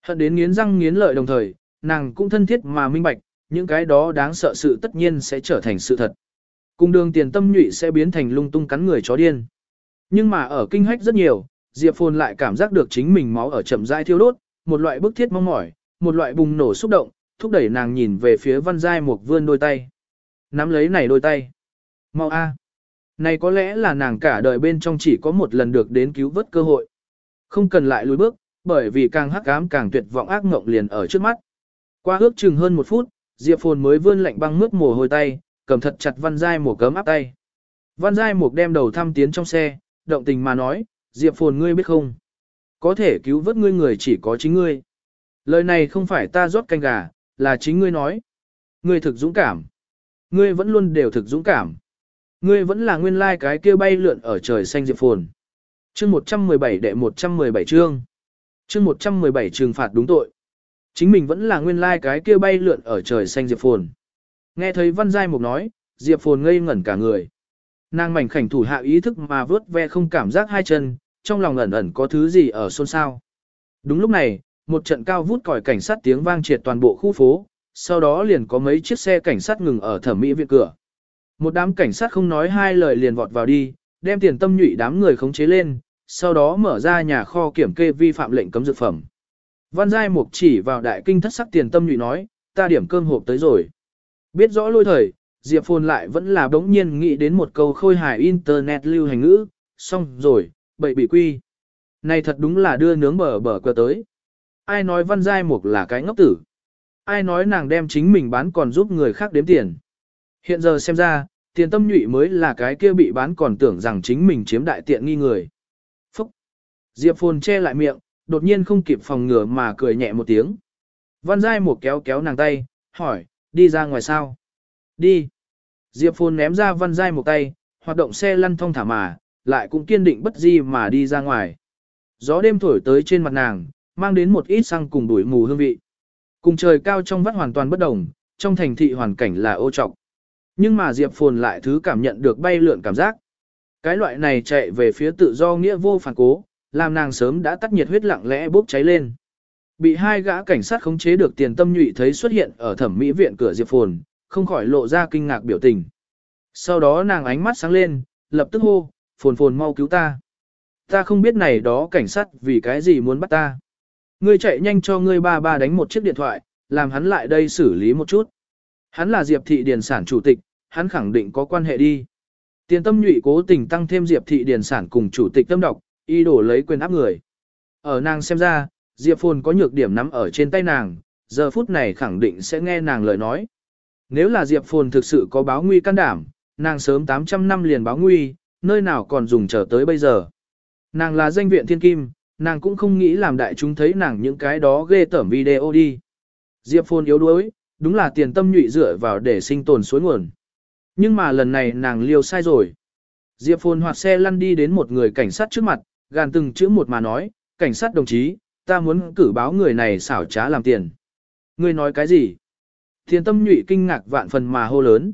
Hận đến nghiến răng nghiến lợi đồng thời, nàng cũng thân thiết mà minh bạch, những cái đó đáng sợ sự tất nhiên sẽ trở thành sự thật. Cùng đường tiền tâm nhụy sẽ biến thành lung tung cắn người chó điên. Nhưng mà ở kinh hách rất nhiều, Diệp Phồn lại cảm giác được chính mình máu ở chậm rãi thiêu đốt, một loại bức thiết mong mỏi, một loại bùng nổ xúc động, thúc đẩy nàng nhìn về phía văn giai một vươn đôi tay. Nắm lấy này đôi tay. Mau a. Này có lẽ là nàng cả đời bên trong chỉ có một lần được đến cứu vớt cơ hội. Không cần lại lùi bước, bởi vì càng hắc ám càng tuyệt vọng ác mộng liền ở trước mắt. Qua ước chừng hơn một phút, Diệp Phồn mới vươn lạnh băng mướt mồ hôi tay, cầm thật chặt Văn Giai Mục cấm áp tay. Văn Giai Mục đem đầu thăm tiến trong xe, động tình mà nói, Diệp Phồn ngươi biết không? Có thể cứu vớt ngươi người chỉ có chính ngươi. Lời này không phải ta rót canh gà, là chính ngươi nói. Ngươi thực dũng cảm. Ngươi vẫn luôn đều thực dũng cảm. Ngươi vẫn là nguyên lai cái kia bay lượn ở trời xanh Diệp Phồn. Chương 117 đệ 117 chương. Chương 117 trừng phạt đúng tội. Chính mình vẫn là nguyên lai cái kia bay lượn ở trời xanh Diệp Phồn. Nghe thấy Văn Giai Mục nói, Diệp Phồn ngây ngẩn cả người. Nàng mảnh khảnh thủ hạ ý thức mà vớt ve không cảm giác hai chân, trong lòng ẩn ẩn có thứ gì ở xôn xao. Đúng lúc này, một trận cao vút còi cảnh sát tiếng vang triệt toàn bộ khu phố, sau đó liền có mấy chiếc xe cảnh sát ngừng ở thẩm mỹ viện cửa. Một đám cảnh sát không nói hai lời liền vọt vào đi, đem tiền tâm nhụy đám người khống chế lên, sau đó mở ra nhà kho kiểm kê vi phạm lệnh cấm dược phẩm. Văn Giai Mục chỉ vào đại kinh thất sắc tiền tâm nhụy nói, ta điểm cơm hộp tới rồi. Biết rõ lôi thời, Diệp Phồn lại vẫn là đống nhiên nghĩ đến một câu khôi hài internet lưu hành ngữ, xong rồi, bậy bị quy. Này thật đúng là đưa nướng bờ bờ cơ tới. Ai nói Văn Giai Mục là cái ngốc tử? Ai nói nàng đem chính mình bán còn giúp người khác đếm tiền? Hiện giờ xem ra, tiền tâm nhụy mới là cái kia bị bán còn tưởng rằng chính mình chiếm đại tiện nghi người. Phúc! Diệp Phồn che lại miệng, đột nhiên không kịp phòng ngừa mà cười nhẹ một tiếng. Văn Giai một kéo kéo nàng tay, hỏi, đi ra ngoài sao? Đi! Diệp Phồn ném ra Văn Giai một tay, hoạt động xe lăn thông thả mà, lại cũng kiên định bất di mà đi ra ngoài. Gió đêm thổi tới trên mặt nàng, mang đến một ít xăng cùng đuổi mù hương vị. Cùng trời cao trong vắt hoàn toàn bất đồng, trong thành thị hoàn cảnh là ô trọc. Nhưng mà Diệp Phồn lại thứ cảm nhận được bay lượn cảm giác. Cái loại này chạy về phía tự do nghĩa vô phản cố, làm nàng sớm đã tắt nhiệt huyết lặng lẽ bốc cháy lên. Bị hai gã cảnh sát khống chế được tiền tâm nhụy thấy xuất hiện ở thẩm mỹ viện cửa Diệp Phồn, không khỏi lộ ra kinh ngạc biểu tình. Sau đó nàng ánh mắt sáng lên, lập tức hô, Phồn Phồn mau cứu ta. Ta không biết này đó cảnh sát vì cái gì muốn bắt ta. Ngươi chạy nhanh cho ngươi ba ba đánh một chiếc điện thoại, làm hắn lại đây xử lý một chút. Hắn là Diệp Thị Điền Sản chủ tịch, hắn khẳng định có quan hệ đi. Tiền tâm nhụy cố tình tăng thêm Diệp Thị Điền Sản cùng chủ tịch tâm độc, y đổ lấy quyền áp người. Ở nàng xem ra, Diệp Phồn có nhược điểm nắm ở trên tay nàng, giờ phút này khẳng định sẽ nghe nàng lời nói. Nếu là Diệp Phồn thực sự có báo nguy can đảm, nàng sớm 800 năm liền báo nguy, nơi nào còn dùng chờ tới bây giờ. Nàng là danh viện thiên kim, nàng cũng không nghĩ làm đại chúng thấy nàng những cái đó ghê tởm video đi. Diệp Phồn yếu đuối, đúng là tiền tâm nhụy dựa vào để sinh tồn suối nguồn. Nhưng mà lần này nàng liều sai rồi. Diệp Phồn hoạt xe lăn đi đến một người cảnh sát trước mặt, gàn từng chữ một mà nói, cảnh sát đồng chí, ta muốn cử báo người này xảo trá làm tiền. Ngươi nói cái gì? Thiên tâm nhụy kinh ngạc vạn phần mà hô lớn.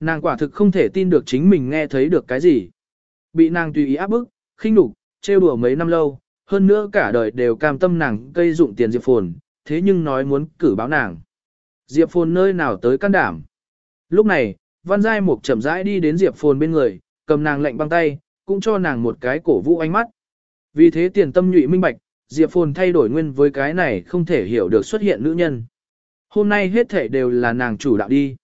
Nàng quả thực không thể tin được chính mình nghe thấy được cái gì. Bị nàng tùy ý áp bức, khinh đục, trêu đùa mấy năm lâu, hơn nữa cả đời đều cam tâm nàng cây dụng tiền Diệp Phồn, thế nhưng nói muốn cử báo nàng. Diệp Phồn nơi nào tới can đảm. Lúc này, Văn Giai Mục chậm rãi đi đến Diệp Phồn bên người, cầm nàng lệnh băng tay, cũng cho nàng một cái cổ vũ ánh mắt. Vì thế tiền tâm nhụy minh bạch, Diệp Phồn thay đổi nguyên với cái này không thể hiểu được xuất hiện nữ nhân. Hôm nay hết thể đều là nàng chủ đạo đi.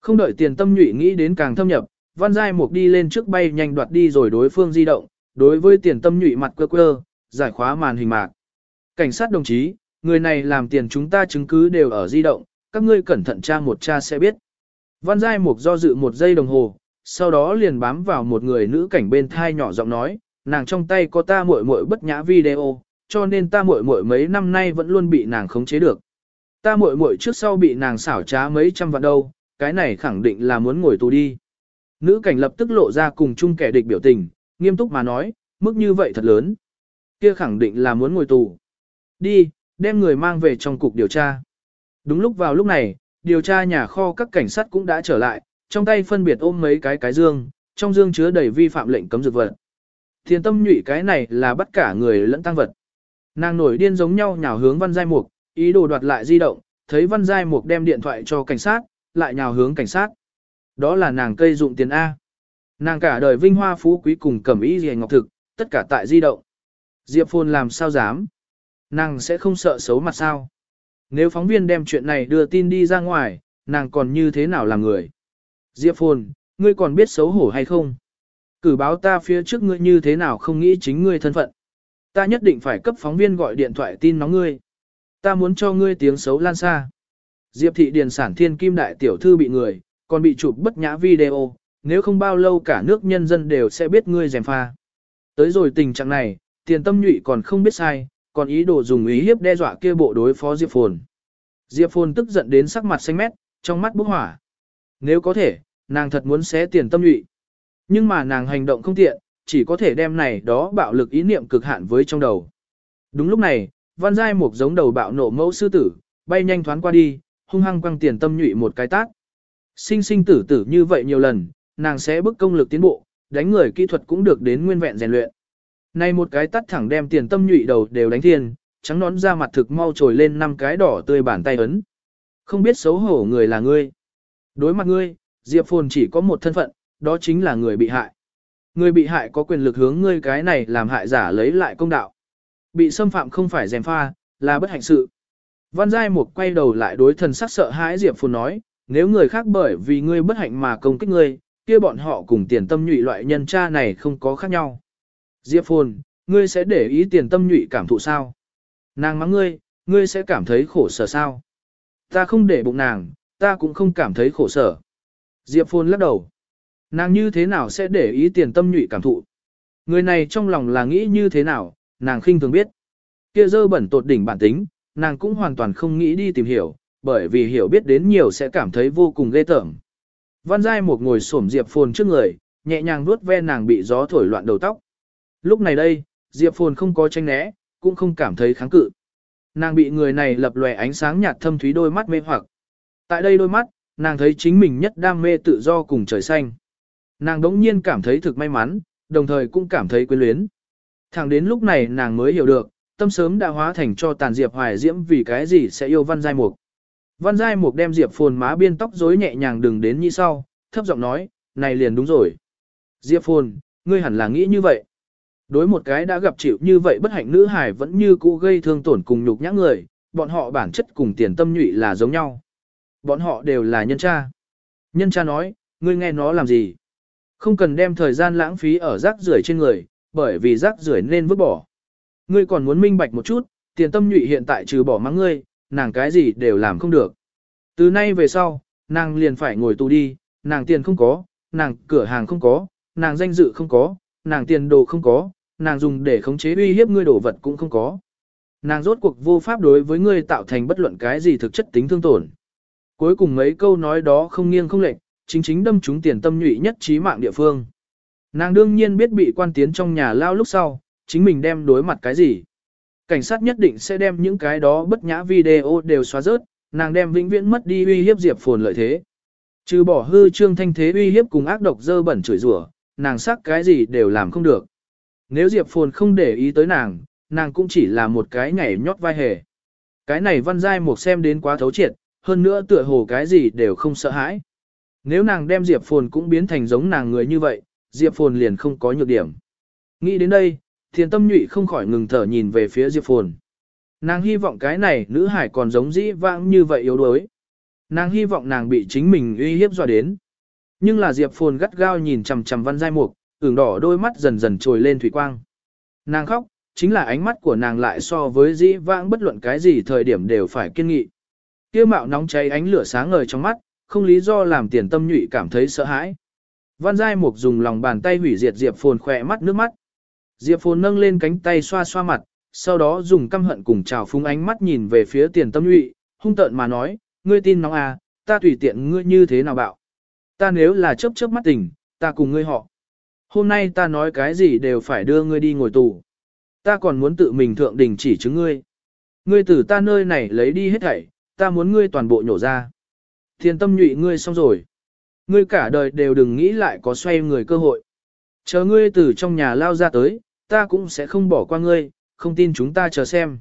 Không đợi tiền tâm nhụy nghĩ đến càng thâm nhập, Văn Giai Mục đi lên trước bay nhanh đoạt đi rồi đối phương di động, đối với tiền tâm nhụy mặt quơ quơ, giải khóa màn hình mạc. Cảnh sát đồng chí, người này làm tiền chúng ta chứng cứ đều ở di động, các ngươi cẩn thận tra một tra sẽ biết. Văn Giai Mục do dự một giây đồng hồ, sau đó liền bám vào một người nữ cảnh bên thai nhỏ giọng nói, nàng trong tay có ta muội muội bất nhã video, cho nên ta muội muội mấy năm nay vẫn luôn bị nàng khống chế được. Ta muội muội trước sau bị nàng xảo trá mấy trăm vạn đâu, cái này khẳng định là muốn ngồi tù đi. Nữ cảnh lập tức lộ ra cùng chung kẻ địch biểu tình, nghiêm túc mà nói, mức như vậy thật lớn. Kia khẳng định là muốn ngồi tù. Đi, đem người mang về trong cục điều tra. Đúng lúc vào lúc này, điều tra nhà kho các cảnh sát cũng đã trở lại, trong tay phân biệt ôm mấy cái cái dương, trong dương chứa đầy vi phạm lệnh cấm dược vật. Thiên tâm nhụy cái này là bắt cả người lẫn tăng vật. Nàng nổi điên giống nhau nhào hướng văn giai mục, ý đồ đoạt lại di động, thấy văn giai mục đem điện thoại cho cảnh sát, lại nhào hướng cảnh sát. Đó là nàng cây dụng tiền A. Nàng cả đời vinh hoa phú quý cùng cẩm ý gì ngọc thực, tất cả tại di động. Diệp Phồn làm sao dám? Nàng sẽ không sợ xấu mặt sao? Nếu phóng viên đem chuyện này đưa tin đi ra ngoài, nàng còn như thế nào làm người? Diệp Phồn, ngươi còn biết xấu hổ hay không? Cử báo ta phía trước ngươi như thế nào không nghĩ chính ngươi thân phận. Ta nhất định phải cấp phóng viên gọi điện thoại tin nóng ngươi. Ta muốn cho ngươi tiếng xấu lan xa. Diệp thị điền sản thiên kim đại tiểu thư bị người, còn bị chụp bất nhã video, nếu không bao lâu cả nước nhân dân đều sẽ biết ngươi dèm pha. Tới rồi tình trạng này, tiền tâm nhụy còn không biết sai, còn ý đồ dùng ý hiếp đe dọa kia bộ đối phó Diệp Phồn. Diệp Phồn tức giận đến sắc mặt xanh mét, trong mắt bốc hỏa. Nếu có thể, nàng thật muốn xé tiền tâm nhụy. Nhưng mà nàng hành động không tiện, chỉ có thể đem này đó bạo lực ý niệm cực hạn với trong đầu. Đúng lúc này, văn giai Mục giống đầu bạo nộ mẫu sư tử, bay nhanh thoáng qua đi, hung hăng quăng tiền tâm nhụy một cái tát. Sinh sinh tử tử như vậy nhiều lần, nàng sẽ bức công lực tiến bộ, đánh người kỹ thuật cũng được đến nguyên vẹn rèn luyện. Này một cái tắt thẳng đem tiền tâm nhụy đầu đều đánh thiên, trắng nón ra mặt thực mau trồi lên năm cái đỏ tươi bàn tay ấn. Không biết xấu hổ người là ngươi. Đối mặt ngươi, Diệp Phồn chỉ có một thân phận, đó chính là người bị hại. Người bị hại có quyền lực hướng ngươi cái này làm hại giả lấy lại công đạo. Bị xâm phạm không phải dèm pha, là bất hạnh sự. Văn Giai Mục quay đầu lại đối thần sắc sợ hãi Diệp Phồn nói, nếu người khác bởi vì ngươi bất hạnh mà công kích ngươi, kia bọn họ cùng tiền tâm nhụy loại nhân cha này không có khác nhau. Diệp Phồn, ngươi sẽ để ý tiền tâm nhụy cảm thụ sao? Nàng mắng ngươi, ngươi sẽ cảm thấy khổ sở sao? Ta không để bụng nàng, ta cũng không cảm thấy khổ sở. Diệp Phồn lắc đầu. Nàng như thế nào sẽ để ý tiền tâm nhụy cảm thụ? Người này trong lòng là nghĩ như thế nào, nàng khinh thường biết. Kia dơ bẩn tột đỉnh bản tính, nàng cũng hoàn toàn không nghĩ đi tìm hiểu, bởi vì hiểu biết đến nhiều sẽ cảm thấy vô cùng ghê tởm. Văn Giai một ngồi xổm Diệp Phồn trước người, nhẹ nhàng vuốt ve nàng bị gió thổi loạn đầu tóc. Lúc này đây, Diệp Phồn không có tranh né, cũng không cảm thấy kháng cự. Nàng bị người này lập lòe ánh sáng nhạt thâm thúy đôi mắt mê hoặc. Tại đây đôi mắt, nàng thấy chính mình nhất đam mê tự do cùng trời xanh. Nàng đống nhiên cảm thấy thực may mắn, đồng thời cũng cảm thấy quyến luyến. Thẳng đến lúc này nàng mới hiểu được, tâm sớm đã hóa thành cho tàn Diệp Hoài Diễm vì cái gì sẽ yêu Văn Giai Mục. Văn Giai Mục đem Diệp Phồn má biên tóc rối nhẹ nhàng đừng đến như sau, thấp giọng nói, này liền đúng rồi. Diệp Phồn, ngươi hẳn là nghĩ như vậy. Đối một cái đã gặp chịu như vậy bất hạnh nữ hải vẫn như cũ gây thương tổn cùng nhục nhã người, bọn họ bản chất cùng tiền tâm nhụy là giống nhau. Bọn họ đều là nhân cha. Nhân cha nói, ngươi nghe nó làm gì? Không cần đem thời gian lãng phí ở rác rưởi trên người, bởi vì rác rưởi nên vứt bỏ. Ngươi còn muốn minh bạch một chút, tiền tâm nhụy hiện tại trừ bỏ mắng ngươi, nàng cái gì đều làm không được. Từ nay về sau, nàng liền phải ngồi tù đi, nàng tiền không có, nàng cửa hàng không có, nàng danh dự không có, nàng tiền đồ không có, nàng dùng để khống chế uy hiếp ngươi đổ vật cũng không có. Nàng rốt cuộc vô pháp đối với ngươi tạo thành bất luận cái gì thực chất tính thương tổn. Cuối cùng mấy câu nói đó không nghiêng không lệch, chính chính đâm trúng tiền tâm nhụy nhất trí mạng địa phương. Nàng đương nhiên biết bị quan tiến trong nhà lao lúc sau, chính mình đem đối mặt cái gì. Cảnh sát nhất định sẽ đem những cái đó bất nhã video đều xóa rớt, nàng đem vĩnh viễn mất đi uy hiếp Diệp Phồn lợi thế. Trừ bỏ hư trương thanh thế uy hiếp cùng ác độc dơ bẩn chửi rủa, nàng sắc cái gì đều làm không được. Nếu Diệp Phồn không để ý tới nàng, nàng cũng chỉ là một cái nhảy nhót vai hề. Cái này văn giai một xem đến quá thấu triệt, hơn nữa tựa hồ cái gì đều không sợ hãi. Nếu nàng đem Diệp Phồn cũng biến thành giống nàng người như vậy, Diệp Phồn liền không có nhược điểm. Nghĩ đến đây, thiền tâm nhụy không khỏi ngừng thở nhìn về phía Diệp Phồn. Nàng hy vọng cái này nữ hải còn giống dĩ vãng như vậy yếu đuối. Nàng hy vọng nàng bị chính mình uy hiếp dọa đến. Nhưng là Diệp Phồn gắt gao nhìn chằm chằm văn giai mục, ửng đỏ đôi mắt dần dần trồi lên thủy quang. Nàng khóc, chính là ánh mắt của nàng lại so với dĩ vãng bất luận cái gì thời điểm đều phải kiên nghị. Kia mạo nóng cháy ánh lửa sáng ngời trong mắt, không lý do làm tiền tâm nhụy cảm thấy sợ hãi. Văn Giai Mục dùng lòng bàn tay hủy diệt Diệp Phồn khỏe mắt nước mắt. Diệp Phồn nâng lên cánh tay xoa xoa mặt, sau đó dùng căm hận cùng trào phúng ánh mắt nhìn về phía tiền tâm nhụy, hung tợn mà nói, ngươi tin nóng à, ta tùy tiện ngươi như thế nào bạo. Ta nếu là chớp chớp mắt tỉnh ta cùng ngươi họ. Hôm nay ta nói cái gì đều phải đưa ngươi đi ngồi tù. Ta còn muốn tự mình thượng đình chỉ chứng ngươi. Ngươi từ ta nơi này lấy đi hết thảy, ta muốn ngươi toàn bộ nhổ ra. Thiên tâm nhụy ngươi xong rồi. Ngươi cả đời đều đừng nghĩ lại có xoay người cơ hội. Chờ ngươi từ trong nhà lao ra tới, ta cũng sẽ không bỏ qua ngươi, không tin chúng ta chờ xem.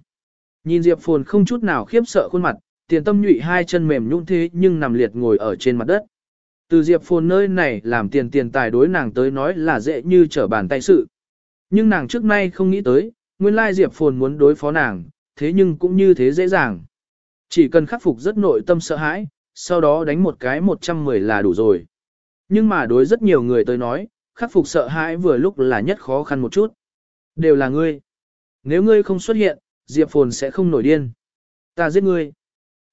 Nhìn Diệp Phồn không chút nào khiếp sợ khuôn mặt, tiền tâm nhụy hai chân mềm nhũn thế nhưng nằm liệt ngồi ở trên mặt đất. Từ Diệp Phồn nơi này làm tiền tiền tài đối nàng tới nói là dễ như trở bàn tay sự. Nhưng nàng trước nay không nghĩ tới, nguyên lai Diệp Phồn muốn đối phó nàng, thế nhưng cũng như thế dễ dàng. Chỉ cần khắc phục rất nội tâm sợ hãi, sau đó đánh một cái 110 là đủ rồi. Nhưng mà đối rất nhiều người tới nói, khắc phục sợ hãi vừa lúc là nhất khó khăn một chút. Đều là ngươi. Nếu ngươi không xuất hiện, Diệp Phồn sẽ không nổi điên. Ta giết ngươi.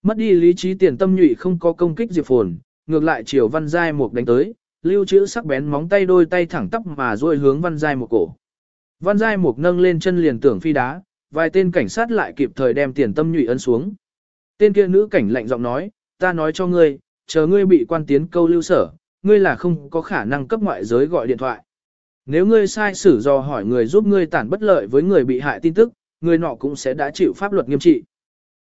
Mất đi lý trí tiền tâm nhụy không có công kích Diệp Phồn, ngược lại chiều văn giai mục đánh tới, lưu trữ sắc bén móng tay đôi tay thẳng tắp mà duỗi hướng văn giai mục cổ. Văn giai mục nâng lên chân liền tưởng phi đá, vài tên cảnh sát lại kịp thời đem tiền tâm nhụy ấn xuống. Tên kia nữ cảnh lạnh giọng nói, ta nói cho ngươi, chờ ngươi bị quan tiến câu lưu sở, ngươi là không có khả năng cấp ngoại giới gọi điện thoại. Nếu ngươi sai sử do hỏi người giúp ngươi tản bất lợi với người bị hại tin tức, người nọ cũng sẽ đã chịu pháp luật nghiêm trị.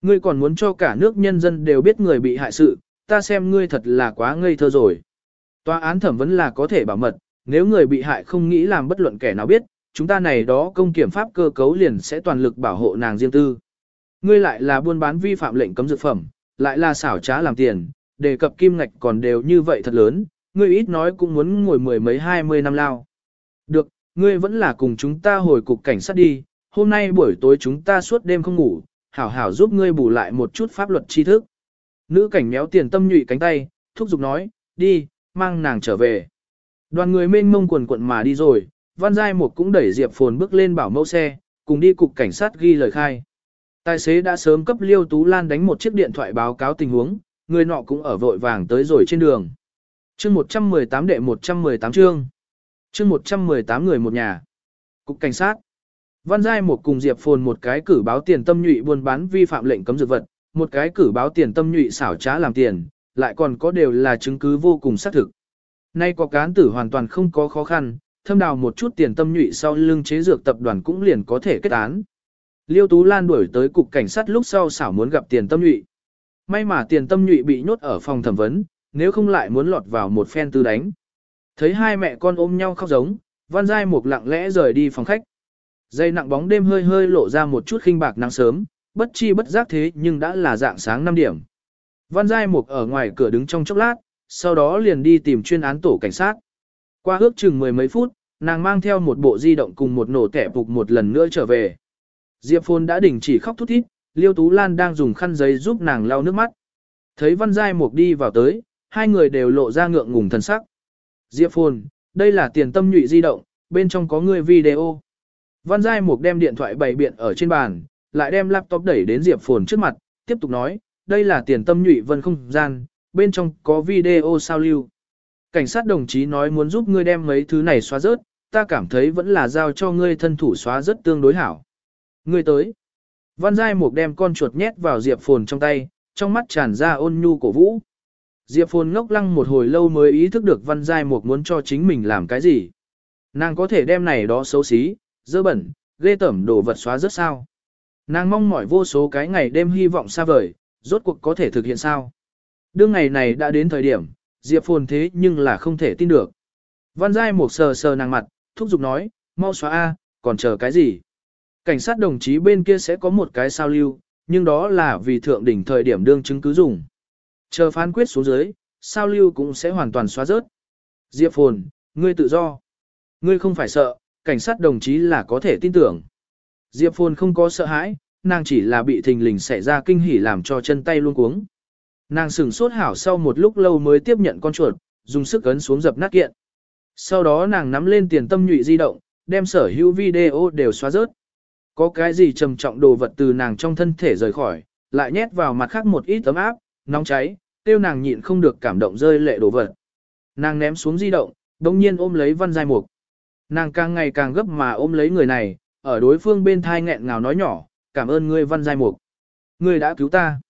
Ngươi còn muốn cho cả nước nhân dân đều biết người bị hại sự, ta xem ngươi thật là quá ngây thơ rồi. Tòa án thẩm vấn là có thể bảo mật, nếu người bị hại không nghĩ làm bất luận kẻ nào biết, chúng ta này đó công kiểm pháp cơ cấu liền sẽ toàn lực bảo hộ nàng riêng tư. Ngươi lại là buôn bán vi phạm lệnh cấm dược phẩm, lại là xảo trá làm tiền, đề cập kim ngạch còn đều như vậy thật lớn, ngươi ít nói cũng muốn ngồi mười mấy hai mươi năm lao. Được, ngươi vẫn là cùng chúng ta hồi cục cảnh sát đi, hôm nay buổi tối chúng ta suốt đêm không ngủ, hảo hảo giúp ngươi bù lại một chút pháp luật tri thức. Nữ cảnh méo tiền tâm nhụy cánh tay, thúc giục nói, đi, mang nàng trở về. Đoàn người mênh mông quần quận mà đi rồi, Văn Giai Mục cũng đẩy Diệp Phồn bước lên bảo mẫu xe, cùng đi cục cảnh sát ghi lời khai. Tài xế đã sớm cấp Liêu Tú Lan đánh một chiếc điện thoại báo cáo tình huống, người nọ cũng ở vội vàng tới rồi trên đường. Chương 118 đệ 118 chương. Chương 118 người một nhà. Cục cảnh sát. Văn Giai một cùng Diệp Phồn một cái cử báo tiền tâm nhụy buôn bán vi phạm lệnh cấm dược vật, một cái cử báo tiền tâm nhụy xảo trá làm tiền, lại còn có đều là chứng cứ vô cùng xác thực. Nay có cán tử hoàn toàn không có khó khăn, thâm đào một chút tiền tâm nhụy sau lưng chế dược tập đoàn cũng liền có thể kết án. Liêu Tú Lan đuổi tới cục cảnh sát lúc sau xảo muốn gặp tiền tâm nhụy. May mà tiền tâm nhụy bị nhốt ở phòng thẩm vấn, nếu không lại muốn lọt vào một phen tư đánh. Thấy hai mẹ con ôm nhau khóc giống, Văn Giai Mục lặng lẽ rời đi phòng khách. Dây nặng bóng đêm hơi hơi lộ ra một chút khinh bạc nắng sớm, bất chi bất giác thế nhưng đã là dạng sáng 5 điểm. Văn Giai Mục ở ngoài cửa đứng trong chốc lát, sau đó liền đi tìm chuyên án tổ cảnh sát. Qua ước chừng mười mấy phút, nàng mang theo một bộ di động cùng một nổ tẻ phục một lần nữa trở về. Diệp Phồn đã đình chỉ khóc thút thít, Liêu Tú Lan đang dùng khăn giấy giúp nàng lau nước mắt. Thấy Văn Giai Mục đi vào tới, hai người đều lộ ra ngượng ngùng thần sắc. Diệp Phồn, đây là tiền tâm nhụy di động, bên trong có người video. Văn Giai Mục đem điện thoại bày biện ở trên bàn, lại đem laptop đẩy đến Diệp Phồn trước mặt, tiếp tục nói, đây là tiền tâm nhụy vân không gian, bên trong có video sao lưu. Cảnh sát đồng chí nói muốn giúp ngươi đem mấy thứ này xóa rớt, ta cảm thấy vẫn là giao cho ngươi thân thủ xóa rất tương đối hảo. Ngươi tới. Văn Giai Mục đem con chuột nhét vào Diệp Phồn trong tay, trong mắt tràn ra ôn nhu cổ vũ. Diệp Phồn ngốc lăng một hồi lâu mới ý thức được Văn Giai Mục muốn cho chính mình làm cái gì. Nàng có thể đem này đó xấu xí, dơ bẩn, ghê tẩm đồ vật xóa rất sao. Nàng mong mỏi vô số cái ngày đêm hy vọng xa vời, rốt cuộc có thể thực hiện sao. Đương ngày này đã đến thời điểm, Diệp Phồn thế nhưng là không thể tin được. Văn Giai một sờ sờ nàng mặt, thúc giục nói, mau xóa A, còn chờ cái gì? Cảnh sát đồng chí bên kia sẽ có một cái sao lưu, nhưng đó là vì thượng đỉnh thời điểm đương chứng cứ dùng. Chờ phán quyết xuống dưới, sao lưu cũng sẽ hoàn toàn xóa rớt. Diệp Phồn, ngươi tự do. Ngươi không phải sợ, cảnh sát đồng chí là có thể tin tưởng. Diệp Phồn không có sợ hãi, nàng chỉ là bị thình lình xảy ra kinh hỉ làm cho chân tay luôn cuống. Nàng sửng sốt hảo sau một lúc lâu mới tiếp nhận con chuột, dùng sức ấn xuống dập nát kiện. Sau đó nàng nắm lên tiền tâm nhụy di động, đem sở hữu video đều xóa rớt. Có cái gì trầm trọng đồ vật từ nàng trong thân thể rời khỏi, lại nhét vào mặt khác một ít tấm áp, nóng cháy, tiêu nàng nhịn không được cảm động rơi lệ đồ vật. Nàng ném xuống di động, đồng nhiên ôm lấy văn giai mục. Nàng càng ngày càng gấp mà ôm lấy người này, ở đối phương bên thai nghẹn ngào nói nhỏ, cảm ơn ngươi văn giai mục. Ngươi đã cứu ta.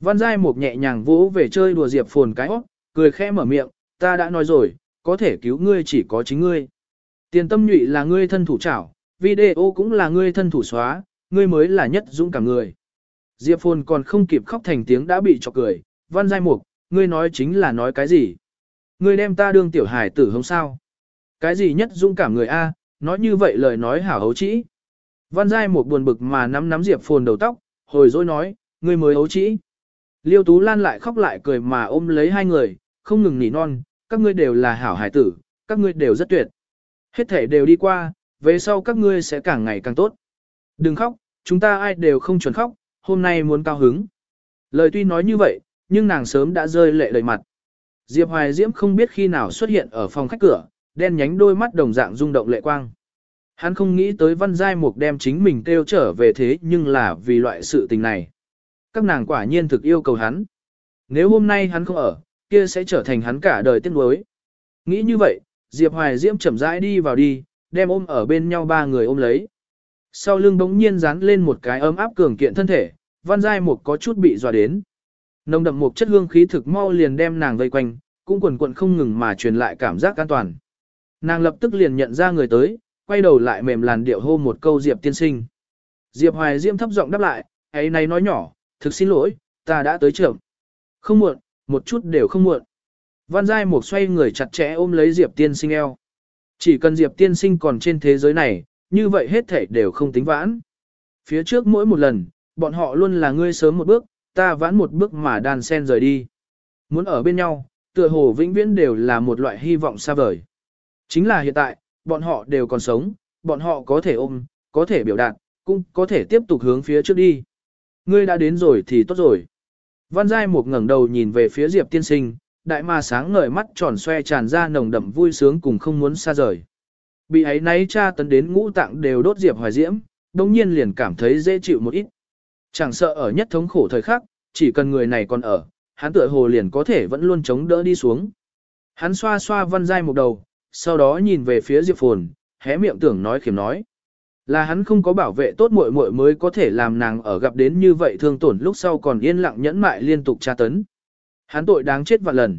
Văn giai mục nhẹ nhàng vỗ về chơi đùa diệp phồn cái óc, cười khẽ mở miệng, ta đã nói rồi, có thể cứu ngươi chỉ có chính ngươi. Tiền tâm nhụy là ngươi thân thủ chảo video cũng là ngươi thân thủ xóa, ngươi mới là nhất dũng cảm người. Diệp Phồn còn không kịp khóc thành tiếng đã bị chọc cười, văn giai mục, ngươi nói chính là nói cái gì? Ngươi đem ta đương tiểu hải tử không sao? Cái gì nhất dũng cảm người A, nói như vậy lời nói hảo hấu trĩ. Văn giai một buồn bực mà nắm nắm Diệp Phồn đầu tóc, hồi dối nói, ngươi mới ấu trĩ. Liêu Tú Lan lại khóc lại cười mà ôm lấy hai người, không ngừng nỉ non, các ngươi đều là hảo hải tử, các ngươi đều rất tuyệt. Hết thể đều đi qua, về sau các ngươi sẽ càng ngày càng tốt. Đừng khóc, chúng ta ai đều không chuẩn khóc, hôm nay muốn cao hứng. Lời tuy nói như vậy, nhưng nàng sớm đã rơi lệ đầy mặt. Diệp Hoài Diễm không biết khi nào xuất hiện ở phòng khách cửa, đen nhánh đôi mắt đồng dạng rung động lệ quang. Hắn không nghĩ tới văn giai mục đem chính mình kêu trở về thế nhưng là vì loại sự tình này. Các nàng quả nhiên thực yêu cầu hắn. Nếu hôm nay hắn không ở, kia sẽ trở thành hắn cả đời tiếc nuối. Nghĩ như vậy, Diệp Hoài Diễm chậm rãi đi vào đi, đem ôm ở bên nhau ba người ôm lấy. Sau lưng bỗng nhiên dán lên một cái ấm áp cường kiện thân thể, văn giai mục có chút bị dọa đến. Nồng đậm một chất hương khí thực mau liền đem nàng vây quanh, cũng quần quận không ngừng mà truyền lại cảm giác an toàn. Nàng lập tức liền nhận ra người tới, quay đầu lại mềm làn điệu hô một câu Diệp tiên sinh. Diệp Hoài Diễm thấp giọng đáp lại, ấy này nói nhỏ, thực xin lỗi, ta đã tới trưởng. Không muộn, một chút đều không muộn. Văn Giai Mục xoay người chặt chẽ ôm lấy Diệp tiên sinh eo. Chỉ cần Diệp tiên sinh còn trên thế giới này, như vậy hết thể đều không tính vãn. Phía trước mỗi một lần, bọn họ luôn là ngươi sớm một bước, ta vãn một bước mà đàn sen rời đi. Muốn ở bên nhau, tựa hồ vĩnh viễn đều là một loại hy vọng xa vời. Chính là hiện tại, bọn họ đều còn sống, bọn họ có thể ôm, có thể biểu đạt, cũng có thể tiếp tục hướng phía trước đi. Ngươi đã đến rồi thì tốt rồi. Văn Giai một ngẩng đầu nhìn về phía Diệp tiên sinh, đại ma sáng ngời mắt tròn xoe tràn ra nồng đậm vui sướng cùng không muốn xa rời. Bị ấy náy cha tấn đến ngũ tạng đều đốt Diệp Hoài Diễm, đồng nhiên liền cảm thấy dễ chịu một ít. Chẳng sợ ở nhất thống khổ thời khắc, chỉ cần người này còn ở, hắn tựa hồ liền có thể vẫn luôn chống đỡ đi xuống. Hắn xoa xoa văn giai một đầu, sau đó nhìn về phía Diệp Phồn, hé miệng tưởng nói khiếm nói. Là hắn không có bảo vệ tốt muội muội mới có thể làm nàng ở gặp đến như vậy thương tổn lúc sau còn yên lặng nhẫn mại liên tục tra tấn. Hắn tội đáng chết vạn lần.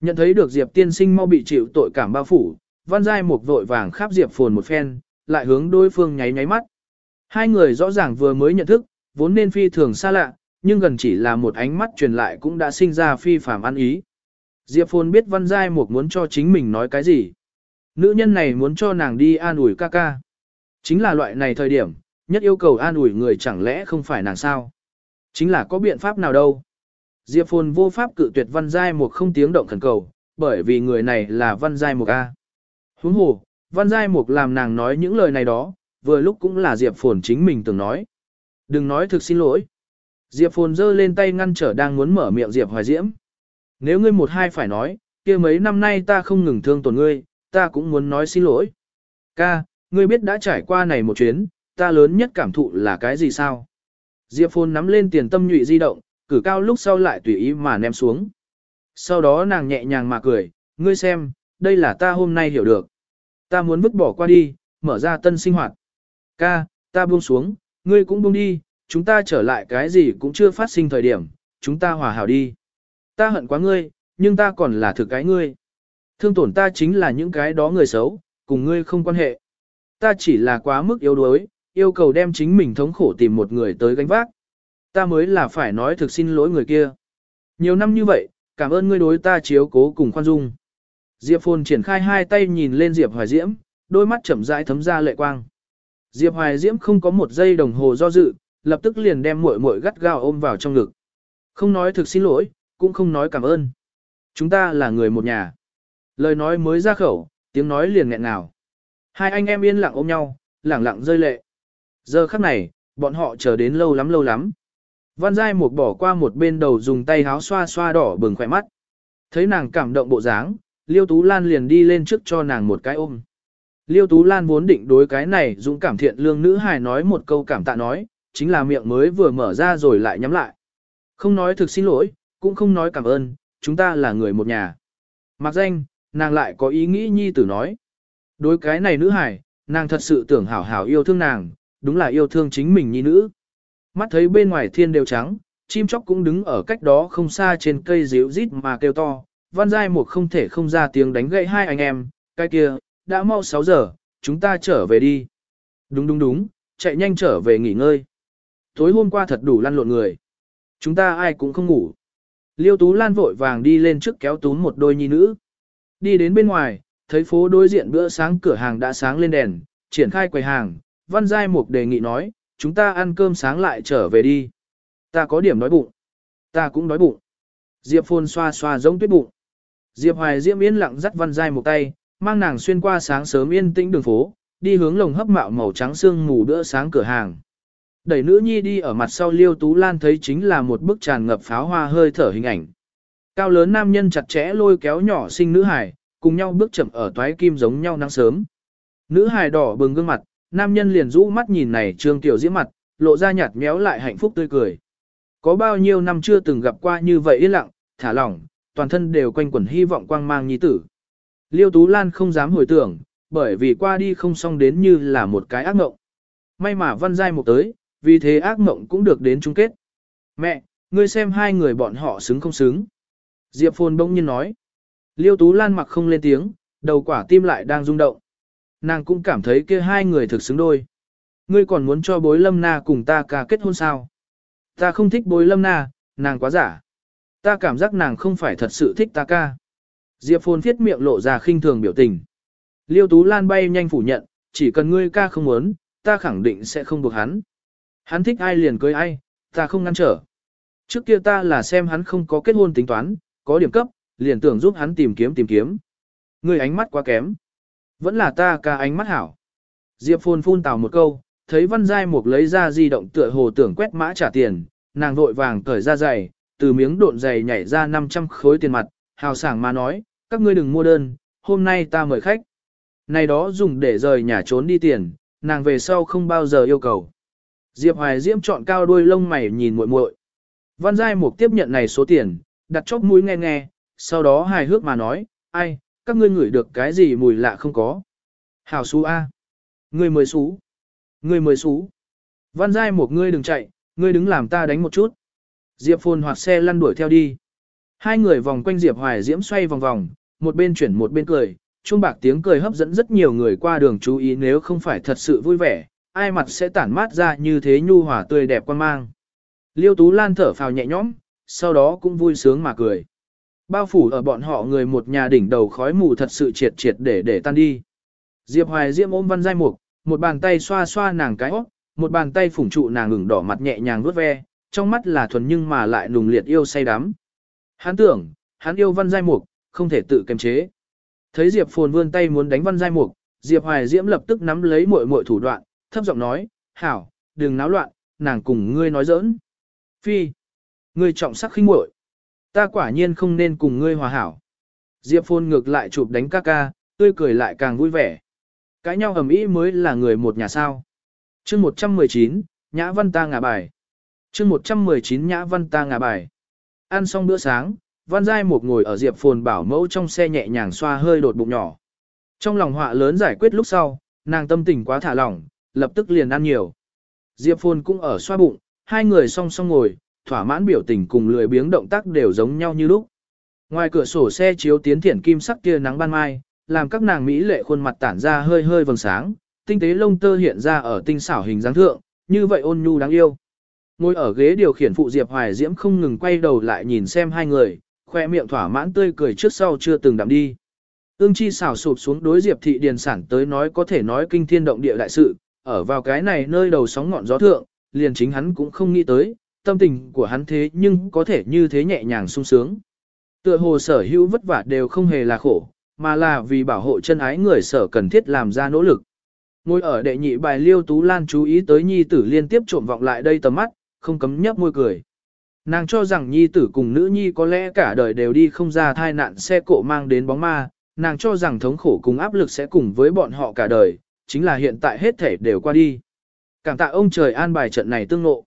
Nhận thấy được Diệp tiên sinh mau bị chịu tội cảm bao phủ, Văn Giai một vội vàng khắp Diệp Phồn một phen, lại hướng đối phương nháy nháy mắt. Hai người rõ ràng vừa mới nhận thức, vốn nên phi thường xa lạ, nhưng gần chỉ là một ánh mắt truyền lại cũng đã sinh ra phi phàm ăn ý. Diệp Phồn biết Văn Giai Mục muốn cho chính mình nói cái gì. Nữ nhân này muốn cho nàng đi an ủi ca ca. Chính là loại này thời điểm, nhất yêu cầu an ủi người chẳng lẽ không phải nàng sao. Chính là có biện pháp nào đâu. Diệp Phồn vô pháp cự tuyệt Văn Giai Mục không tiếng động khẩn cầu, bởi vì người này là Văn Giai Mục A. Huống hồ, Văn Giai Mục làm nàng nói những lời này đó, vừa lúc cũng là Diệp Phồn chính mình từng nói. Đừng nói thực xin lỗi. Diệp Phồn giơ lên tay ngăn trở đang muốn mở miệng Diệp Hoài Diễm. Nếu ngươi một hai phải nói, kia mấy năm nay ta không ngừng thương tổn ngươi, ta cũng muốn nói xin lỗi. Ca, ngươi biết đã trải qua này một chuyến, ta lớn nhất cảm thụ là cái gì sao? Diệp Phồn nắm lên tiền tâm nhụy di động, cử cao lúc sau lại tùy ý mà ném xuống. Sau đó nàng nhẹ nhàng mà cười, ngươi xem, đây là ta hôm nay hiểu được. Ta muốn vứt bỏ qua đi, mở ra tân sinh hoạt. Ca, ta buông xuống, ngươi cũng buông đi, chúng ta trở lại cái gì cũng chưa phát sinh thời điểm, chúng ta hòa hảo đi. Ta hận quá ngươi, nhưng ta còn là thực cái ngươi. Thương tổn ta chính là những cái đó người xấu, cùng ngươi không quan hệ. Ta chỉ là quá mức yếu đuối, yêu cầu đem chính mình thống khổ tìm một người tới gánh vác. Ta mới là phải nói thực xin lỗi người kia. Nhiều năm như vậy, cảm ơn ngươi đối ta chiếu cố cùng khoan dung. Diệp Phồn triển khai hai tay nhìn lên Diệp Hoài Diễm, đôi mắt chậm rãi thấm ra lệ quang. Diệp Hoài Diễm không có một giây đồng hồ do dự, lập tức liền đem muội muội gắt gao ôm vào trong ngực. Không nói thực xin lỗi, cũng không nói cảm ơn. Chúng ta là người một nhà. Lời nói mới ra khẩu, tiếng nói liền nghẹn ngào. Hai anh em yên lặng ôm nhau, lẳng lặng rơi lệ. Giờ khắc này, bọn họ chờ đến lâu lắm lâu lắm. Văn Giai Mục bỏ qua một bên đầu dùng tay háo xoa xoa đỏ bừng khỏe mắt. Thấy nàng cảm động bộ dáng, Liêu Tú Lan liền đi lên trước cho nàng một cái ôm. Liêu Tú Lan vốn định đối cái này dũng cảm thiện lương nữ hài nói một câu cảm tạ nói, chính là miệng mới vừa mở ra rồi lại nhắm lại. Không nói thực xin lỗi, cũng không nói cảm ơn, chúng ta là người một nhà. Mặc danh, nàng lại có ý nghĩ nhi tử nói. Đối cái này nữ hải nàng thật sự tưởng hảo hảo yêu thương nàng, đúng là yêu thương chính mình nhi nữ. Mắt thấy bên ngoài thiên đều trắng, chim chóc cũng đứng ở cách đó không xa trên cây ríu rít mà kêu to. Văn Giai một không thể không ra tiếng đánh gậy hai anh em, cái kia, đã mau 6 giờ, chúng ta trở về đi. Đúng đúng đúng, chạy nhanh trở về nghỉ ngơi. Tối hôm qua thật đủ lăn lộn người. Chúng ta ai cũng không ngủ. Liêu Tú Lan vội vàng đi lên trước kéo túm một đôi nhi nữ. Đi đến bên ngoài, thấy phố đối diện bữa sáng cửa hàng đã sáng lên đèn, triển khai quầy hàng, Văn Giai Mục đề nghị nói, chúng ta ăn cơm sáng lại trở về đi. Ta có điểm đói bụng. Ta cũng đói bụng. Diệp Phồn xoa xoa giống tuyết bụng. Diệp Hoài Diễm yên lặng dắt Văn Giai một tay, mang nàng xuyên qua sáng sớm yên tĩnh đường phố, đi hướng lồng hấp mạo màu trắng xương mù bữa sáng cửa hàng. Đẩy nữ nhi đi ở mặt sau Liêu Tú Lan thấy chính là một bức tràn ngập pháo hoa hơi thở hình ảnh. Cao lớn nam nhân chặt chẽ lôi kéo nhỏ sinh nữ hải, cùng nhau bước chậm ở toái kim giống nhau nắng sớm. Nữ hải đỏ bừng gương mặt, nam nhân liền rũ mắt nhìn này trương tiểu diễm mặt, lộ ra nhạt méo lại hạnh phúc tươi cười. Có bao nhiêu năm chưa từng gặp qua như vậy yên lặng, thả lỏng, toàn thân đều quanh quẩn hy vọng quang mang nhi tử. Liêu Tú Lan không dám hồi tưởng, bởi vì qua đi không xong đến như là một cái ác mộng. May mà văn giai một tới, vì thế ác mộng cũng được đến chung kết. Mẹ, ngươi xem hai người bọn họ xứng không xứng. Diệp Phồn bỗng nhiên nói. Liêu Tú Lan mặc không lên tiếng, đầu quả tim lại đang rung động. Nàng cũng cảm thấy kia hai người thực xứng đôi. Ngươi còn muốn cho bối lâm na cùng ta ca kết hôn sao? Ta không thích bối lâm na, nàng quá giả. Ta cảm giác nàng không phải thật sự thích ta ca. Diệp Phồn thiết miệng lộ ra khinh thường biểu tình. Liêu Tú Lan bay nhanh phủ nhận, chỉ cần ngươi ca không muốn, ta khẳng định sẽ không buộc hắn. Hắn thích ai liền cưới ai, ta không ngăn trở. Trước kia ta là xem hắn không có kết hôn tính toán, có điểm cấp, liền tưởng giúp hắn tìm kiếm tìm kiếm. Ngươi ánh mắt quá kém. Vẫn là ta ca ánh mắt hảo. Diệp Phồn phun tào một câu, thấy Văn Giai Mục lấy ra di động tựa hồ tưởng quét mã trả tiền, nàng vội vàng cởi ra giày, từ miếng độn giày nhảy ra 500 khối tiền mặt, hào sảng mà nói, các ngươi đừng mua đơn, hôm nay ta mời khách. Này đó dùng để rời nhà trốn đi tiền, nàng về sau không bao giờ yêu cầu. Diệp Hoài Diễm chọn cao đuôi lông mày nhìn muội muội. Văn Giai Mục tiếp nhận này số tiền, đặt chóp mũi nghe nghe, sau đó hài hước mà nói, ai, các ngươi ngửi được cái gì mùi lạ không có. Hảo xú A. Ngươi mới xú. Ngươi mới xú. Văn Giai Mục ngươi đừng chạy, ngươi đứng làm ta đánh một chút. Diệp Phồn hoạt xe lăn đuổi theo đi. Hai người vòng quanh Diệp Hoài Diễm xoay vòng vòng, một bên chuyển một bên cười, chuông bạc tiếng cười hấp dẫn rất nhiều người qua đường chú ý nếu không phải thật sự vui vẻ, ai mặt sẽ tản mát ra như thế nhu hòa tươi đẹp quan mang. Liêu Tú Lan thở phào nhẹ nhõm, sau đó cũng vui sướng mà cười. Bao phủ ở bọn họ người một nhà đỉnh đầu khói mù thật sự triệt triệt để để tan đi. Diệp Hoài Diễm ôm văn giai mục, một bàn tay xoa xoa nàng cái óc, một bàn tay phủng trụ nàng ngừng đỏ mặt nhẹ nhàng vuốt ve, trong mắt là thuần nhưng mà lại nùng liệt yêu say đắm. Hắn tưởng, hắn yêu văn giai mục, không thể tự kiềm chế. Thấy Diệp Phồn vươn tay muốn đánh văn giai mục, Diệp Hoài Diễm lập tức nắm lấy muội muội thủ đoạn, thấp giọng nói, hảo, đừng náo loạn, nàng cùng ngươi nói giỡn. Phi, ngươi trọng sắc khinh muội, ta quả nhiên không nên cùng ngươi hòa hảo. Diệp Phồn ngược lại chụp đánh ca ca, tươi cười lại càng vui vẻ. Cãi nhau ầm ĩ mới là người một nhà sao. chương 119, Nhã Văn ta ngả bài. chương 119 Nhã Văn ta ngả bài. Ăn xong bữa sáng, Văn Giai một ngồi ở Diệp Phồn bảo mẫu trong xe nhẹ nhàng xoa hơi đột bụng nhỏ. Trong lòng họa lớn giải quyết lúc sau, nàng tâm tình quá thả lỏng, lập tức liền ăn nhiều. Diệp Phồn cũng ở xoa bụng, hai người song song ngồi, thỏa mãn biểu tình cùng lười biếng động tác đều giống nhau như lúc. Ngoài cửa sổ xe chiếu tiến thiển kim sắc kia nắng ban mai, làm các nàng mỹ lệ khuôn mặt tản ra hơi hơi vầng sáng, tinh tế lông tơ hiện ra ở tinh xảo hình dáng thượng, như vậy ôn nhu đáng yêu. Ngồi ở ghế điều khiển phụ Diệp Hoài Diễm không ngừng quay đầu lại nhìn xem hai người, khoe miệng thỏa mãn tươi cười trước sau chưa từng đạm đi. Ương chi xảo sụp xuống đối Diệp thị điền sản tới nói có thể nói kinh thiên động địa đại sự, ở vào cái này nơi đầu sóng ngọn gió thượng, liền chính hắn cũng không nghĩ tới, tâm tình của hắn thế nhưng có thể như thế nhẹ nhàng sung sướng. Tựa hồ sở hữu vất vả đều không hề là khổ, mà là vì bảo hộ chân ái người sở cần thiết làm ra nỗ lực. Ngồi ở đệ nhị bài Liêu Tú Lan chú ý tới nhi tử liên tiếp trộm vọng lại đây tầm mắt, không cấm nhấp môi cười. Nàng cho rằng nhi tử cùng nữ nhi có lẽ cả đời đều đi không ra thai nạn xe cộ mang đến bóng ma, nàng cho rằng thống khổ cùng áp lực sẽ cùng với bọn họ cả đời, chính là hiện tại hết thể đều qua đi. Cảm tạ ông trời an bài trận này tương ngộ.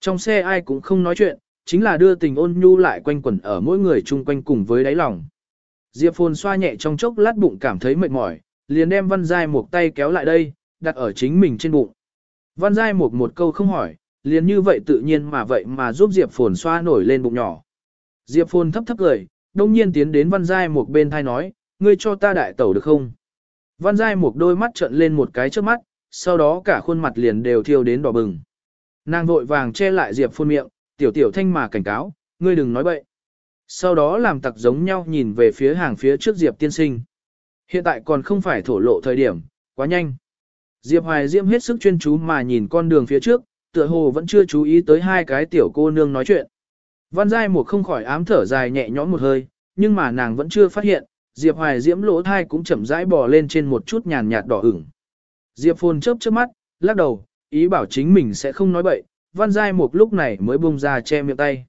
Trong xe ai cũng không nói chuyện, chính là đưa tình ôn nhu lại quanh quẩn ở mỗi người chung quanh cùng với đáy lòng. Diệp Phồn xoa nhẹ trong chốc lát bụng cảm thấy mệt mỏi, liền đem Văn Giai một tay kéo lại đây, đặt ở chính mình trên bụng. Văn Giai một một câu không hỏi, liền như vậy tự nhiên mà vậy mà giúp Diệp Phồn xoa nổi lên bụng nhỏ. Diệp Phồn thấp thấp cười, đông nhiên tiến đến Văn Giai một bên thai nói, ngươi cho ta đại tẩu được không? Văn Giai một đôi mắt trợn lên một cái trước mắt, sau đó cả khuôn mặt liền đều thiêu đến đỏ bừng. Nàng vội vàng che lại Diệp phun miệng, tiểu tiểu thanh mà cảnh cáo, ngươi đừng nói bậy. Sau đó làm tặc giống nhau nhìn về phía hàng phía trước Diệp tiên sinh. Hiện tại còn không phải thổ lộ thời điểm, quá nhanh. Diệp Hoài Diễm hết sức chuyên chú mà nhìn con đường phía trước, tựa hồ vẫn chưa chú ý tới hai cái tiểu cô nương nói chuyện. Văn Giai một không khỏi ám thở dài nhẹ nhõm một hơi, nhưng mà nàng vẫn chưa phát hiện, Diệp Hoài Diễm lỗ thai cũng chậm rãi bò lên trên một chút nhàn nhạt đỏ ửng. Diệp Phồn chớp chớp mắt, lắc đầu, ý bảo chính mình sẽ không nói bậy, Văn Giai một lúc này mới buông ra che miệng tay.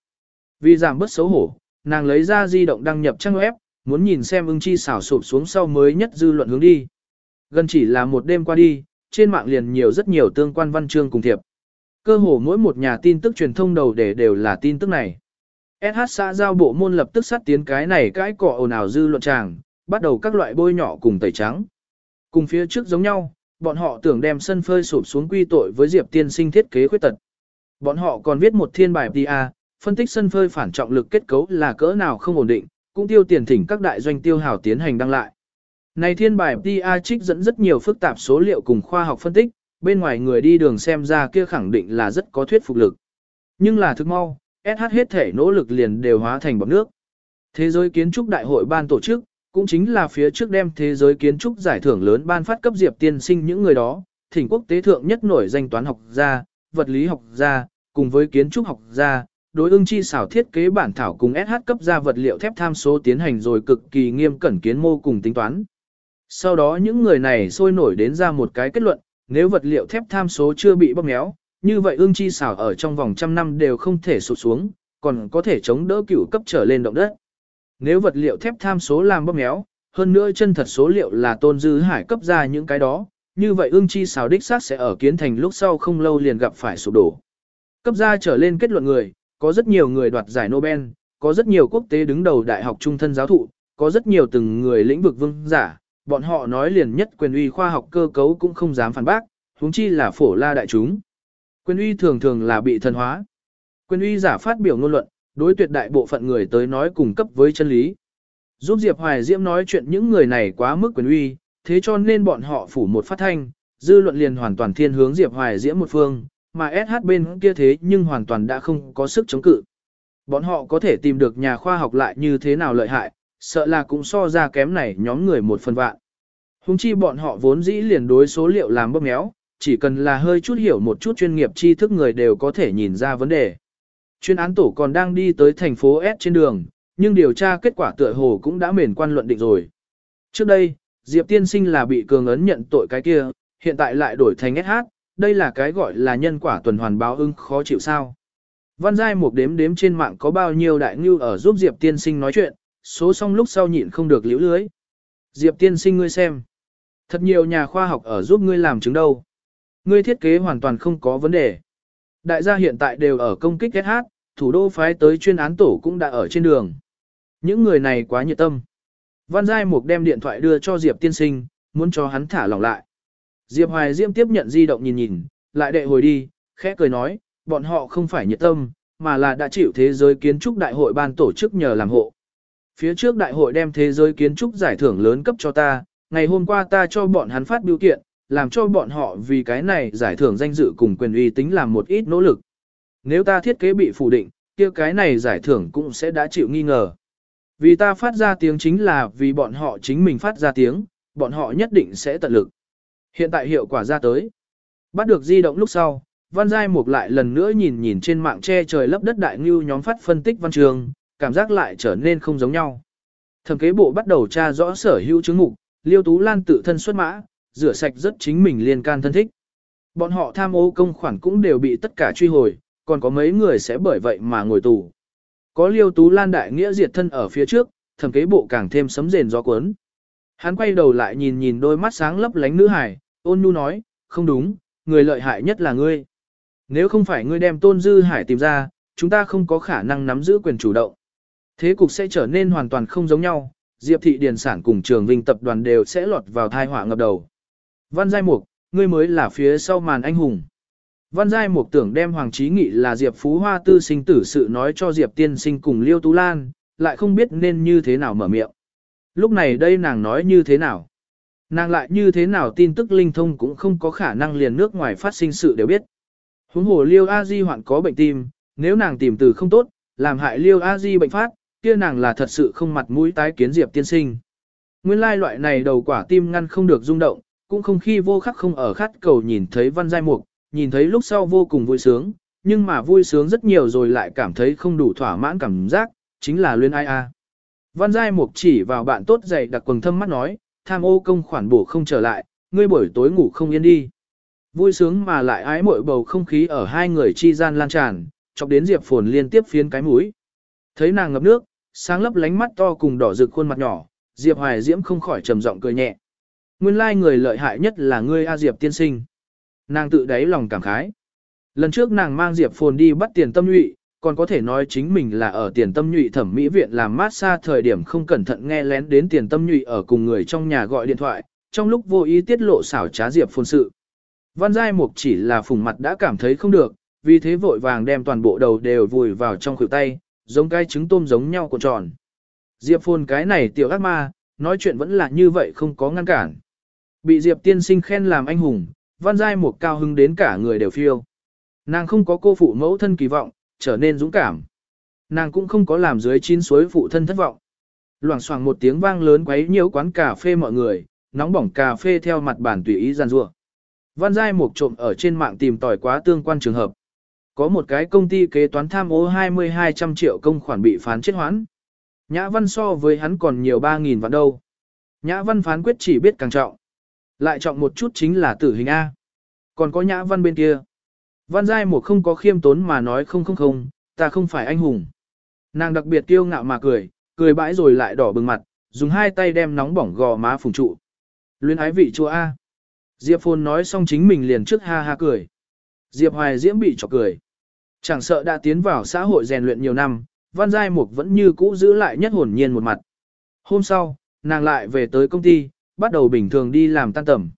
Vì giảm bớt xấu hổ, nàng lấy ra di động đăng nhập trang web, muốn nhìn xem ưng chi xảo sụp xuống sau mới nhất dư luận hướng đi. Gần chỉ là một đêm qua đi, trên mạng liền nhiều rất nhiều tương quan văn chương cùng thiệp. Cơ hồ mỗi một nhà tin tức truyền thông đầu để đều là tin tức này. SH xã giao bộ môn lập tức sát tiến cái này cái cọ ồn ào dư luận tràng, bắt đầu các loại bôi nhỏ cùng tẩy trắng. Cùng phía trước giống nhau, bọn họ tưởng đem sân phơi sụp xuống quy tội với Diệp tiên sinh thiết kế khuyết tật. Bọn họ còn viết một thiên bài PA, phân tích sân phơi phản trọng lực kết cấu là cỡ nào không ổn định, cũng tiêu tiền thỉnh các đại doanh tiêu hào tiến hành đăng lại. Này thiên bài PA trích dẫn rất nhiều phức tạp số liệu cùng khoa học phân tích, bên ngoài người đi đường xem ra kia khẳng định là rất có thuyết phục lực. Nhưng là thức mau, SH hết thể nỗ lực liền đều hóa thành bọt nước. Thế giới kiến trúc đại hội ban tổ chức, cũng chính là phía trước đem thế giới kiến trúc giải thưởng lớn ban phát cấp diệp tiên sinh những người đó, thỉnh quốc tế thượng nhất nổi danh toán học gia, vật lý học gia, cùng với kiến trúc học gia, đối ưng chi xảo thiết kế bản thảo cùng SH cấp ra vật liệu thép tham số tiến hành rồi cực kỳ nghiêm cẩn kiến mô cùng tính toán. Sau đó những người này sôi nổi đến ra một cái kết luận, nếu vật liệu thép tham số chưa bị bóp méo, như vậy ương chi xảo ở trong vòng trăm năm đều không thể sụt xuống, còn có thể chống đỡ cửu cấp trở lên động đất. Nếu vật liệu thép tham số làm bóp méo, hơn nữa chân thật số liệu là tôn dư hải cấp ra những cái đó, như vậy ương chi xảo đích xác sẽ ở kiến thành lúc sau không lâu liền gặp phải sụp đổ. Cấp ra trở lên kết luận người, có rất nhiều người đoạt giải Nobel, có rất nhiều quốc tế đứng đầu đại học trung thân giáo thụ, có rất nhiều từng người lĩnh vực vương giả, bọn họ nói liền nhất quyền uy khoa học cơ cấu cũng không dám phản bác, huống chi là phổ la đại chúng. Quyền uy thường thường là bị thần hóa. Quyền uy giả phát biểu ngôn luận, Đối tuyệt đại bộ phận người tới nói cùng cấp với chân lý. Giúp Diệp Hoài Diễm nói chuyện những người này quá mức quyền uy, thế cho nên bọn họ phủ một phát thanh, dư luận liền hoàn toàn thiên hướng Diệp Hoài Diễm một phương, mà SH bên kia thế nhưng hoàn toàn đã không có sức chống cự. Bọn họ có thể tìm được nhà khoa học lại như thế nào lợi hại, sợ là cũng so ra kém này nhóm người một phần vạn. Hùng chi bọn họ vốn dĩ liền đối số liệu làm bóp méo, chỉ cần là hơi chút hiểu một chút chuyên nghiệp tri thức người đều có thể nhìn ra vấn đề. Chuyên án tổ còn đang đi tới thành phố S trên đường, nhưng điều tra kết quả tựa hồ cũng đã mền quan luận định rồi. Trước đây, Diệp Tiên Sinh là bị cường ấn nhận tội cái kia, hiện tại lại đổi thành SH, đây là cái gọi là nhân quả tuần hoàn báo ưng khó chịu sao. Văn Giai một đếm đếm trên mạng có bao nhiêu đại ngưu ở giúp Diệp Tiên Sinh nói chuyện, số xong lúc sau nhịn không được liễu lưới. Diệp Tiên Sinh ngươi xem. Thật nhiều nhà khoa học ở giúp ngươi làm chứng đâu. Ngươi thiết kế hoàn toàn không có vấn đề. Đại gia hiện tại đều ở công kích SH, thủ đô phái tới chuyên án tổ cũng đã ở trên đường. Những người này quá nhiệt tâm. Văn Giai Mục đem điện thoại đưa cho Diệp tiên sinh, muốn cho hắn thả lỏng lại. Diệp Hoài Diễm tiếp nhận di động nhìn nhìn, lại đệ hồi đi, khẽ cười nói, bọn họ không phải nhiệt tâm, mà là đã chịu thế giới kiến trúc đại hội ban tổ chức nhờ làm hộ. Phía trước đại hội đem thế giới kiến trúc giải thưởng lớn cấp cho ta, ngày hôm qua ta cho bọn hắn phát biểu kiện, làm cho bọn họ vì cái này giải thưởng danh dự cùng quyền uy tính làm một ít nỗ lực. Nếu ta thiết kế bị phủ định, kia cái này giải thưởng cũng sẽ đã chịu nghi ngờ. Vì ta phát ra tiếng chính là vì bọn họ chính mình phát ra tiếng, bọn họ nhất định sẽ tận lực. Hiện tại hiệu quả ra tới. Bắt được di động lúc sau, Văn Giai Mục lại lần nữa nhìn nhìn trên mạng che trời lấp đất đại ngưu nhóm phát phân tích văn trường, cảm giác lại trở nên không giống nhau. Thẩm kế bộ bắt đầu tra rõ sở hữu chứng mục, Liêu Tú Lan tự thân xuất mã, rửa sạch rất chính mình liên can thân thích. Bọn họ tham ô công khoản cũng đều bị tất cả truy hồi, còn có mấy người sẽ bởi vậy mà ngồi tù. Có Liêu Tú Lan đại nghĩa diệt thân ở phía trước, thẩm kế bộ càng thêm sấm rền gió cuốn. Hắn quay đầu lại nhìn nhìn đôi mắt sáng lấp lánh nữ hải, ôn nhu nói, không đúng, người lợi hại nhất là ngươi. Nếu không phải ngươi đem tôn dư hải tìm ra, chúng ta không có khả năng nắm giữ quyền chủ động. Thế cục sẽ trở nên hoàn toàn không giống nhau, Diệp thị điền sản cùng trường vinh tập đoàn đều sẽ lọt vào thai họa ngập đầu. Văn Giai Mục, ngươi mới là phía sau màn anh hùng. Văn Giai Mục tưởng đem Hoàng Chí Nghị là Diệp Phú Hoa tư sinh tử sự nói cho Diệp Tiên Sinh cùng Liêu Tú Lan, lại không biết nên như thế nào mở miệng. Lúc này đây nàng nói như thế nào? Nàng lại như thế nào tin tức linh thông cũng không có khả năng liền nước ngoài phát sinh sự đều biết. Huống hồ Liêu A Di hoạn có bệnh tim, nếu nàng tìm từ không tốt, làm hại Liêu A Di bệnh phát, kia nàng là thật sự không mặt mũi tái kiến Diệp tiên sinh. Nguyên lai loại này đầu quả tim ngăn không được rung động, cũng không khi vô khắc không ở khát cầu nhìn thấy văn giai mục, nhìn thấy lúc sau vô cùng vui sướng, nhưng mà vui sướng rất nhiều rồi lại cảm thấy không đủ thỏa mãn cảm giác, chính là luyên ai a. Văn giai mục chỉ vào bạn tốt dày đặc quần thâm mắt nói, tham ô công khoản bổ không trở lại, ngươi buổi tối ngủ không yên đi. Vui sướng mà lại ái mội bầu không khí ở hai người chi gian lan tràn, chọc đến Diệp Phồn liên tiếp phiến cái mũi. Thấy nàng ngập nước, sáng lấp lánh mắt to cùng đỏ rực khuôn mặt nhỏ, Diệp Hoài Diễm không khỏi trầm giọng cười nhẹ. Nguyên lai người lợi hại nhất là ngươi A Diệp tiên sinh. Nàng tự đáy lòng cảm khái. Lần trước nàng mang Diệp Phồn đi bắt tiền tâm nhụy, còn có thể nói chính mình là ở tiền tâm nhụy thẩm mỹ viện làm mát xa thời điểm không cẩn thận nghe lén đến tiền tâm nhụy ở cùng người trong nhà gọi điện thoại, trong lúc vô ý tiết lộ xảo trá Diệp Phồn sự. Văn Giai Mục chỉ là phùng mặt đã cảm thấy không được, vì thế vội vàng đem toàn bộ đầu đều vùi vào trong khuỷu tay, giống cái trứng tôm giống nhau cuộn tròn. Diệp Phồn cái này tiểu ác ma, nói chuyện vẫn là như vậy không có ngăn cản. Bị Diệp tiên sinh khen làm anh hùng, văn giai một cao hứng đến cả người đều phiêu. Nàng không có cô phụ mẫu thân kỳ vọng, trở nên dũng cảm. Nàng cũng không có làm dưới chín suối phụ thân thất vọng. Loảng xoảng một tiếng vang lớn quấy nhiễu quán cà phê mọi người, nóng bỏng cà phê theo mặt bản tùy ý giàn rua. Văn giai một trộm ở trên mạng tìm tòi quá tương quan trường hợp. Có một cái công ty kế toán tham ô 20-200 triệu công khoản bị phán chết hoãn. Nhã văn so với hắn còn nhiều 3.000 vạn đâu. Nhã văn phán quyết chỉ biết càng trọng. Lại trọng một chút chính là tử hình A. Còn có nhã văn bên kia. Văn giai một không có khiêm tốn mà nói không không không, ta không phải anh hùng. Nàng đặc biệt kiêu ngạo mà cười, cười bãi rồi lại đỏ bừng mặt, dùng hai tay đem nóng bỏng gò má phùng trụ. Luyến ái vị chua A. Diệp Phồn nói xong chính mình liền trước ha ha cười. Diệp Hoài Diễm bị chọc cười. Chẳng sợ đã tiến vào xã hội rèn luyện nhiều năm, Văn Giai Mục vẫn như cũ giữ lại nhất hồn nhiên một mặt. Hôm sau, nàng lại về tới công ty, bắt đầu bình thường đi làm tan tầm.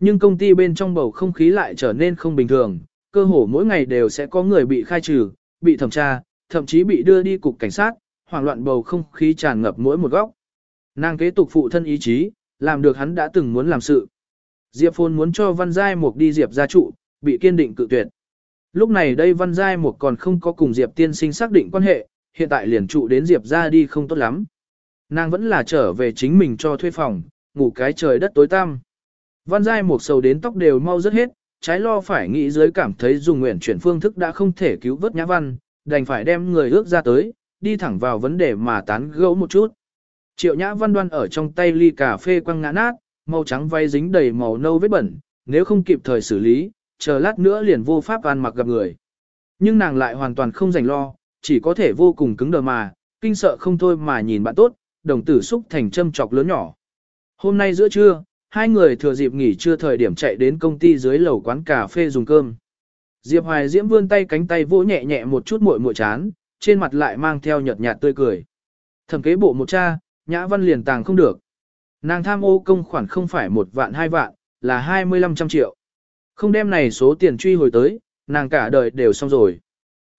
Nhưng công ty bên trong bầu không khí lại trở nên không bình thường, cơ hồ mỗi ngày đều sẽ có người bị khai trừ, bị thẩm tra, thậm chí bị đưa đi cục cảnh sát, hoảng loạn bầu không khí tràn ngập mỗi một góc. Nàng kế tục phụ thân ý chí, làm được hắn đã từng muốn làm sự. Diệp Phồn muốn cho Văn Giai Mục đi Diệp gia trụ, bị kiên định cự tuyệt. Lúc này đây Văn Giai Mục còn không có cùng Diệp tiên sinh xác định quan hệ, hiện tại liền trụ đến Diệp gia đi không tốt lắm. Nàng vẫn là trở về chính mình cho thuê phòng, ngủ cái trời đất tối tăm. Văn Giai Mục sầu đến tóc đều mau rớt hết, trái lo phải nghĩ dưới cảm thấy dùng nguyện chuyển phương thức đã không thể cứu vớt nhã văn, đành phải đem người ước ra tới, đi thẳng vào vấn đề mà tán gẫu một chút. Triệu nhã văn đoan ở trong tay ly cà phê quăng ngã nát, màu trắng vay dính đầy màu nâu vết bẩn, nếu không kịp thời xử lý, chờ lát nữa liền vô pháp ăn mặc gặp người. Nhưng nàng lại hoàn toàn không dành lo, chỉ có thể vô cùng cứng đờ mà, kinh sợ không thôi mà nhìn bạn tốt, đồng tử xúc thành châm chọc lớn nhỏ. Hôm nay giữa trưa, hai người thừa dịp nghỉ trưa thời điểm chạy đến công ty dưới lầu quán cà phê dùng cơm. Diệp Hoài Diễm vươn tay cánh tay vỗ nhẹ nhẹ một chút muội muội chán, trên mặt lại mang theo nhợt nhạt tươi cười. Thẩm kế bộ một cha, nhã văn liền tàng không được. Nàng tham ô công khoản không phải một vạn hai vạn, là hai mươi lăm trăm triệu. Không đem này số tiền truy hồi tới, nàng cả đời đều xong rồi.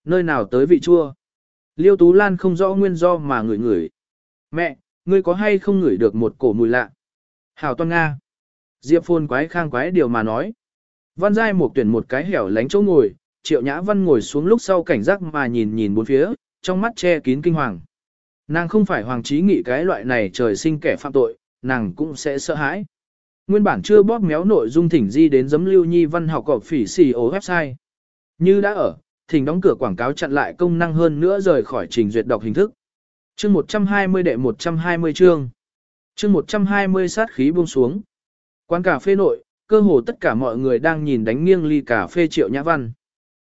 Nơi nào tới vị chua? Liêu Tú Lan không rõ nguyên do mà ngửi ngửi. Mẹ, ngươi có hay không ngửi được một cổ mùi lạ? Hảo toan Nga. Diệp Phôn quái khang quái điều mà nói. Văn Giai một tuyển một cái hẻo lánh chỗ ngồi, Triệu Nhã Văn ngồi xuống lúc sau cảnh giác mà nhìn nhìn bốn phía, trong mắt che kín kinh hoàng. Nàng không phải hoàng trí nghị cái loại này trời sinh kẻ phạm tội, nàng cũng sẽ sợ hãi. Nguyên bản chưa bóp méo nội dung thỉnh di đến giấm lưu nhi văn học cọp phỉ xì ố website. Như đã ở, thỉnh đóng cửa quảng cáo chặn lại công năng hơn nữa rời khỏi trình duyệt đọc hình thức. Chương 120 đệ 120 chương. Chương 120 sát khí buông xuống. Quán cà phê nội, cơ hồ tất cả mọi người đang nhìn đánh nghiêng ly cà phê triệu nhã văn.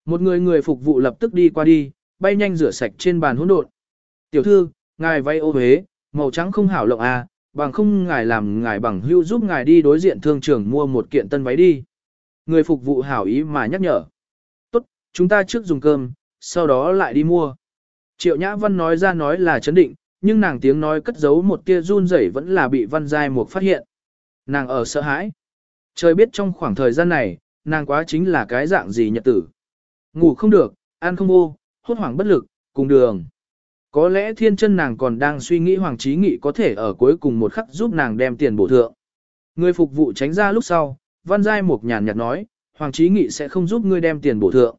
Một người người phục vụ lập tức đi qua đi, bay nhanh rửa sạch trên bàn hỗn độn. Tiểu thư, ngài vay ô huế, màu trắng không hảo lộng à, bằng không ngài làm ngài bằng hưu giúp ngài đi đối diện thương trường mua một kiện tân váy đi. Người phục vụ hảo ý mà nhắc nhở. Tốt, chúng ta trước dùng cơm, sau đó lại đi mua. Triệu Nhã Văn nói ra nói là chấn định, nhưng nàng tiếng nói cất giấu một tia run rẩy vẫn là bị Văn Giai Mục phát hiện. Nàng ở sợ hãi. Trời biết trong khoảng thời gian này, nàng quá chính là cái dạng gì nhật tử. Ngủ không được, ăn không vô, hốt hoảng bất lực, cùng đường. Có lẽ thiên chân nàng còn đang suy nghĩ Hoàng Trí Nghị có thể ở cuối cùng một khắc giúp nàng đem tiền bổ thượng. Người phục vụ tránh ra lúc sau, Văn Giai Mục nhàn nhạt nói, Hoàng Trí Nghị sẽ không giúp ngươi đem tiền bổ thượng.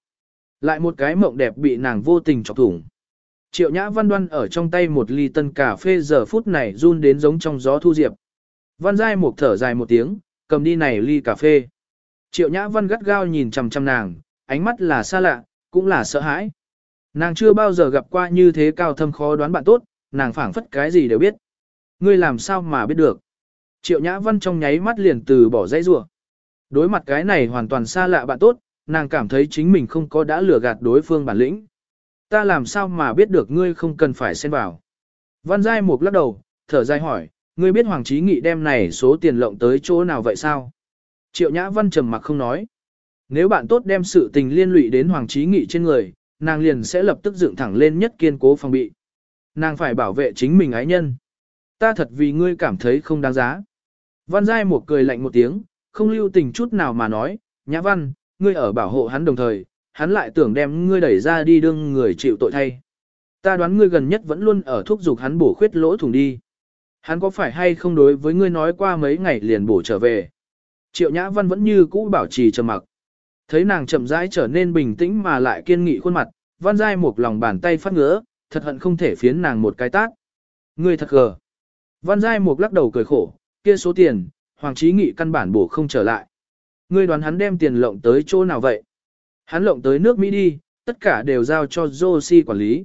Lại một cái mộng đẹp bị nàng vô tình chọc thủng. Triệu Nhã Văn Đoan ở trong tay một ly tân cà phê giờ phút này run đến giống trong gió thu diệp. Văn Giai Mục thở dài một tiếng, cầm đi này ly cà phê. Triệu Nhã Văn gắt gao nhìn chằm chằm nàng, ánh mắt là xa lạ, cũng là sợ hãi. Nàng chưa bao giờ gặp qua như thế cao thâm khó đoán bạn tốt, nàng phảng phất cái gì đều biết. Ngươi làm sao mà biết được. Triệu Nhã Văn trong nháy mắt liền từ bỏ dãy rủa. Đối mặt cái này hoàn toàn xa lạ bạn tốt, nàng cảm thấy chính mình không có đã lừa gạt đối phương bản lĩnh. Ta làm sao mà biết được ngươi không cần phải xen vào. Văn Giai Mục lắc đầu, thở dài hỏi, ngươi biết Hoàng Chí Nghị đem này số tiền lộng tới chỗ nào vậy sao? Triệu Nhã Văn trầm mặc không nói. Nếu bạn tốt đem sự tình liên lụy đến Hoàng Chí Nghị trên người, nàng liền sẽ lập tức dựng thẳng lên nhất kiên cố phòng bị. Nàng phải bảo vệ chính mình ái nhân. Ta thật vì ngươi cảm thấy không đáng giá. Văn Giai Mục cười lạnh một tiếng, không lưu tình chút nào mà nói, Nhã Văn, ngươi ở bảo hộ hắn đồng thời, hắn lại tưởng đem ngươi đẩy ra đi đương người chịu tội thay. Ta đoán ngươi gần nhất vẫn luôn ở thúc giục hắn bổ khuyết lỗ thủng đi. Hắn có phải hay không đối với ngươi nói qua mấy ngày liền bổ trở về. Triệu Nhã Văn vẫn như cũ bảo trì trầm mặc. Thấy nàng chậm rãi trở nên bình tĩnh mà lại kiên nghị khuôn mặt, Văn Giai một lòng bàn tay phát ngứa, thật hận không thể phiến nàng một cái tát. Ngươi thật gờ. Văn Giai một lắc đầu cười khổ, kia số tiền, Hoàng Chí Nghị căn bản bổ không trở lại. Ngươi đoán hắn đem tiền lộng tới chỗ nào vậy? Hắn lộng tới nước Mỹ đi, tất cả đều giao cho Josie quản lý.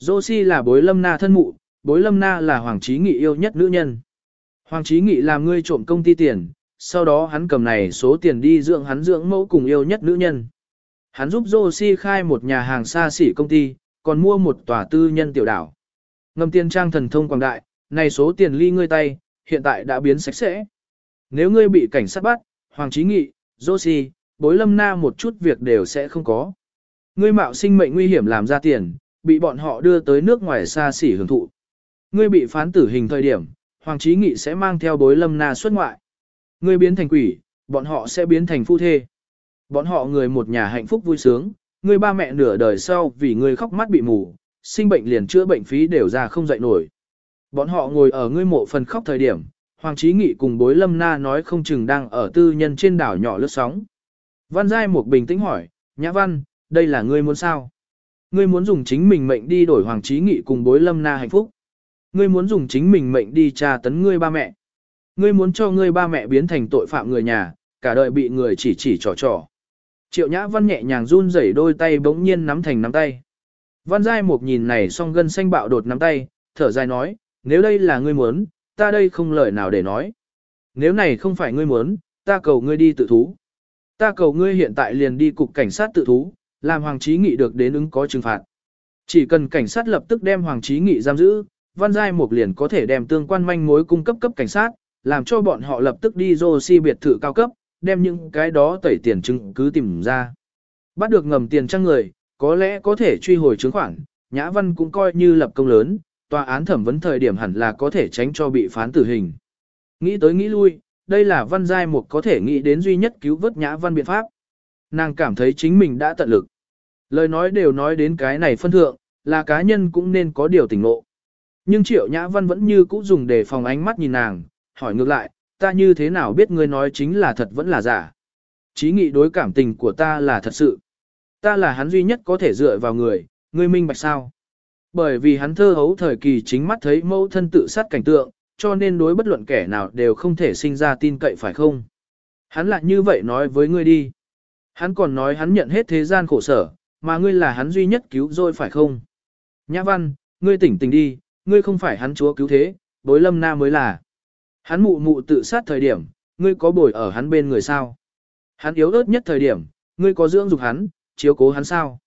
Josie là bối lâm na thân mụ, bối lâm na là Hoàng Chí Nghị yêu nhất nữ nhân. Hoàng Chí Nghị làm ngươi trộm công ty tiền, sau đó hắn cầm này số tiền đi dưỡng hắn dưỡng mẫu cùng yêu nhất nữ nhân. Hắn giúp Josie khai một nhà hàng xa xỉ công ty, còn mua một tòa tư nhân tiểu đảo. Ngầm tiền trang thần thông quảng đại, này số tiền ly ngươi tay, hiện tại đã biến sạch sẽ. Nếu ngươi bị cảnh sát bắt, Hoàng Chí Nghị, Josie, bối lâm na một chút việc đều sẽ không có. Ngươi mạo sinh mệnh nguy hiểm làm ra tiền, bị bọn họ đưa tới nước ngoài xa xỉ hưởng thụ. Ngươi bị phán tử hình thời điểm, Hoàng Chí Nghị sẽ mang theo bối lâm na xuất ngoại. Ngươi biến thành quỷ, bọn họ sẽ biến thành phu thê. Bọn họ người một nhà hạnh phúc vui sướng, ngươi ba mẹ nửa đời sau vì ngươi khóc mắt bị mù, sinh bệnh liền chữa bệnh phí đều ra không dậy nổi. Bọn họ ngồi ở ngươi mộ phần khóc thời điểm, Hoàng Chí Nghị cùng bối lâm na nói không chừng đang ở tư nhân trên đảo nhỏ lướt sóng. Văn Giai một bình tĩnh hỏi, Nhã Văn, đây là ngươi muốn sao? Ngươi muốn dùng chính mình mệnh đi đổi Hoàng Chí Nghị cùng bối lâm na hạnh phúc. Ngươi muốn dùng chính mình mệnh đi tra tấn ngươi ba mẹ. Ngươi muốn cho ngươi ba mẹ biến thành tội phạm người nhà, cả đời bị người chỉ chỉ trò trò. Triệu Nhã Văn nhẹ nhàng run rẩy đôi tay bỗng nhiên nắm thành nắm tay. Văn Giai một nhìn này song gân xanh bạo đột nắm tay, thở dài nói, nếu đây là ngươi muốn, ta đây không lời nào để nói. Nếu này không phải ngươi muốn, ta cầu ngươi đi tự thú. Ta cầu ngươi hiện tại liền đi cục cảnh sát tự thú, làm Hoàng Chí Nghị được đến ứng có trừng phạt. Chỉ cần cảnh sát lập tức đem Hoàng Chí Nghị giam giữ, Văn Giai Mục liền có thể đem tương quan manh mối cung cấp cấp cảnh sát, làm cho bọn họ lập tức đi dô si biệt thự cao cấp, đem những cái đó tẩy tiền chứng cứ tìm ra. Bắt được ngầm tiền trang người, có lẽ có thể truy hồi chứng khoản, Nhã Văn cũng coi như lập công lớn, tòa án thẩm vấn thời điểm hẳn là có thể tránh cho bị phán tử hình. Nghĩ tới nghĩ lui, đây là Văn Giai Mục có thể nghĩ đến duy nhất cứu vớt Nhã Văn biện pháp. Nàng cảm thấy chính mình đã tận lực. Lời nói đều nói đến cái này phân thượng, là cá nhân cũng nên có điều tỉnh ngộ. Nhưng Triệu Nhã Văn vẫn như cũ dùng để phòng ánh mắt nhìn nàng, hỏi ngược lại, ta như thế nào biết ngươi nói chính là thật vẫn là giả. Chí nghị đối cảm tình của ta là thật sự. Ta là hắn duy nhất có thể dựa vào người, ngươi minh bạch sao. Bởi vì hắn thơ hấu thời kỳ chính mắt thấy mẫu thân tự sát cảnh tượng, cho nên đối bất luận kẻ nào đều không thể sinh ra tin cậy phải không. Hắn lại như vậy nói với ngươi đi. Hắn còn nói hắn nhận hết thế gian khổ sở, mà ngươi là hắn duy nhất cứu rồi phải không? Nhã văn, ngươi tỉnh tỉnh đi, ngươi không phải hắn chúa cứu thế, bối lâm na mới là. Hắn mụ mụ tự sát thời điểm, ngươi có bồi ở hắn bên người sao? Hắn yếu ớt nhất thời điểm, ngươi có dưỡng dục hắn, chiếu cố hắn sao?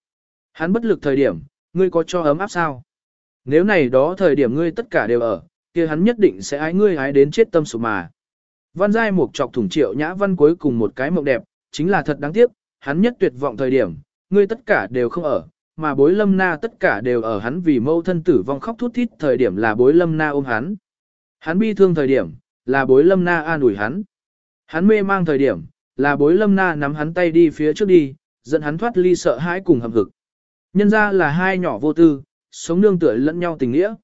Hắn bất lực thời điểm, ngươi có cho ấm áp sao? Nếu này đó thời điểm ngươi tất cả đều ở, kia hắn nhất định sẽ ái ngươi ái đến chết tâm sụp mà. Văn giai mục chọc thủng triệu nhã văn cuối cùng một cái mộng đẹp, chính là thật đáng tiếc, hắn nhất tuyệt vọng thời điểm, ngươi tất cả đều không ở, mà bối lâm na tất cả đều ở hắn vì mâu thân tử vong khóc thút thít thời điểm là bối lâm na ôm hắn. Hắn bi thương thời điểm, là bối lâm na an ủi hắn. Hắn mê mang thời điểm, là bối lâm na nắm hắn tay đi phía trước đi, dẫn hắn thoát ly sợ hãi cùng hầm hực. Nhân ra là hai nhỏ vô tư, sống nương tựa lẫn nhau tình nghĩa.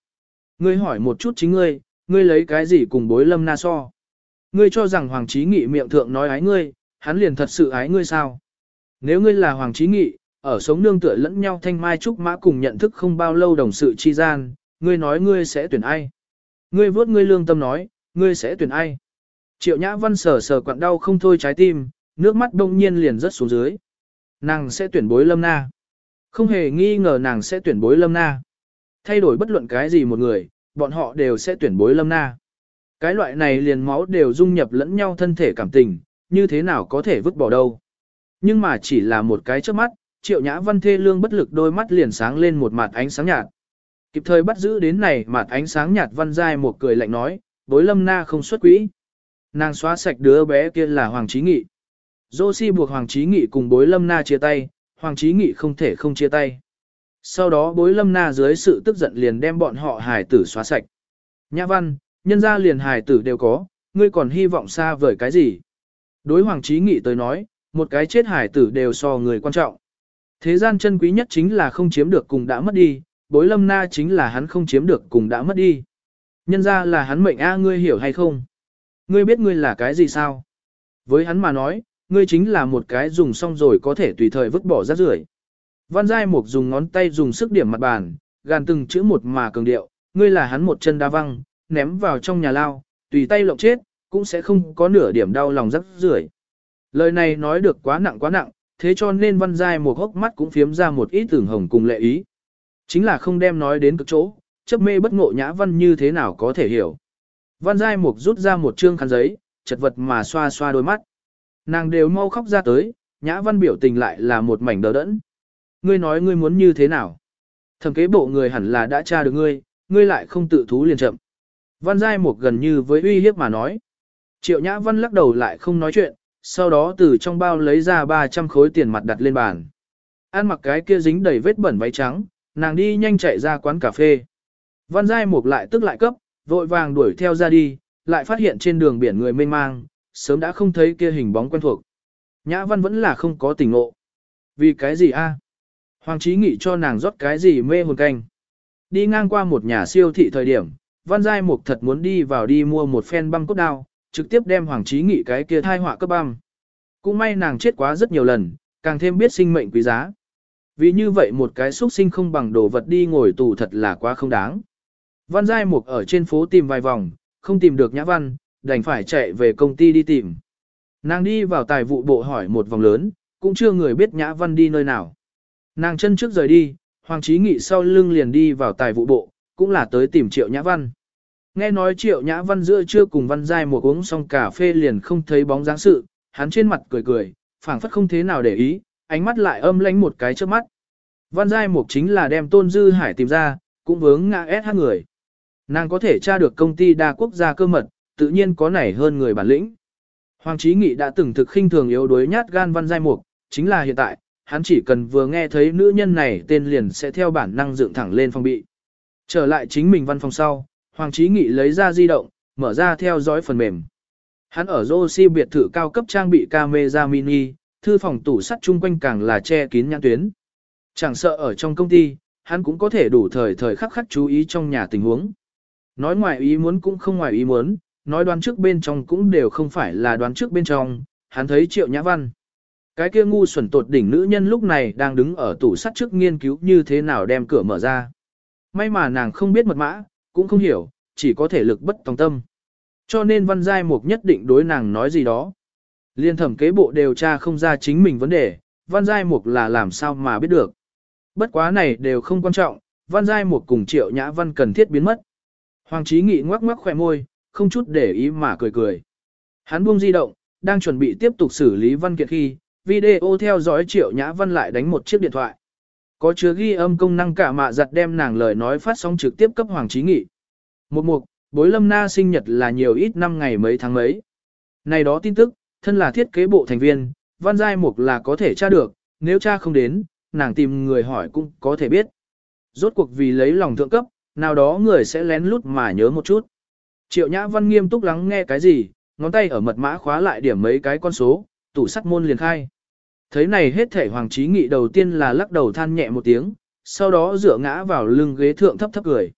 Ngươi hỏi một chút chính ngươi, ngươi lấy cái gì cùng bối lâm na so? Ngươi cho rằng Hoàng Chí Nghị miệng thượng nói ái ngươi, hắn liền thật sự ái ngươi sao? Nếu ngươi là Hoàng Chí Nghị, ở sống nương tựa lẫn nhau thanh mai trúc mã cùng nhận thức không bao lâu đồng sự chi gian, ngươi nói ngươi sẽ tuyển ai? Ngươi vuốt ngươi lương tâm nói, ngươi sẽ tuyển ai? Triệu Nhã Văn sờ sờ quặn đau không thôi trái tim, nước mắt đông nhiên liền rớt xuống dưới. Nàng sẽ tuyển bối lâm na. Không hề nghi ngờ nàng sẽ tuyển bối lâm na. Thay đổi bất luận cái gì một người, bọn họ đều sẽ tuyển bối lâm na. Cái loại này liền máu đều dung nhập lẫn nhau thân thể cảm tình, như thế nào có thể vứt bỏ đâu. Nhưng mà chỉ là một cái trước mắt, triệu nhã văn thê lương bất lực đôi mắt liền sáng lên một mặt ánh sáng nhạt. Kịp thời bắt giữ đến này mặt ánh sáng nhạt văn dai một cười lạnh nói, bối lâm na không xuất quỹ. Nàng xóa sạch đứa bé kia là Hoàng Trí Nghị. Dô si buộc Hoàng Trí Nghị cùng bối lâm na chia tay, Hoàng Trí Nghị không thể không chia tay. Sau đó bối lâm na dưới sự tức giận liền đem bọn họ hài tử xóa sạch. Nhã văn, nhân gia liền hài tử đều có, ngươi còn hy vọng xa vời cái gì? Đối Hoàng Trí Nghị tới nói, một cái chết hài tử đều so người quan trọng. Thế gian chân quý nhất chính là không chiếm được cùng đã mất đi, bối lâm na chính là hắn không chiếm được cùng đã mất đi. Nhân ra là hắn mệnh A ngươi hiểu hay không? Ngươi biết ngươi là cái gì sao? Với hắn mà nói, ngươi chính là một cái dùng xong rồi có thể tùy thời vứt bỏ rác rưởi. Văn Giai Mục dùng ngón tay dùng sức điểm mặt bàn, gàn từng chữ một mà cường điệu, ngươi là hắn một chân đa văng, ném vào trong nhà lao, tùy tay lộng chết, cũng sẽ không có nửa điểm đau lòng rắc rưởi. Lời này nói được quá nặng quá nặng, thế cho nên Văn Giai Mục hốc mắt cũng phiếm ra một ít tưởng hồng cùng lệ ý. Chính là không đem nói đến cực chỗ, chấp mê bất ngộ nhã văn như thế nào có thể hiểu. Văn Giai Mục rút ra một trương khăn giấy, chật vật mà xoa xoa đôi mắt. Nàng đều mau khóc ra tới, nhã văn biểu tình lại là một mảnh đờ đẫn. Ngươi nói ngươi muốn như thế nào? Thẩm kế bộ người hẳn là đã tra được ngươi, ngươi lại không tự thú liền chậm. Văn Giai Mục gần như với uy hiếp mà nói. Triệu Nhã Văn lắc đầu lại không nói chuyện, sau đó từ trong bao lấy ra 300 khối tiền mặt đặt lên bàn. An mặc cái kia dính đầy vết bẩn váy trắng, nàng đi nhanh chạy ra quán cà phê. Văn Giai Mục lại tức lại cấp, vội vàng đuổi theo ra đi, lại phát hiện trên đường biển người mênh mang, sớm đã không thấy kia hình bóng quen thuộc. Nhã Văn vẫn là không có tình ngộ. Vì cái gì a? Hoàng Chí Nghị cho nàng rót cái gì mê hồn canh. Đi ngang qua một nhà siêu thị thời điểm, Văn Giai Mục thật muốn đi vào đi mua một phen băng cốt đao, trực tiếp đem Hoàng Chí Nghị cái kia thai họa cấp băng. Cũng may nàng chết quá rất nhiều lần, càng thêm biết sinh mệnh quý giá. Vì như vậy một cái xuất sinh không bằng đồ vật đi ngồi tù thật là quá không đáng. Văn Giai Mục ở trên phố tìm vài vòng, không tìm được Nhã Văn, đành phải chạy về công ty đi tìm. Nàng đi vào tài vụ bộ hỏi một vòng lớn, cũng chưa người biết Nhã Văn đi nơi nào. Nàng chân trước rời đi, Hoàng Chí Nghị sau lưng liền đi vào tài vụ bộ, cũng là tới tìm Triệu Nhã Văn. Nghe nói Triệu Nhã Văn giữa trưa cùng Văn Giai một uống xong cà phê liền không thấy bóng dáng sự, hắn trên mặt cười cười, phảng phất không thế nào để ý, ánh mắt lại âm lánh một cái trước mắt. Văn Giai Mục chính là đem Tôn Dư Hải tìm ra, cũng vướng ngã SH người. Nàng có thể tra được công ty đa quốc gia cơ mật, tự nhiên có nảy hơn người bản lĩnh. Hoàng Chí Nghị đã từng thực khinh thường yếu đuối nhát gan Văn Giai Mục, chính là hiện tại, hắn chỉ cần vừa nghe thấy nữ nhân này tên liền sẽ theo bản năng dựng thẳng lên phòng bị. Trở lại chính mình văn phòng sau, Hoàng Chí Nghị lấy ra di động, mở ra theo dõi phần mềm. Hắn ở Josie biệt thự cao cấp trang bị camera mini, thư phòng tủ sắt chung quanh càng là che kín nhãn tuyến. Chẳng sợ ở trong công ty, hắn cũng có thể đủ thời thời khắc khắc chú ý trong nhà tình huống. Nói ngoài ý muốn cũng không ngoài ý muốn, nói đoán trước bên trong cũng đều không phải là đoán trước bên trong, hắn thấy triệu nhã văn. Cái kia ngu xuẩn tột đỉnh nữ nhân lúc này đang đứng ở tủ sắt trước nghiên cứu như thế nào đem cửa mở ra. May mà nàng không biết mật mã, cũng không hiểu, chỉ có thể lực bất tòng tâm. Cho nên văn giai mục nhất định đối nàng nói gì đó. Liên thẩm kế bộ điều tra không ra chính mình vấn đề, văn giai mục là làm sao mà biết được. Bất quá này đều không quan trọng, văn giai mục cùng triệu nhã văn cần thiết biến mất. Hoàng trí nghị ngoắc ngoắc khỏe môi, không chút để ý mà cười cười. Hắn buông di động, đang chuẩn bị tiếp tục xử lý văn kiện khi, video theo dõi triệu nhã văn lại đánh một chiếc điện thoại. Có chứa ghi âm công năng cả mạ giặt đem nàng lời nói phát sóng trực tiếp cấp Hoàng Trí Nghị. Một mục, bối lâm na sinh nhật là nhiều ít năm ngày mấy tháng mấy. Này đó tin tức, thân là thiết kế bộ thành viên, văn giai mục là có thể tra được, nếu tra không đến, nàng tìm người hỏi cũng có thể biết. Rốt cuộc vì lấy lòng thượng cấp, nào đó người sẽ lén lút mà nhớ một chút. Triệu Nhã Văn nghiêm túc lắng nghe cái gì, ngón tay ở mật mã khóa lại điểm mấy cái con số, tủ sắt môn liền khai. Thấy này hết thể Hoàng Trí Nghị đầu tiên là lắc đầu than nhẹ một tiếng, sau đó dựa ngã vào lưng ghế thượng thấp thấp cười.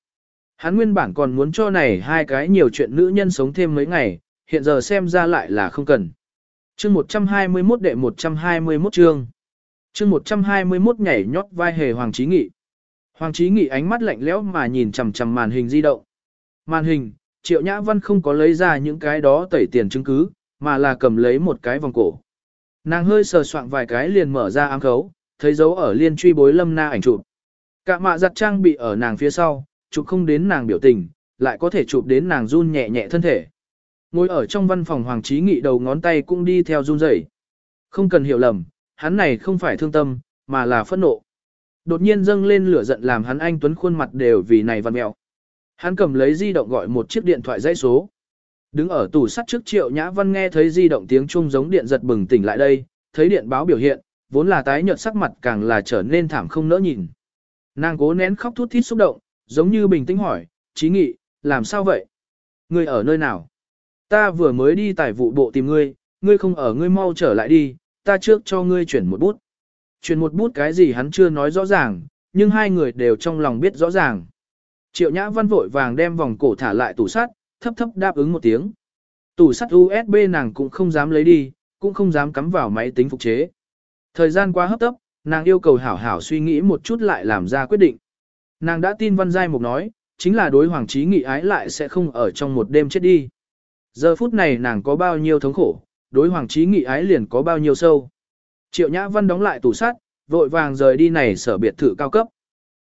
Hắn nguyên bản còn muốn cho này hai cái nhiều chuyện nữ nhân sống thêm mấy ngày, hiện giờ xem ra lại là không cần. Chương 121 đệ 121 chương. Chương 121 nhảy nhót vai hề Hoàng Trí Nghị. Hoàng Trí Nghị ánh mắt lạnh lẽo mà nhìn chằm chằm màn hình di động. Màn hình, Triệu Nhã Văn không có lấy ra những cái đó tẩy tiền chứng cứ, mà là cầm lấy một cái vòng cổ. Nàng hơi sờ soạn vài cái liền mở ra ám khấu, thấy dấu ở liên truy bối lâm na ảnh chụp. Cả mạ giặt trang bị ở nàng phía sau, chụp không đến nàng biểu tình, lại có thể chụp đến nàng run nhẹ nhẹ thân thể. Ngồi ở trong văn phòng Hoàng Trí Nghị đầu ngón tay cũng đi theo run rẩy. Không cần hiểu lầm, hắn này không phải thương tâm, mà là phẫn nộ. Đột nhiên dâng lên lửa giận làm hắn anh tuấn khuôn mặt đều vì này văn mẹo. Hắn cầm lấy di động gọi một chiếc điện thoại dãy số. Đứng ở tủ sắt trước Triệu Nhã Văn nghe thấy di động tiếng chuông giống điện giật bừng tỉnh lại đây, thấy điện báo biểu hiện, vốn là tái nhợt sắc mặt càng là trở nên thảm không nỡ nhìn. Nàng cố nén khóc thút thít xúc động, giống như bình tĩnh hỏi, "Chí Nghị, làm sao vậy? Ngươi ở nơi nào?" "Ta vừa mới đi tài vụ bộ tìm ngươi, ngươi không ở ngươi mau trở lại đi, ta trước cho ngươi chuyển một bút." Chuyển một bút cái gì hắn chưa nói rõ ràng, nhưng hai người đều trong lòng biết rõ ràng. Triệu Nhã Văn vội vàng đem vòng cổ thả lại tủ sắt, thấp thấp đáp ứng một tiếng. Tủ sắt USB nàng cũng không dám lấy đi, cũng không dám cắm vào máy tính phục chế. Thời gian quá hấp tấp, nàng yêu cầu hảo hảo suy nghĩ một chút lại làm ra quyết định. Nàng đã tin Văn Giai Mục nói, chính là đối Hoàng Trí Nghị ái lại sẽ không ở trong một đêm chết đi. Giờ phút này nàng có bao nhiêu thống khổ, đối Hoàng Trí Nghị ái liền có bao nhiêu sâu. Triệu Nhã Văn đóng lại tủ sắt, vội vàng rời đi này sở biệt thự cao cấp.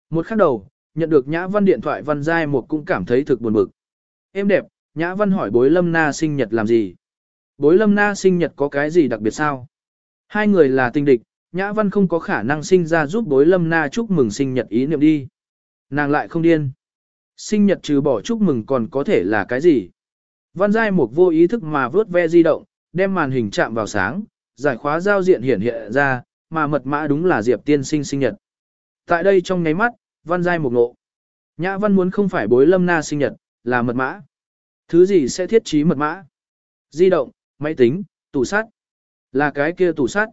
Một khắc đầu, nhận được Nhã Văn điện thoại Văn Giai Mục cũng cảm thấy thực buồn bực. Em đẹp, Nhã Văn hỏi bối lâm na sinh nhật làm gì? Bối lâm na sinh nhật có cái gì đặc biệt sao? Hai người là tình địch, Nhã Văn không có khả năng sinh ra giúp bối lâm na chúc mừng sinh nhật ý niệm đi. Nàng lại không điên. Sinh nhật trừ bỏ chúc mừng còn có thể là cái gì? Văn Giai Mục vô ý thức mà vớt ve di động, đem màn hình chạm vào sáng, giải khóa giao diện hiển hiện ra, mà mật mã đúng là Diệp tiên sinh sinh nhật. Tại đây trong nháy mắt, Văn Giai Mục nộ. Nhã Văn muốn không phải bối lâm na sinh nhật, là mật mã. Thứ gì sẽ thiết trí mật mã? Di động, máy tính, tủ sắt. Là cái kia tủ sắt.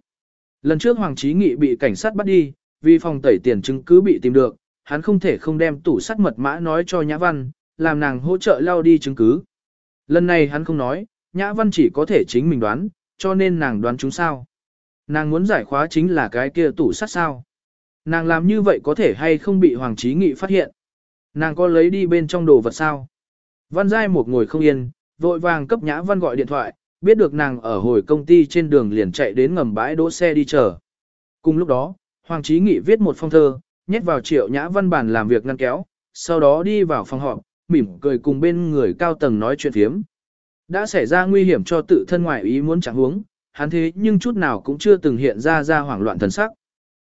Lần trước Hoàng Chí Nghị bị cảnh sát bắt đi, vì phòng tẩy tiền chứng cứ bị tìm được, hắn không thể không đem tủ sắt mật mã nói cho Nhã Văn, làm nàng hỗ trợ lao đi chứng cứ. Lần này hắn không nói, Nhã Văn chỉ có thể chính mình đoán, cho nên nàng đoán chúng sao. Nàng muốn giải khóa chính là cái kia tủ sắt sao. Nàng làm như vậy có thể hay không bị Hoàng Chí Nghị phát hiện. Nàng có lấy đi bên trong đồ vật sao. Văn Giai một ngồi không yên, vội vàng cấp Nhã Văn gọi điện thoại, biết được nàng ở hồi công ty trên đường liền chạy đến ngầm bãi đỗ xe đi chờ. Cùng lúc đó, Hoàng Chí Nghị viết một phong thơ, nhét vào triệu Nhã Văn bản làm việc ngăn kéo, sau đó đi vào phòng họp, mỉm cười cùng bên người cao tầng nói chuyện phiếm. Đã xảy ra nguy hiểm cho tự thân ngoại ý muốn chẳng huống, hắn thế nhưng chút nào cũng chưa từng hiện ra ra hoảng loạn thần sắc.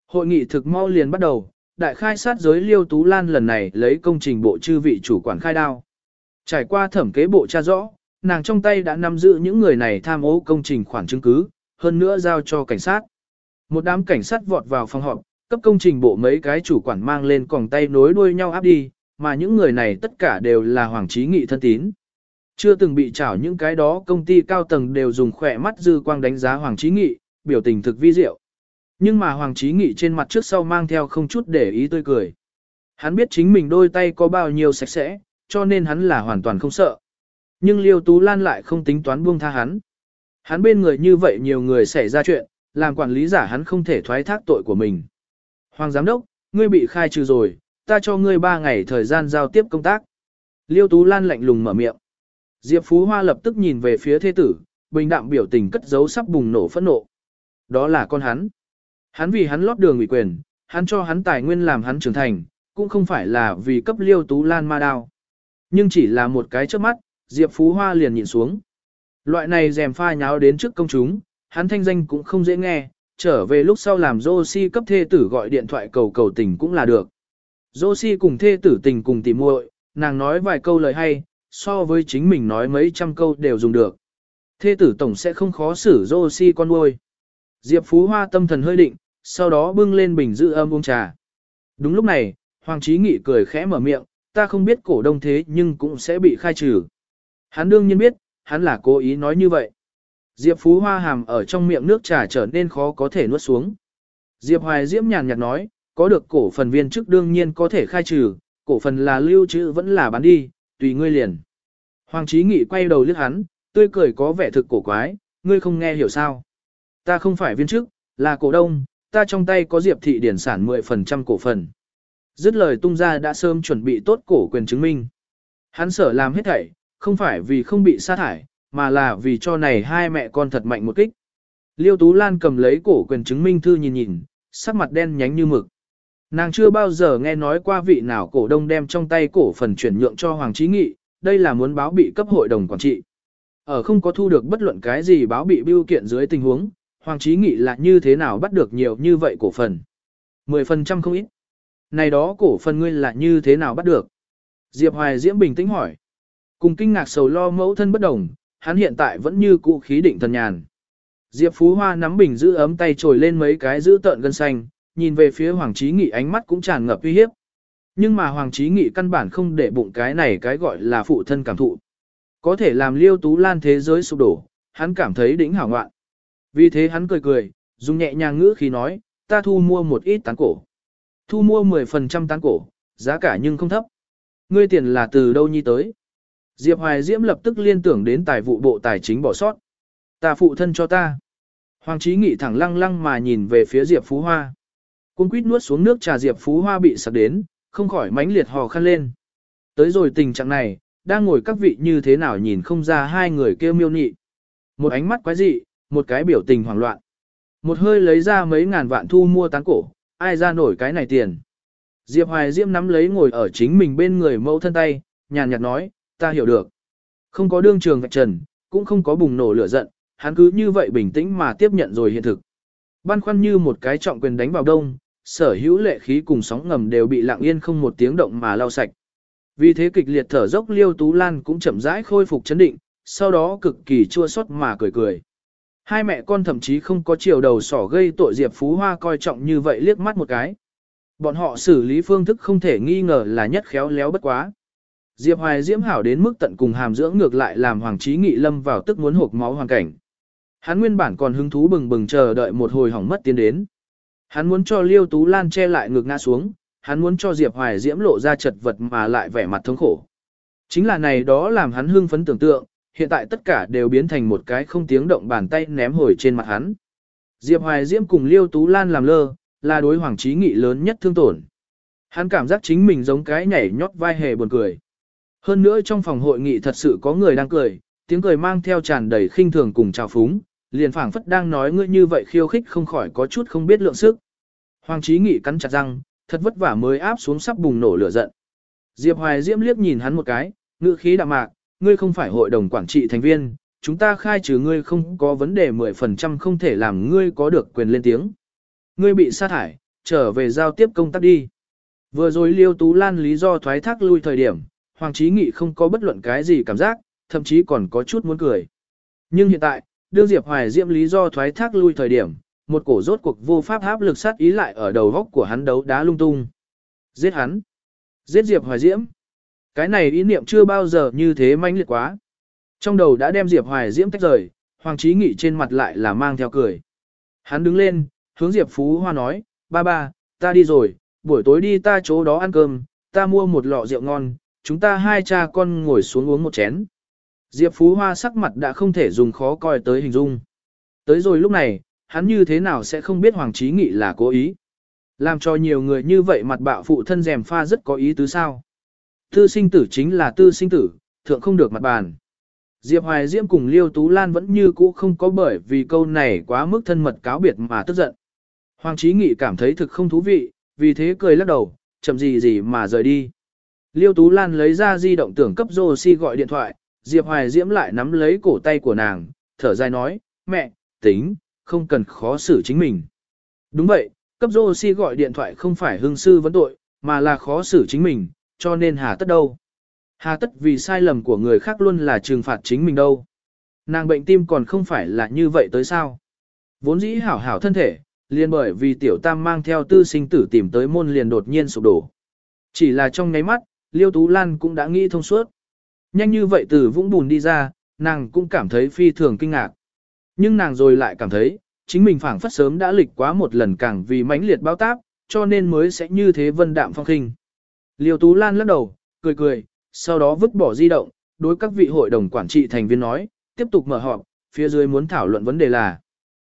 Hội nghị thực mau liền bắt đầu, đại khai sát giới Liêu Tú Lan lần này lấy công trình bộ chư vị chủ quản khai đao. Trải qua thẩm kế bộ tra rõ, nàng trong tay đã nắm giữ những người này tham ô công trình khoản chứng cứ, hơn nữa giao cho cảnh sát. Một đám cảnh sát vọt vào phòng họp, cấp công trình bộ mấy cái chủ quản mang lên còng tay nối đuôi nhau áp đi, mà những người này tất cả đều là Hoàng Chí Nghị thân tín. Chưa từng bị trảo những cái đó công ty cao tầng đều dùng khỏe mắt dư quang đánh giá Hoàng Chí Nghị, biểu tình thực vi diệu. Nhưng mà Hoàng Chí Nghị trên mặt trước sau mang theo không chút để ý tươi cười. Hắn biết chính mình đôi tay có bao nhiêu sạch sẽ, cho nên hắn là hoàn toàn không sợ. Nhưng Liêu Tú Lan lại không tính toán buông tha hắn. Hắn bên người như vậy nhiều người xảy ra chuyện, làm quản lý giả hắn không thể thoái thác tội của mình. Hoàng giám đốc, ngươi bị khai trừ rồi, ta cho ngươi 3 ngày thời gian giao tiếp công tác. Liêu Tú Lan lạnh lùng mở miệng. Diệp Phú Hoa lập tức nhìn về phía thế tử, bình đạm biểu tình cất giấu sắp bùng nổ phẫn nộ. Đó là con hắn. Hắn vì hắn lót đường ủy quyền, hắn cho hắn tài nguyên làm hắn trưởng thành, cũng không phải là vì cấp Liêu Tú Lan ma đao. Nhưng chỉ là một cái trước mắt, Diệp Phú Hoa liền nhìn xuống. Loại này dèm pha nháo đến trước công chúng, hắn thanh danh cũng không dễ nghe, trở về lúc sau làm Josie cấp thê tử gọi điện thoại cầu cầu tình cũng là được. Josie cùng thê tử tình cùng tìm muội, nàng nói vài câu lời hay, so với chính mình nói mấy trăm câu đều dùng được. Thê tử tổng sẽ không khó xử Josie con nuôi. Diệp Phú Hoa tâm thần hơi định, sau đó bưng lên bình giữ âm uống trà. Đúng lúc này, Hoàng Chí Nghị cười khẽ mở miệng, ta không biết cổ đông thế nhưng cũng sẽ bị khai trừ. Hắn đương nhiên biết, hắn là cố ý nói như vậy. Diệp Phú Hoa hàm ở trong miệng nước trà trở nên khó có thể nuốt xuống. Diệp Hoài Diễm nhàn nhạt nói, có được cổ phần viên chức đương nhiên có thể khai trừ, cổ phần là lưu trữ vẫn là bán đi, tùy ngươi liền. Hoàng Chí Nghị quay đầu liếc hắn, tươi cười có vẻ thực cổ quái, ngươi không nghe hiểu sao. Ta không phải viên chức, là cổ đông, ta trong tay có Diệp thị điển sản 10% cổ phần. Dứt lời tung ra đã sớm chuẩn bị tốt cổ quyền chứng minh. Hắn sở làm hết thảy, không phải vì không bị sa thải, mà là vì cho này hai mẹ con thật mạnh một kích. Liêu Tú Lan cầm lấy cổ quyền chứng minh thư nhìn nhìn, sắc mặt đen nhánh như mực. Nàng chưa bao giờ nghe nói qua vị nào cổ đông đem trong tay cổ phần chuyển nhượng cho Hoàng Chí Nghị, đây là muốn báo bị cấp hội đồng quản trị. Ở không có thu được bất luận cái gì báo bị biêu kiện dưới tình huống, Hoàng Chí Nghị là như thế nào bắt được nhiều như vậy cổ phần. 10% không ít. Này đó cổ phần ngươi là như thế nào bắt được? Diệp Hoài Diễm bình tĩnh hỏi. Cùng kinh ngạc sầu lo mẫu thân bất đồng, hắn hiện tại vẫn như cũ khí định thần nhàn. Diệp Phú Hoa nắm bình giữ ấm tay trồi lên mấy cái giữ tợn gân xanh, nhìn về phía Hoàng Chí Nghị ánh mắt cũng tràn ngập uy hiếp. Nhưng mà Hoàng Chí Nghị căn bản không để bụng cái này cái gọi là phụ thân cảm thụ. Có thể làm liêu tú lan thế giới sụp đổ, hắn cảm thấy đỉnh hảo ngoạn. Vì thế hắn cười cười, dùng nhẹ nhàng ngữ khi nói, ta thu mua một ít tán cổ. Thu mua 10% tán cổ, giá cả nhưng không thấp. Ngươi tiền là từ đâu nhi tới? Diệp Hoài Diễm lập tức liên tưởng đến tài vụ bộ tài chính bỏ sót. Ta phụ thân cho ta. Hoàng Chí Nghị thẳng lăng lăng mà nhìn về phía Diệp Phú Hoa. Cung quýt nuốt xuống nước trà Diệp Phú Hoa bị sặc đến, không khỏi mãnh liệt hò khăn lên. Tới rồi tình trạng này, đang ngồi các vị như thế nào nhìn không ra hai người kêu miêu nị. Một ánh mắt quái dị, một cái biểu tình hoảng loạn. Một hơi lấy ra mấy ngàn vạn thu mua tán cổ, ai ra nổi cái này tiền. Diệp Hoài Diễm nắm lấy ngồi ở chính mình bên người mẫu thân tay, nhàn nhạt nói, ta hiểu được. Không có đương trường vạch trần, cũng không có bùng nổ lửa giận, hắn cứ như vậy bình tĩnh mà tiếp nhận rồi hiện thực. Băn khoăn như một cái trọng quyền đánh vào đông, sở hữu lệ khí cùng sóng ngầm đều bị lặng yên không một tiếng động mà lau sạch. Vì thế kịch liệt thở dốc Liêu Tú Lan cũng chậm rãi khôi phục chấn định, sau đó cực kỳ chua xót mà cười cười. Hai mẹ con thậm chí không có chiều đầu sỏ gây tội Diệp Phú Hoa coi trọng như vậy liếc mắt một cái. Bọn họ xử lý phương thức không thể nghi ngờ là nhất khéo léo bất quá. Diệp Hoài diễm hảo đến mức tận cùng hàm dưỡng ngược lại làm Hoàng Chí Nghị lâm vào tức muốn hộp máu hoàn cảnh. Hắn nguyên bản còn hứng thú bừng bừng chờ đợi một hồi hỏng mất tiến đến. Hắn muốn cho Liêu Tú Lan che lại ngược ngã xuống, hắn muốn cho Diệp Hoài Diễm lộ ra chật vật mà lại vẻ mặt thống khổ. Chính là này đó làm hắn hưng phấn tưởng tượng, hiện tại tất cả đều biến thành một cái không tiếng động bàn tay ném hồi trên mặt hắn. Diệp Hoài Diễm cùng Liêu Tú Lan làm lơ, là đối Hoàng Chí Nghị lớn nhất thương tổn. Hắn cảm giác chính mình giống cái nhảy nhót vai hề buồn cười. Hơn nữa trong phòng hội nghị thật sự có người đang cười, tiếng cười mang theo tràn đầy khinh thường cùng trào phúng, liền phảng phất đang nói ngươi như vậy khiêu khích không khỏi có chút không biết lượng sức. Hoàng Chí Nghị cắn chặt răng, thật vất vả mới áp xuống sắp bùng nổ lửa giận. Diệp Hoài Diễm liếc nhìn hắn một cái, ngữ khí đạm mạc, ngươi không phải hội đồng quản trị thành viên, chúng ta khai trừ ngươi không có vấn đề 10% không thể làm ngươi có được quyền lên tiếng. Ngươi bị sa thải, trở về giao tiếp công tác đi. Vừa rồi Liêu Tú Lan lý do thoái thác lui thời điểm, Hoàng Chí Nghị không có bất luận cái gì cảm giác, thậm chí còn có chút muốn cười. Nhưng hiện tại, đương Diệp Hoài Diễm lý do thoái thác lui thời điểm, một cổ rốt cuộc vô pháp áp lực sát ý lại ở đầu góc của hắn đấu đá lung tung. Giết hắn. Giết Diệp Hoài Diễm. Cái này ý niệm chưa bao giờ như thế manh liệt quá. Trong đầu đã đem Diệp Hoài Diễm tách rời, Hoàng Chí Nghị trên mặt lại là mang theo cười. Hắn đứng lên, hướng Diệp Phú Hoa nói, ba ba, ta đi rồi, buổi tối đi ta chỗ đó ăn cơm, ta mua một lọ rượu ngon, chúng ta hai cha con ngồi xuống uống một chén. Diệp Phú Hoa sắc mặt đã không thể dùng khó coi tới hình dung. Tới rồi lúc này, hắn như thế nào sẽ không biết Hoàng Chí Nghị là cố ý. Làm cho nhiều người như vậy mặt bạo phụ thân rèm pha rất có ý tứ sao. Tư sinh tử chính là tư sinh tử, thượng không được mặt bàn. Diệp Hoài Diễm cùng Liêu Tú Lan vẫn như cũ không có bởi vì câu này quá mức thân mật cáo biệt mà tức giận. Hoàng Chí Nghị cảm thấy thực không thú vị, vì thế cười lắc đầu, chậm gì gì mà rời đi. Liêu Tú Lan lấy ra di động tưởng cấp Josie gọi điện thoại, Diệp Hoài Diễm lại nắm lấy cổ tay của nàng, thở dài nói, mẹ, tính, không cần khó xử chính mình. Đúng vậy, cấp Josie gọi điện thoại không phải hương sư vấn tội, mà là khó xử chính mình, cho nên hà tất đâu. Hà tất vì sai lầm của người khác luôn là trừng phạt chính mình đâu. Nàng bệnh tim còn không phải là như vậy tới sao. Vốn dĩ hảo hảo thân thể, liền bởi vì tiểu tam mang theo tư sinh tử tìm tới môn liền đột nhiên sụp đổ. Chỉ là trong nháy mắt, Liêu Tú Lan cũng đã nghĩ thông suốt. Nhanh như vậy từ vũng bùn đi ra, nàng cũng cảm thấy phi thường kinh ngạc. Nhưng nàng rồi lại cảm thấy, chính mình phảng phất sớm đã lịch quá một lần càng vì mãnh liệt bao táp, cho nên mới sẽ như thế vân đạm phong khinh. Liêu Tú Lan lắc đầu, cười cười, sau đó vứt bỏ di động, đối các vị hội đồng quản trị thành viên nói, tiếp tục mở họp, phía dưới muốn thảo luận vấn đề là.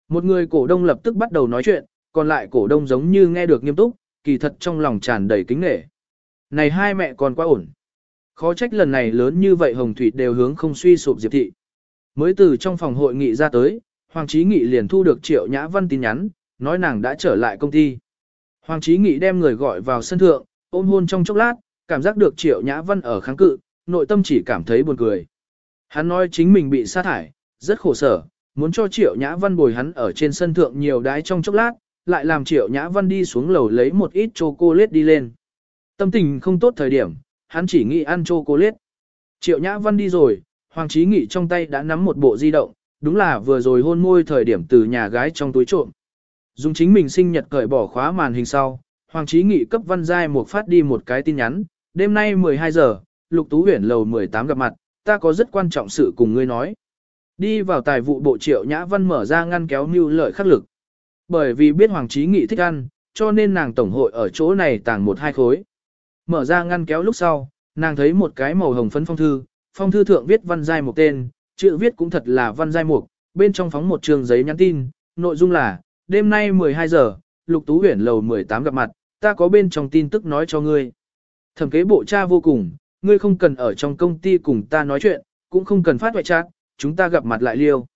Một người cổ đông lập tức bắt đầu nói chuyện, còn lại cổ đông giống như nghe được nghiêm túc, kỳ thật trong lòng tràn đầy kính nể. Này hai mẹ còn quá ổn. Khó trách lần này lớn như vậy Hồng Thủy đều hướng không suy sụp Diệp Thị. Mới từ trong phòng hội nghị ra tới, Hoàng Chí Nghị liền thu được Triệu Nhã Văn tin nhắn, nói nàng đã trở lại công ty. Hoàng Chí Nghị đem người gọi vào sân thượng, ôm hôn trong chốc lát, cảm giác được Triệu Nhã Văn ở kháng cự, nội tâm chỉ cảm thấy buồn cười. Hắn nói chính mình bị sa thải, rất khổ sở, muốn cho Triệu Nhã Văn bồi hắn ở trên sân thượng nhiều đái trong chốc lát, lại làm Triệu Nhã Văn đi xuống lầu lấy một ít chocolate đi lên. Tâm tình không tốt thời điểm, hắn chỉ nghĩ ăn chocolate. Triệu Nhã Văn đi rồi, Hoàng Chí Nghị trong tay đã nắm một bộ di động, đúng là vừa rồi hôn môi thời điểm từ nhà gái trong túi trộm. Dùng chính mình sinh nhật cởi bỏ khóa màn hình sau, Hoàng Chí Nghị cấp Văn Giai một phát đi một cái tin nhắn, đêm nay 12 giờ, Lục Tú Huyền lầu 18 gặp mặt, ta có rất quan trọng sự cùng ngươi nói. Đi vào tài vụ bộ Triệu Nhã Văn mở ra ngăn kéo mưu lợi khắc lực. Bởi vì biết Hoàng Chí Nghị thích ăn, cho nên nàng tổng hội ở chỗ này tàng một hai khối. Mở ra ngăn kéo lúc sau, nàng thấy một cái màu hồng phấn phong thư, phong thư thượng viết văn giai một tên, chữ viết cũng thật là văn giai mục, bên trong phóng một trường giấy nhắn tin, nội dung là, đêm nay 12 giờ, Lục Tú Huyền lầu 18 gặp mặt, ta có bên trong tin tức nói cho ngươi. Thẩm kế bộ cha vô cùng, ngươi không cần ở trong công ty cùng ta nói chuyện, cũng không cần phát ngoại chat, chúng ta gặp mặt lại liêu.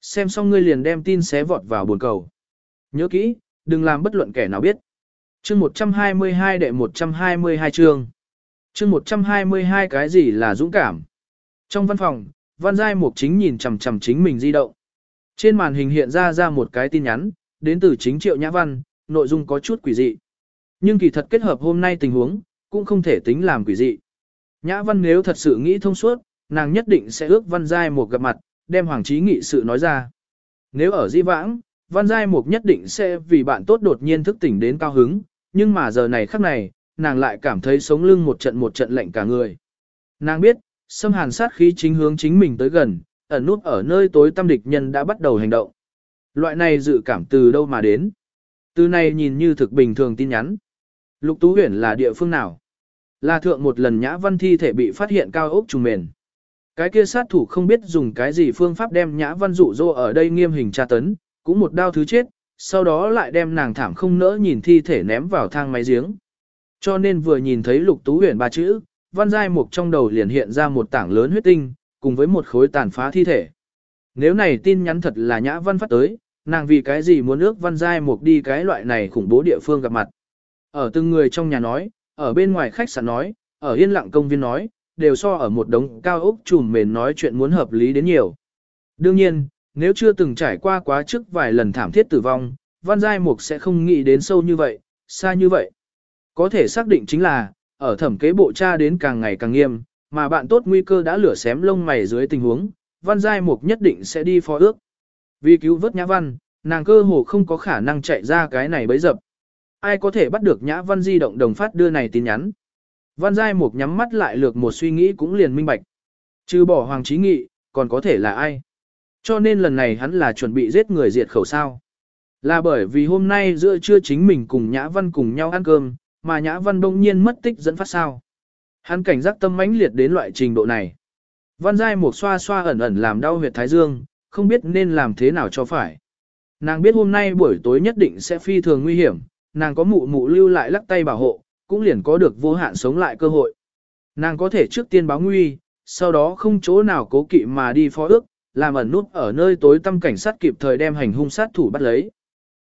Xem xong ngươi liền đem tin xé vọt vào buồn cầu. Nhớ kỹ, đừng làm bất luận kẻ nào biết. Chương 122 đệ 122 chương. Chương 122 cái gì là dũng cảm? Trong văn phòng, Văn Giai Mục chính nhìn chằm chằm chính mình di động. Trên màn hình hiện ra ra một cái tin nhắn, đến từ chính Triệu Nhã Văn, nội dung có chút quỷ dị. Nhưng kỳ thật kết hợp hôm nay tình huống, cũng không thể tính làm quỷ dị. Nhã Văn nếu thật sự nghĩ thông suốt, nàng nhất định sẽ ước Văn Giai Mục gặp mặt, đem Hoàng Chí Nghị sự nói ra. Nếu ở di vãng, Văn Giai Mục nhất định sẽ vì bạn tốt đột nhiên thức tỉnh đến cao hứng, nhưng mà giờ này khắc này, nàng lại cảm thấy sống lưng một trận một trận lạnh cả người. Nàng biết, xâm hàn sát khí chính hướng chính mình tới gần, ẩn nút ở nơi tối tâm địch nhân đã bắt đầu hành động. Loại này dự cảm từ đâu mà đến? Từ này nhìn như thực bình thường tin nhắn. Lục Tú Huyền là địa phương nào? Là thượng một lần Nhã Văn thi thể bị phát hiện cao ốc trùng mền. Cái kia sát thủ không biết dùng cái gì phương pháp đem Nhã Văn dụ dỗ ở đây nghiêm hình tra tấn, cũng một đao thứ chết, sau đó lại đem nàng thảm không nỡ nhìn thi thể ném vào thang máy giếng. Cho nên vừa nhìn thấy Lục Tú Huyền ba chữ, Văn Giai Mục trong đầu liền hiện ra một tảng lớn huyết tinh, cùng với một khối tàn phá thi thể. Nếu này tin nhắn thật là Nhã Văn phát tới, nàng vì cái gì muốn ước Văn Giai Mục đi cái loại này khủng bố địa phương gặp mặt. Ở từng người trong nhà nói, ở bên ngoài khách sạn nói, ở yên lặng công viên nói, đều so ở một đống cao ốc trùm mền nói chuyện muốn hợp lý đến nhiều. Đương nhiên, nếu chưa từng trải qua quá trước vài lần thảm thiết tử vong, Văn Giai Mục sẽ không nghĩ đến sâu như vậy, xa như vậy. Có thể xác định chính là, ở thẩm kế bộ tra đến càng ngày càng nghiêm, mà bạn tốt nguy cơ đã lửa xém lông mày dưới tình huống, Văn Giai Mục nhất định sẽ đi phó ước. Vì cứu vớt Nhã Văn, nàng cơ hồ không có khả năng chạy ra cái này bấy dập. Ai có thể bắt được Nhã Văn di động đồng phát đưa này tin nhắn. Văn Giai Mục nhắm mắt lại lược một suy nghĩ cũng liền minh bạch. Trừ bỏ Hoàng Chí Nghị, còn có thể là ai? Cho nên lần này hắn là chuẩn bị giết người diệt khẩu sao. Là bởi vì hôm nay giữa trưa chính mình cùng Nhã Văn cùng nhau ăn cơm, mà Nhã Văn đông nhiên mất tích dẫn phát sao. Hắn cảnh giác tâm mãnh liệt đến loại trình độ này. Văn Giai Mục xoa xoa ẩn ẩn làm đau huyệt thái dương, không biết nên làm thế nào cho phải. Nàng biết hôm nay buổi tối nhất định sẽ phi thường nguy hiểm, nàng có mụ mụ lưu lại lắc tay bảo hộ, cũng liền có được vô hạn sống lại cơ hội. Nàng có thể trước tiên báo nguy, sau đó không chỗ nào cố kỵ mà đi phó ước, làm ẩn nút ở nơi tối tâm cảnh sát kịp thời đem hành hung sát thủ bắt lấy.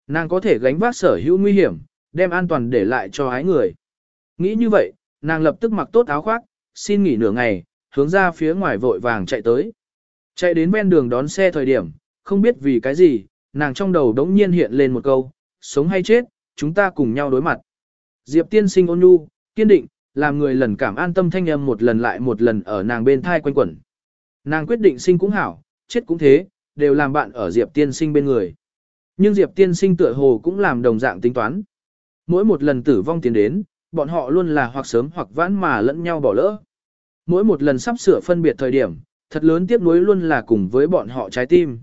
Nàng có thể gánh vác sở hữu nguy hiểm, đem an toàn để lại cho ái người. Nghĩ như vậy, nàng lập tức mặc tốt áo khoác, xin nghỉ nửa ngày, hướng ra phía ngoài vội vàng chạy tới. Chạy đến ven đường đón xe thời điểm, không biết vì cái gì, nàng trong đầu đống nhiên hiện lên một câu, sống hay chết, chúng ta cùng nhau đối mặt. Diệp tiên sinh ôn nhu, kiên định, làm người lần cảm an tâm thanh âm một lần lại một lần ở nàng bên thai quanh quẩn. Nàng quyết định sinh cũng hảo, chết cũng thế, đều làm bạn ở Diệp tiên sinh bên người. Nhưng Diệp tiên sinh tựa hồ cũng làm đồng dạng tính toán. Mỗi một lần tử vong tiến đến, bọn họ luôn là hoặc sớm hoặc vãn mà lẫn nhau bỏ lỡ. Mỗi một lần sắp sửa phân biệt thời điểm, thật lớn tiếc nuối luôn là cùng với bọn họ trái tim.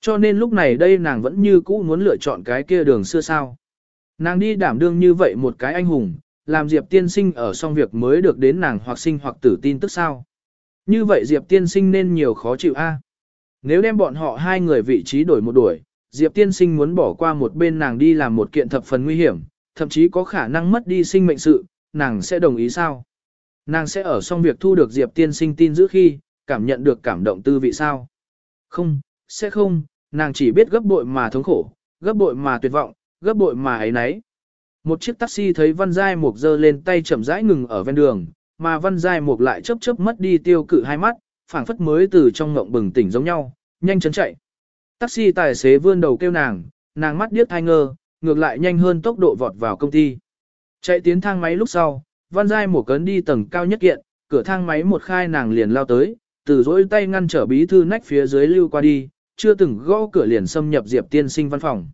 Cho nên lúc này đây nàng vẫn như cũ muốn lựa chọn cái kia đường xưa sao. Nàng đi đảm đương như vậy một cái anh hùng, làm Diệp tiên sinh ở xong việc mới được đến nàng hoặc sinh hoặc tử tin tức sao. Như vậy Diệp tiên sinh nên nhiều khó chịu a. Nếu đem bọn họ hai người vị trí đổi một đuổi, Diệp tiên sinh muốn bỏ qua một bên nàng đi làm một kiện thập phần nguy hiểm, thậm chí có khả năng mất đi sinh mệnh sự, nàng sẽ đồng ý sao? Nàng sẽ ở xong việc thu được Diệp tiên sinh tin giữ khi, cảm nhận được cảm động tư vị sao? Không, sẽ không, nàng chỉ biết gấp bội mà thống khổ, gấp bội mà tuyệt vọng, gấp bội mà ấy nấy. Một chiếc taxi thấy Văn Giai Mục giơ lên tay chậm rãi ngừng ở ven đường, mà Văn Giai Mục lại chớp chớp mất đi tiêu cự hai mắt, phảng phất mới từ trong ngộng bừng tỉnh giống nhau, nhanh chóng chạy. Taxi tài xế vươn đầu kêu nàng, nàng mắt điếc thai ngơ, ngược lại nhanh hơn tốc độ vọt vào công ty. Chạy tiến thang máy lúc sau, Văn Giai Mục cấn đi tầng cao nhất kiện, cửa thang máy một khai nàng liền lao tới, từ dỗi tay ngăn trở bí thư nách phía dưới lưu qua đi, chưa từng gõ cửa liền xâm nhập Diệp tiên sinh văn phòng.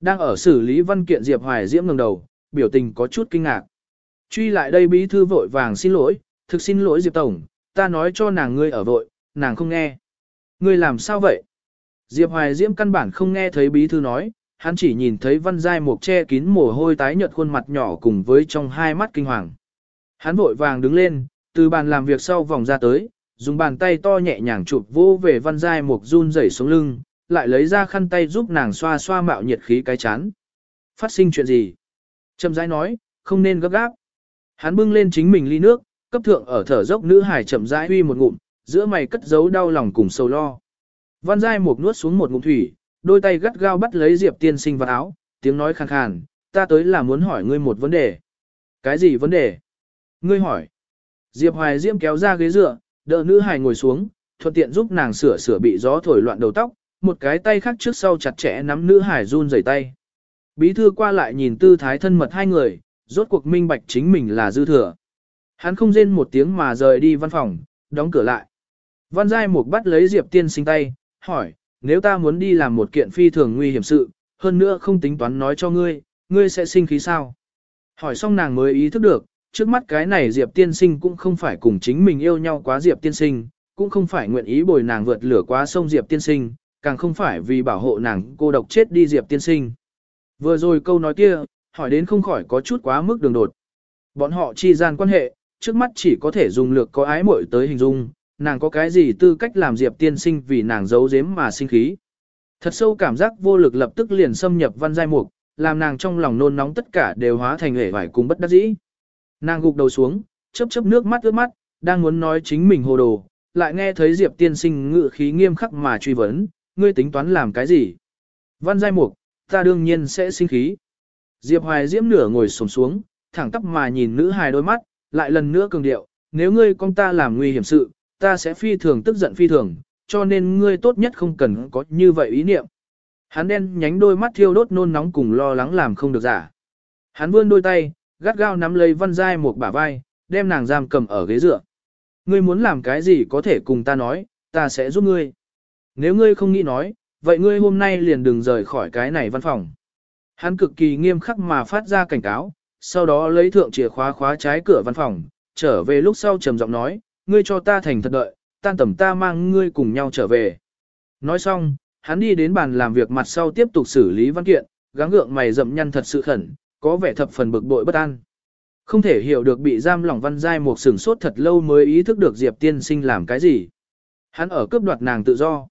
Đang ở xử lý văn kiện Diệp Hoài Diễm ngẩng đầu, biểu tình có chút kinh ngạc. Truy lại đây bí thư vội vàng xin lỗi, thực xin lỗi Diệp Tổng, ta nói cho nàng ngươi ở vội, nàng không nghe. Ngươi làm sao vậy? Diệp Hoài Diễm căn bản không nghe thấy bí thư nói, hắn chỉ nhìn thấy văn giai mục che kín mồ hôi tái nhợt khuôn mặt nhỏ cùng với trong hai mắt kinh hoàng. Hắn vội vàng đứng lên, từ bàn làm việc sau vòng ra tới, dùng bàn tay to nhẹ nhàng chụp vô về văn giai mục run rẩy xuống lưng, lại lấy ra khăn tay giúp nàng xoa xoa mạo nhiệt khí cái chán. Phát sinh chuyện gì? Trầm rãi nói, không nên gấp gáp. Hắn bưng lên chính mình ly nước, cấp thượng ở thở dốc nữ hải chậm rãi huy một ngụm, giữa mày cất giấu đau lòng cùng sầu lo. Văn Giai Mục nuốt xuống một ngụm thủy, đôi tay gắt gao bắt lấy Diệp Tiên Sinh vào áo, tiếng nói khàn khàn, ta tới là muốn hỏi ngươi một vấn đề. Cái gì vấn đề? Ngươi hỏi. Diệp Hoài Diễm kéo ra ghế dựa, đỡ nữ hải ngồi xuống, thuận tiện giúp nàng sửa sửa bị gió thổi loạn đầu tóc, một cái tay khác trước sau chặt chẽ nắm nữ hải run rẩy tay. Bí thư qua lại nhìn tư thái thân mật hai người, rốt cuộc minh bạch chính mình là dư thừa. Hắn không rên một tiếng mà rời đi văn phòng, đóng cửa lại. Văn Giai Mục bắt lấy Diệp Tiên sinh tay, hỏi, nếu ta muốn đi làm một kiện phi thường nguy hiểm sự, hơn nữa không tính toán nói cho ngươi, ngươi sẽ sinh khí sao? Hỏi xong nàng mới ý thức được, trước mắt cái này Diệp Tiên sinh cũng không phải cùng chính mình yêu nhau quá Diệp Tiên sinh, cũng không phải nguyện ý bồi nàng vượt lửa quá sông Diệp Tiên sinh, càng không phải vì bảo hộ nàng cô độc chết đi Diệp tiên sinh. Vừa rồi câu nói kia, hỏi đến không khỏi có chút quá mức đường đột. Bọn họ chi gian quan hệ, trước mắt chỉ có thể dùng lược có ái muội tới hình dung, nàng có cái gì tư cách làm Diệp tiên sinh vì nàng giấu giếm mà sinh khí. Thật sâu cảm giác vô lực lập tức liền xâm nhập văn giai mục, làm nàng trong lòng nôn nóng tất cả đều hóa thành hể vải cùng bất đắc dĩ. Nàng gục đầu xuống, chớp chớp nước mắt ướt mắt, đang muốn nói chính mình hồ đồ, lại nghe thấy Diệp tiên sinh ngự khí nghiêm khắc mà truy vấn, ngươi tính toán làm cái gì? Văn giai mục, ta đương nhiên sẽ sinh khí. Diệp hoài diễm nửa ngồi sổm xuống, thẳng tắp mà nhìn nữ hài đôi mắt, lại lần nữa cường điệu, nếu ngươi con ta làm nguy hiểm sự, ta sẽ phi thường tức giận phi thường, cho nên ngươi tốt nhất không cần có như vậy ý niệm. Hắn đen nhánh đôi mắt thiêu đốt nôn nóng cùng lo lắng làm không được giả. Hắn vươn đôi tay, gắt gao nắm lấy văn giai một bả vai, đem nàng giam cầm ở ghế dựa. Ngươi muốn làm cái gì có thể cùng ta nói, ta sẽ giúp ngươi. Nếu ngươi không nghĩ nói, vậy ngươi hôm nay liền đừng rời khỏi cái này văn phòng. Hắn cực kỳ nghiêm khắc mà phát ra cảnh cáo, sau đó lấy thượng chìa khóa khóa trái cửa văn phòng, trở về lúc sau trầm giọng nói, ngươi cho ta thành thật đợi, tan tầm ta mang ngươi cùng nhau trở về. Nói xong, hắn đi đến bàn làm việc mặt sau tiếp tục xử lý văn kiện, gắng gượng mày rậm nhăn thật sự khẩn, có vẻ thập phần bực bội bất an. Không thể hiểu được bị giam lỏng văn giai một sửng sốt thật lâu mới ý thức được Diệp tiên sinh làm cái gì. Hắn ở cướp đoạt nàng tự do.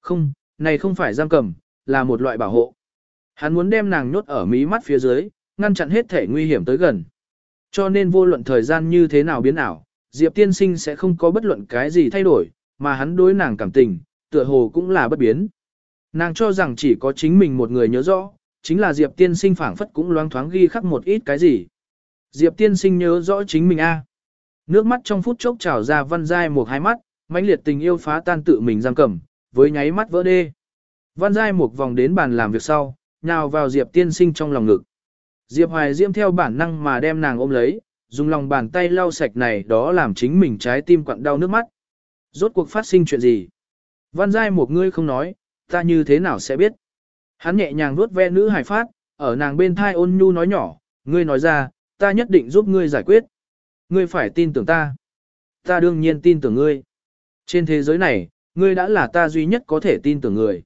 Không, này không phải giam cầm, là một loại bảo hộ. Hắn muốn đem nàng nhốt ở mí mắt phía dưới, ngăn chặn hết thể nguy hiểm tới gần. Cho nên vô luận thời gian như thế nào biến ảo, Diệp tiên sinh sẽ không có bất luận cái gì thay đổi, mà hắn đối nàng cảm tình, tựa hồ cũng là bất biến. Nàng cho rằng chỉ có chính mình một người nhớ rõ, chính là Diệp tiên sinh phảng phất cũng loáng thoáng ghi khắc một ít cái gì. Diệp tiên sinh nhớ rõ chính mình a. Nước mắt trong phút chốc trào ra văn giai một hai mắt, mãnh liệt tình yêu phá tan tự mình giam cầm, với nháy mắt vỡ đê. Văn giai một vòng đến bàn làm việc sau, nhào vào Diệp tiên sinh trong lòng ngực. Diệp Hoài Diễm theo bản năng mà đem nàng ôm lấy, dùng lòng bàn tay lau sạch này đó làm chính mình trái tim quặn đau nước mắt. Rốt cuộc phát sinh chuyện gì? Văn giai một ngươi không nói, ta như thế nào sẽ biết? Hắn nhẹ nhàng vuốt ve nữ hải phát, ở nàng bên thai ôn nhu nói nhỏ, ngươi nói ra, ta nhất định giúp ngươi giải quyết. Ngươi phải tin tưởng ta. Ta đương nhiên tin tưởng ngươi. Trên thế giới này, ngươi đã là ta duy nhất có thể tin tưởng người.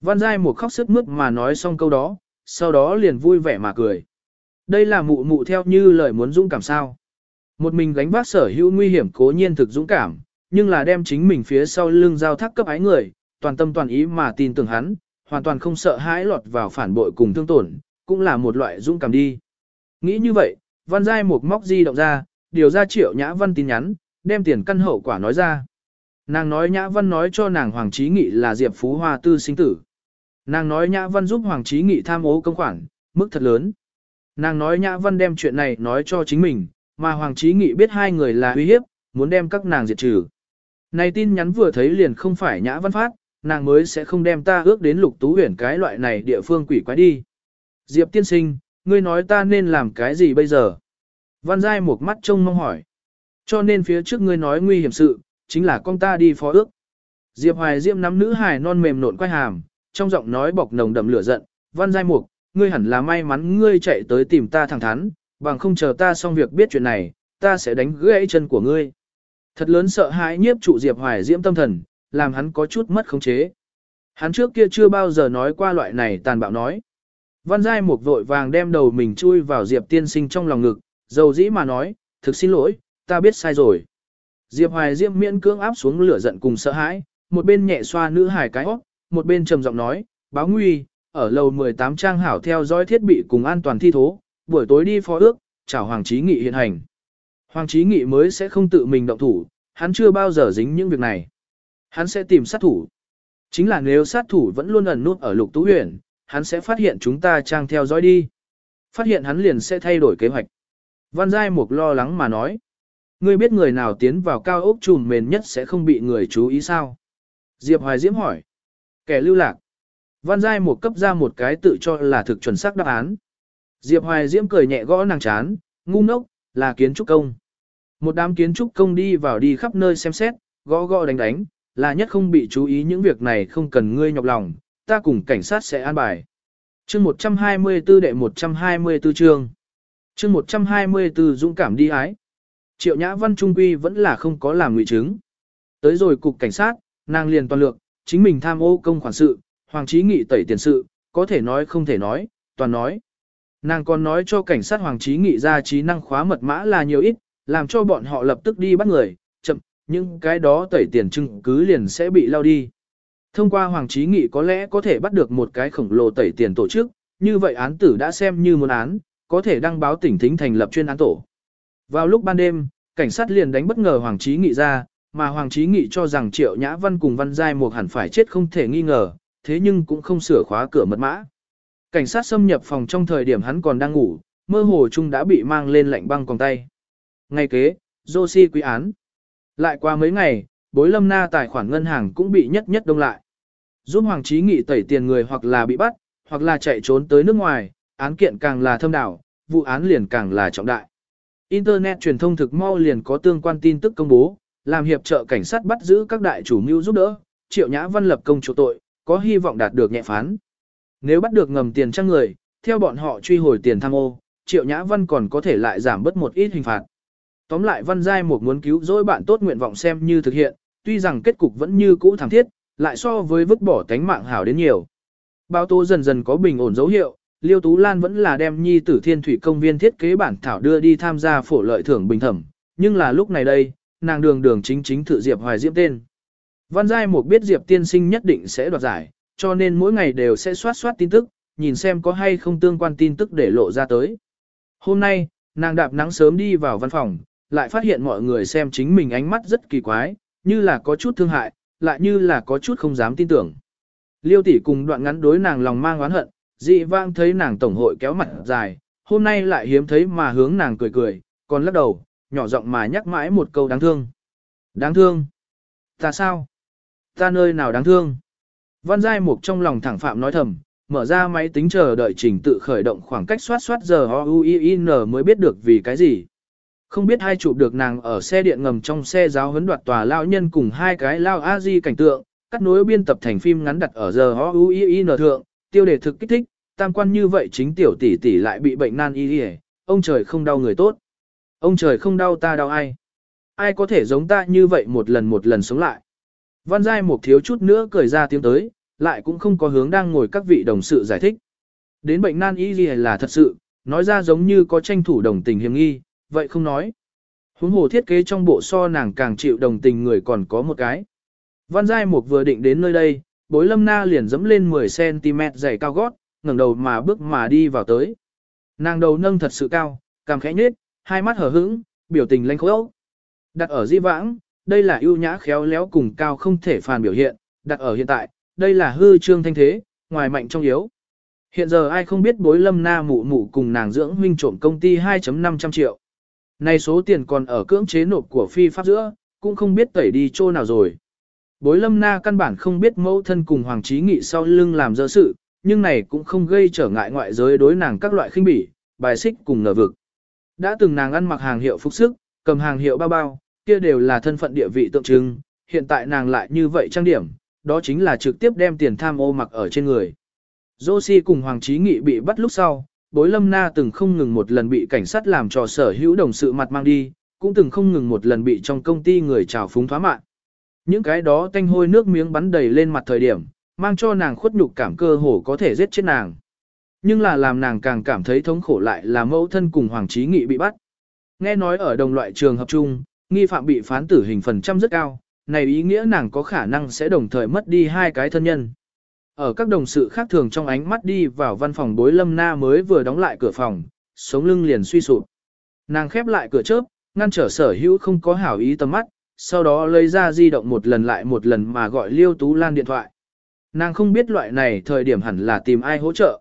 Văn Giai một khóc sức mướt mà nói xong câu đó, sau đó liền vui vẻ mà cười. Đây là mụ mụ theo như lời muốn dũng cảm sao. Một mình gánh vác sở hữu nguy hiểm cố nhiên thực dũng cảm, nhưng là đem chính mình phía sau lưng giao thác cấp ái người, toàn tâm toàn ý mà tin tưởng hắn, hoàn toàn không sợ hãi lọt vào phản bội cùng thương tổn, cũng là một loại dũng cảm đi. Nghĩ như vậy, Văn Giai một móc di động ra, điều ra triệu nhã văn tin nhắn, đem tiền căn hậu quả nói ra. Nàng nói nhã văn nói cho nàng Hoàng Trí Nghị là Diệp Phú Hoa tư sinh tử. Nàng nói nhã văn giúp Hoàng Trí Nghị tham ô công khoản, mức thật lớn. Nàng nói nhã văn đem chuyện này nói cho chính mình, mà Hoàng Trí Nghị biết hai người là uy hiếp, muốn đem các nàng diệt trừ. Này tin nhắn vừa thấy liền không phải nhã văn phát, nàng mới sẽ không đem ta ước đến lục tú huyển cái loại này địa phương quỷ quái đi. Diệp tiên sinh, ngươi nói ta nên làm cái gì bây giờ? Văn Giai một mắt trông mong hỏi. Cho nên phía trước ngươi nói nguy hiểm sự, chính là con ta đi phó ước. Diệp Hoài Diệm nắm nữ hài non mềm nộn quay hàm, trong giọng nói bọc nồng đậm lửa giận, Văn Giai Mục, ngươi hẳn là may mắn ngươi chạy tới tìm ta thẳng thắn, bằng không chờ ta xong việc biết chuyện này, ta sẽ đánh gãy chân của ngươi. Thật lớn sợ hãi nhiếp trụ Diệp Hoài Diễm tâm thần, làm hắn có chút mất khống chế. Hắn trước kia chưa bao giờ nói qua loại này tàn bạo nói. Văn Giai Mục vội vàng đem đầu mình chui vào Diệp tiên sinh trong lòng ngực, dầu dĩ mà nói, thực xin lỗi, ta biết sai rồi. Diệp Hoài Diệp miễn cưỡng áp xuống lửa giận cùng sợ hãi, một bên nhẹ xoa nữ hài cái óc, một bên trầm giọng nói, báo nguy, ở lầu 18 trang hảo theo dõi thiết bị cùng an toàn thi thố, buổi tối đi phó ước, chào Hoàng Chí Nghị hiện hành. Hoàng Chí Nghị mới sẽ không tự mình động thủ, hắn chưa bao giờ dính những việc này. Hắn sẽ tìm sát thủ. Chính là nếu sát thủ vẫn luôn ẩn nút ở lục tú huyền, hắn sẽ phát hiện chúng ta trang theo dõi đi. Phát hiện hắn liền sẽ thay đổi kế hoạch. Văn Giai Mục lo lắng mà nói. Ngươi biết người nào tiến vào cao ốc trùm mền nhất sẽ không bị người chú ý sao? Diệp Hoài Diễm hỏi. Kẻ lưu lạc. Văn Giai Mục cấp ra một cái tự cho là thực chuẩn xác đáp án. Diệp Hoài Diễm cười nhẹ gõ nàng chán, ngu ngốc, là kiến trúc công. Một đám kiến trúc công đi vào đi khắp nơi xem xét, gõ gõ đánh đánh, là nhất không bị chú ý những việc này không cần ngươi nhọc lòng, ta cùng cảnh sát sẽ an bài. Chương 124 đệ 124 chương. Chương 124 dũng cảm đi ái. Triệu Nhã Văn Trung Quy vẫn là không có làm ngụy chứng. Tới rồi cục cảnh sát, nàng liền toàn lược, chính mình tham ô công khoản sự, Hoàng Chí Nghị tẩy tiền sự, có thể nói không thể nói, toàn nói. Nàng còn nói cho cảnh sát Hoàng Trí Nghị ra trí năng khóa mật mã là nhiều ít, làm cho bọn họ lập tức đi bắt người, những cái đó tẩy tiền chứng cứ liền sẽ bị lao đi. Thông qua Hoàng Trí Nghị có lẽ có thể bắt được một cái khổng lồ tẩy tiền tổ chức, như vậy án tử đã xem như một án, có thể đăng báo tỉnh thính thành lập chuyên án tổ. Vào lúc ban đêm, cảnh sát liền đánh bất ngờ Hoàng Trí Nghị ra, mà Hoàng Trí Nghị cho rằng Triệu Nhã Văn cùng Văn Giai Mục hẳn phải chết không thể nghi ngờ, thế nhưng cũng không sửa khóa cửa mật mã. Cảnh sát xâm nhập phòng trong thời điểm hắn còn đang ngủ, mơ hồ chung đã bị mang lên lạnh băng còng tay. ngay kế, Josie quý án. Lại qua mấy ngày, bối lâm na tài khoản ngân hàng cũng bị nhất nhất đông lại. Giúp Hoàng Chí Nghị tẩy tiền người hoặc là bị bắt, hoặc là chạy trốn tới nước ngoài, án kiện càng là thâm đảo, vụ án liền càng là trọng đại. Internet truyền thông thực mau liền có tương quan tin tức công bố, làm hiệp trợ cảnh sát bắt giữ các đại chủ mưu giúp đỡ, Triệu Nhã Văn lập công chủ tội, có hy vọng đạt được nhẹ phán. Nếu bắt được ngầm tiền trang người, theo bọn họ truy hồi tiền tham ô, Triệu Nhã Văn còn có thể lại giảm bớt một ít hình phạt. Tóm lại Văn Giai một muốn cứu rỗi bạn tốt nguyện vọng xem như thực hiện, tuy rằng kết cục vẫn như cũ thảm thiết, lại so với vứt bỏ tánh mạng hảo đến nhiều. Bao tố dần dần có bình ổn dấu hiệu, Liêu Tú Lan vẫn là đem nhi tử thiên thủy công viên thiết kế bản thảo đưa đi tham gia phổ lợi thưởng bình thẩm, nhưng là lúc này đây, nàng đường đường chính chính thử Diệp Hoài Diệp tên. Văn Giai Mục biết Diệp tiên sinh nhất định sẽ đoạt giải, cho nên mỗi ngày đều sẽ soát soát tin tức, nhìn xem có hay không tương quan tin tức để lộ ra tới. Hôm nay, nàng đạp nắng sớm đi vào văn phòng, lại phát hiện mọi người xem chính mình ánh mắt rất kỳ quái, như là có chút thương hại, lại như là có chút không dám tin tưởng. Liêu tỷ cùng đoạn ngắn đối nàng lòng mang oán hận, dị vang thấy nàng tổng hội kéo mặt dài, hôm nay lại hiếm thấy mà hướng nàng cười cười, còn lắc đầu, nhỏ giọng mà nhắc mãi một câu đáng thương. Đáng thương? Ta sao? Ta nơi nào đáng thương? Văn Giai Mục trong lòng thẳng phạm nói thầm, mở ra máy tính chờ đợi trình tự khởi động khoảng cách soát soát giờ OUIN mới biết được vì cái gì. Không biết hai chụp được nàng ở xe điện ngầm trong xe giáo huấn đoạt tòa lao nhân cùng hai cái lao a di cảnh tượng, cắt nối biên tập thành phim ngắn đặt ở giờ OUIN thượng, tiêu đề thực kích thích, tam quan như vậy chính tiểu tỷ tỷ lại bị bệnh nan y y, ông trời không đau người tốt. Ông trời không đau ta đau ai. Ai có thể giống ta như vậy một lần một lần sống lại. Văn Giai một thiếu chút nữa cười ra tiếng tới, lại cũng không có hướng đang ngồi các vị đồng sự giải thích. Đến bệnh nan y gì là thật sự, nói ra giống như có tranh thủ đồng tình hiểm nghi, vậy không nói. Huống hồ thiết kế trong bộ so nàng càng chịu đồng tình người còn có một cái. Văn Giai Mục vừa định đến nơi đây, bối lâm na liền dẫm lên 10cm dày cao gót, ngẩng đầu mà bước mà đi vào tới. Nàng đầu nâng thật sự cao, cằm khẽ nhếch, hai mắt hở hững, biểu tình lanh khốc. Đặt ở di vãng, đây là ưu nhã khéo léo cùng cao không thể phàn biểu hiện, đặt ở hiện tại, đây là hư trương thanh thế, ngoài mạnh trong yếu. Hiện giờ ai không biết bối lâm na mụ mụ cùng nàng dưỡng huynh trộm công ty 2.500 triệu. Này số tiền còn ở cưỡng chế nộp của phi pháp giữa, cũng không biết tẩy đi chỗ nào rồi. Bối lâm na căn bản không biết mẫu thân cùng Hoàng Trí Nghị sau lưng làm dơ sự, nhưng này cũng không gây trở ngại ngoại giới đối nàng các loại khinh bỉ, bài xích cùng ngờ vực. Đã từng nàng ăn mặc hàng hiệu phục sức, cầm hàng hiệu bao bao, kia đều là thân phận địa vị tượng trưng, hiện tại nàng lại như vậy trang điểm, đó chính là trực tiếp đem tiền tham ô mặc ở trên người. Josie cùng Hoàng Trí Nghị bị bắt lúc sau, bối lâm na từng không ngừng một lần bị cảnh sát làm trò sở hữu đồng sự mặt mang đi, cũng từng không ngừng một lần bị trong công ty người trào phúng thoá mạng. Những cái đó tanh hôi nước miếng bắn đầy lên mặt thời điểm, mang cho nàng khuất nhục cảm cơ hồ có thể giết chết nàng. Nhưng là làm nàng càng cảm thấy thống khổ lại là mẫu thân cùng Hoàng Trí Nghị bị bắt. Nghe nói ở đồng loại trường hợp chung, nghi phạm bị phán tử hình phần trăm rất cao, này ý nghĩa nàng có khả năng sẽ đồng thời mất đi hai cái thân nhân. Ở các đồng sự khác thường trong ánh mắt đi vào văn phòng bối lâm na mới vừa đóng lại cửa phòng, sống lưng liền suy sụp. Nàng khép lại cửa chớp, ngăn trở sở hữu không có hảo ý tầm mắt, sau đó lấy ra di động một lần lại một lần mà gọi Liêu Tú Lan điện thoại. Nàng không biết loại này thời điểm hẳn là tìm ai hỗ trợ.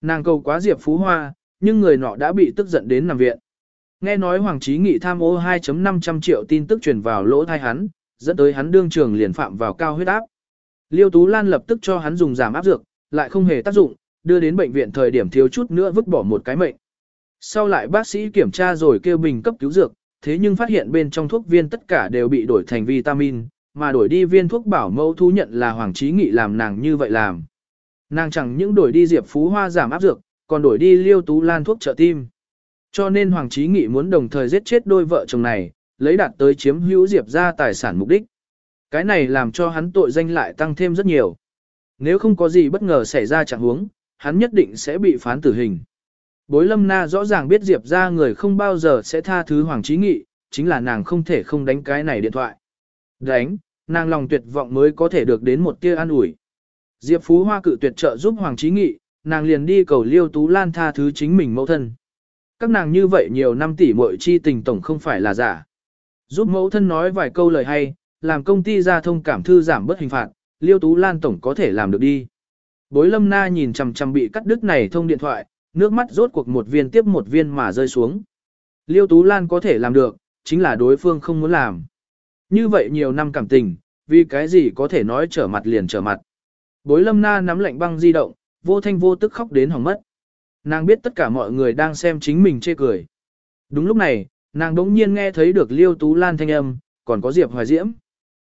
Nàng cầu quá Diệp Phú Hoa, nhưng người nọ đã bị tức giận đến nằm viện. Nghe nói Hoàng Chí Nghị tham ô 2.500 triệu tin tức truyền vào lỗ thai hắn, dẫn tới hắn đương trường liền phạm vào cao huyết áp. Liêu Tú Lan lập tức cho hắn dùng giảm áp dược, lại không hề tác dụng, đưa đến bệnh viện thời điểm thiếu chút nữa vứt bỏ một cái mệnh. Sau lại bác sĩ kiểm tra rồi kêu bình cấp cứu dược, thế nhưng phát hiện bên trong thuốc viên tất cả đều bị đổi thành vitamin, mà đổi đi viên thuốc bảo mẫu thú nhận là Hoàng Chí Nghị làm nàng như vậy làm. Nàng chẳng những đổi đi Diệp Phú Hoa giảm áp dược, còn đổi đi Liêu Tú Lan thuốc trợ tim. Cho nên Hoàng Chí Nghị muốn đồng thời giết chết đôi vợ chồng này, lấy đạt tới chiếm hữu Diệp ra tài sản mục đích. Cái này làm cho hắn tội danh lại tăng thêm rất nhiều. Nếu không có gì bất ngờ xảy ra chẳng huống, hắn nhất định sẽ bị phán tử hình. Bối lâm na rõ ràng biết Diệp ra người không bao giờ sẽ tha thứ Hoàng Trí Nghị, chính là nàng không thể không đánh cái này điện thoại. Đánh, nàng lòng tuyệt vọng mới có thể được đến một tia an ủi. Diệp Phú Hoa cự tuyệt trợ giúp Hoàng Trí Nghị, nàng liền đi cầu Liêu Tú Lan tha thứ chính mình mẫu thân. Các nàng như vậy nhiều năm tỷ muội chi tình tổng không phải là giả. Giúp mẫu thân nói vài câu lời hay, làm công ty ra thông cảm thư giảm bớt hình phạt, Liêu Tú Lan tổng có thể làm được đi. Bối lâm na nhìn chằm chằm bị cắt đứt này thông điện thoại, nước mắt rốt cuộc một viên tiếp một viên mà rơi xuống. Liêu Tú Lan có thể làm được, chính là đối phương không muốn làm. Như vậy nhiều năm cảm tình, vì cái gì có thể nói trở mặt liền trở mặt. Bối lâm na nắm lạnh băng di động, vô thanh vô tức khóc đến hỏng mất. Nàng biết tất cả mọi người đang xem chính mình chê cười. Đúng lúc này, nàng đống nhiên nghe thấy được Liêu Tú Lan thanh âm, còn có Diệp Hoài Diễm.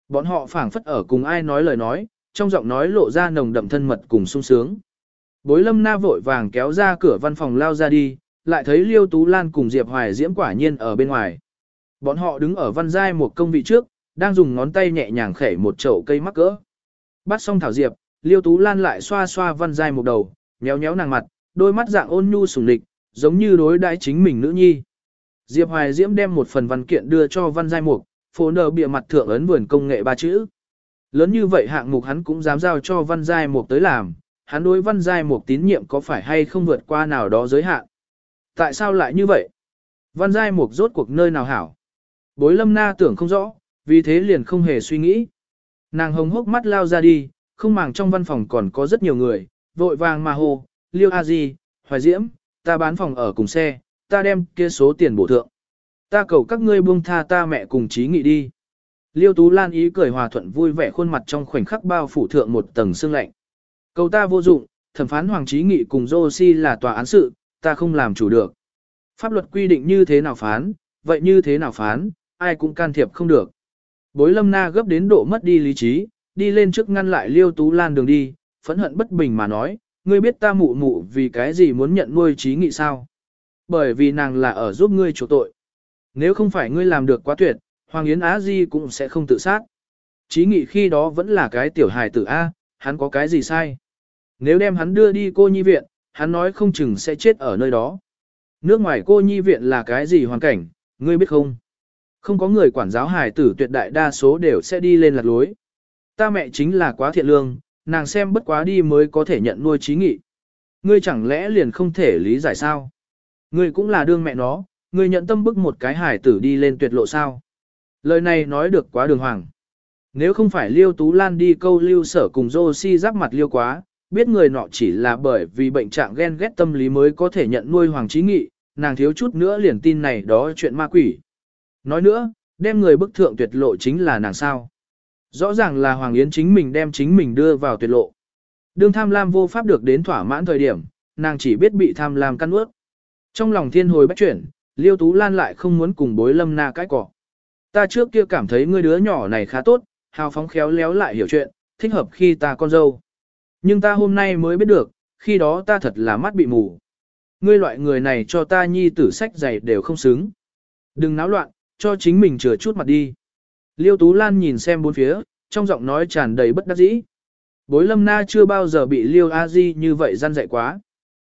Bọn họ phảng phất ở cùng ai nói lời nói, trong giọng nói lộ ra nồng đậm thân mật cùng sung sướng. Bối lâm na vội vàng kéo ra cửa văn phòng lao ra đi, lại thấy Liêu Tú Lan cùng Diệp Hoài Diễm quả nhiên ở bên ngoài. Bọn họ đứng ở văn giai một công vị trước, đang dùng ngón tay nhẹ nhàng khẩy một chậu cây mắc cỡ. Bắt xong thảo diệp, Liêu Tú Lan lại xoa xoa văn giai một đầu, nhéo nhéo nàng mặt, đôi mắt dạng ôn nhu sủng lịch, giống như đối đãi chính mình nữ nhi. Diệp Hoài Diễm đem một phần văn kiện đưa cho văn giai mục, phố nở bìa mặt thượng ấn vườn công nghệ ba chữ. Lớn như vậy hạng mục hắn cũng dám giao cho văn giai mục tới làm, hắn đối văn giai mục tín nhiệm có phải hay không vượt qua nào đó giới hạn. Tại sao lại như vậy? Văn giai mục rốt cuộc nơi nào hảo? Bối lâm na tưởng không rõ, vì thế liền không hề suy nghĩ. Nàng hồng hốc mắt lao ra đi, không màng trong văn phòng còn có rất nhiều người, vội vàng mà hồ liêu a di, hoài diễm, ta bán phòng ở cùng xe, ta đem kia số tiền bổ thượng. Ta cầu các ngươi buông tha ta mẹ cùng trí nghị đi. Liêu Tú Lan ý cười hòa thuận vui vẻ khuôn mặt trong khoảnh khắc bao phủ thượng một tầng sương lạnh. Cầu ta vô dụng, thẩm phán Hoàng Trí Nghị cùng Josi là tòa án sự, ta không làm chủ được. Pháp luật quy định như thế nào phán, vậy như thế nào phán, ai cũng can thiệp không được. Bối lâm na gấp đến độ mất đi lý trí, đi lên trước ngăn lại Liêu Tú Lan đường đi, phẫn hận bất bình mà nói, ngươi biết ta mụ mụ vì cái gì muốn nhận nuôi trí nghị sao? Bởi vì nàng là ở giúp ngươi chủ tội. Nếu không phải ngươi làm được quá tuyệt, Hoàng Yến Á Di cũng sẽ không tự sát. Trí nghị khi đó vẫn là cái tiểu hài tử A, hắn có cái gì sai? Nếu đem hắn đưa đi cô nhi viện, hắn nói không chừng sẽ chết ở nơi đó. Nước ngoài cô nhi viện là cái gì hoàn cảnh, ngươi biết không? Không có người quản giáo hài tử tuyệt đại đa số đều sẽ đi lên lạc lối. Ta mẹ chính là quá thiện lương, nàng xem bất quá đi mới có thể nhận nuôi trí nghị. Ngươi chẳng lẽ liền không thể lý giải sao? Ngươi cũng là đương mẹ nó, ngươi nhận tâm bức một cái hải tử đi lên tuyệt lộ sao? Lời này nói được quá đường hoàng. Nếu không phải Liêu Tú Lan đi câu lưu sở cùng Dô Si giáp mặt Liêu quá, biết người nọ chỉ là bởi vì bệnh trạng ghen ghét tâm lý mới có thể nhận nuôi Hoàng Trí Nghị, nàng thiếu chút nữa liền tin này đó chuyện ma quỷ. Nói nữa, đem người bức thượng tuyệt lộ chính là nàng sao. Rõ ràng là Hoàng Yến chính mình đem chính mình đưa vào tuyệt lộ. Đương tham lam vô pháp được đến thỏa mãn thời điểm, nàng chỉ biết bị tham lam căn ướt. Trong lòng thiên hồi bách chuyển, Liêu Tú Lan lại không muốn cùng bối lâm na cái cỏ. Ta trước kia cảm thấy ngươi đứa nhỏ này khá tốt, hào phóng khéo léo lại hiểu chuyện, thích hợp khi ta con dâu. Nhưng ta hôm nay mới biết được, khi đó ta thật là mắt bị mù. Ngươi loại người này cho ta nhi tử sách giày đều không xứng. Đừng náo loạn, cho chính mình chừa chút mặt đi. Liêu Tú Lan nhìn xem bốn phía, trong giọng nói tràn đầy bất đắc dĩ. Bối lâm na chưa bao giờ bị Liêu A Di như vậy gian dạy quá.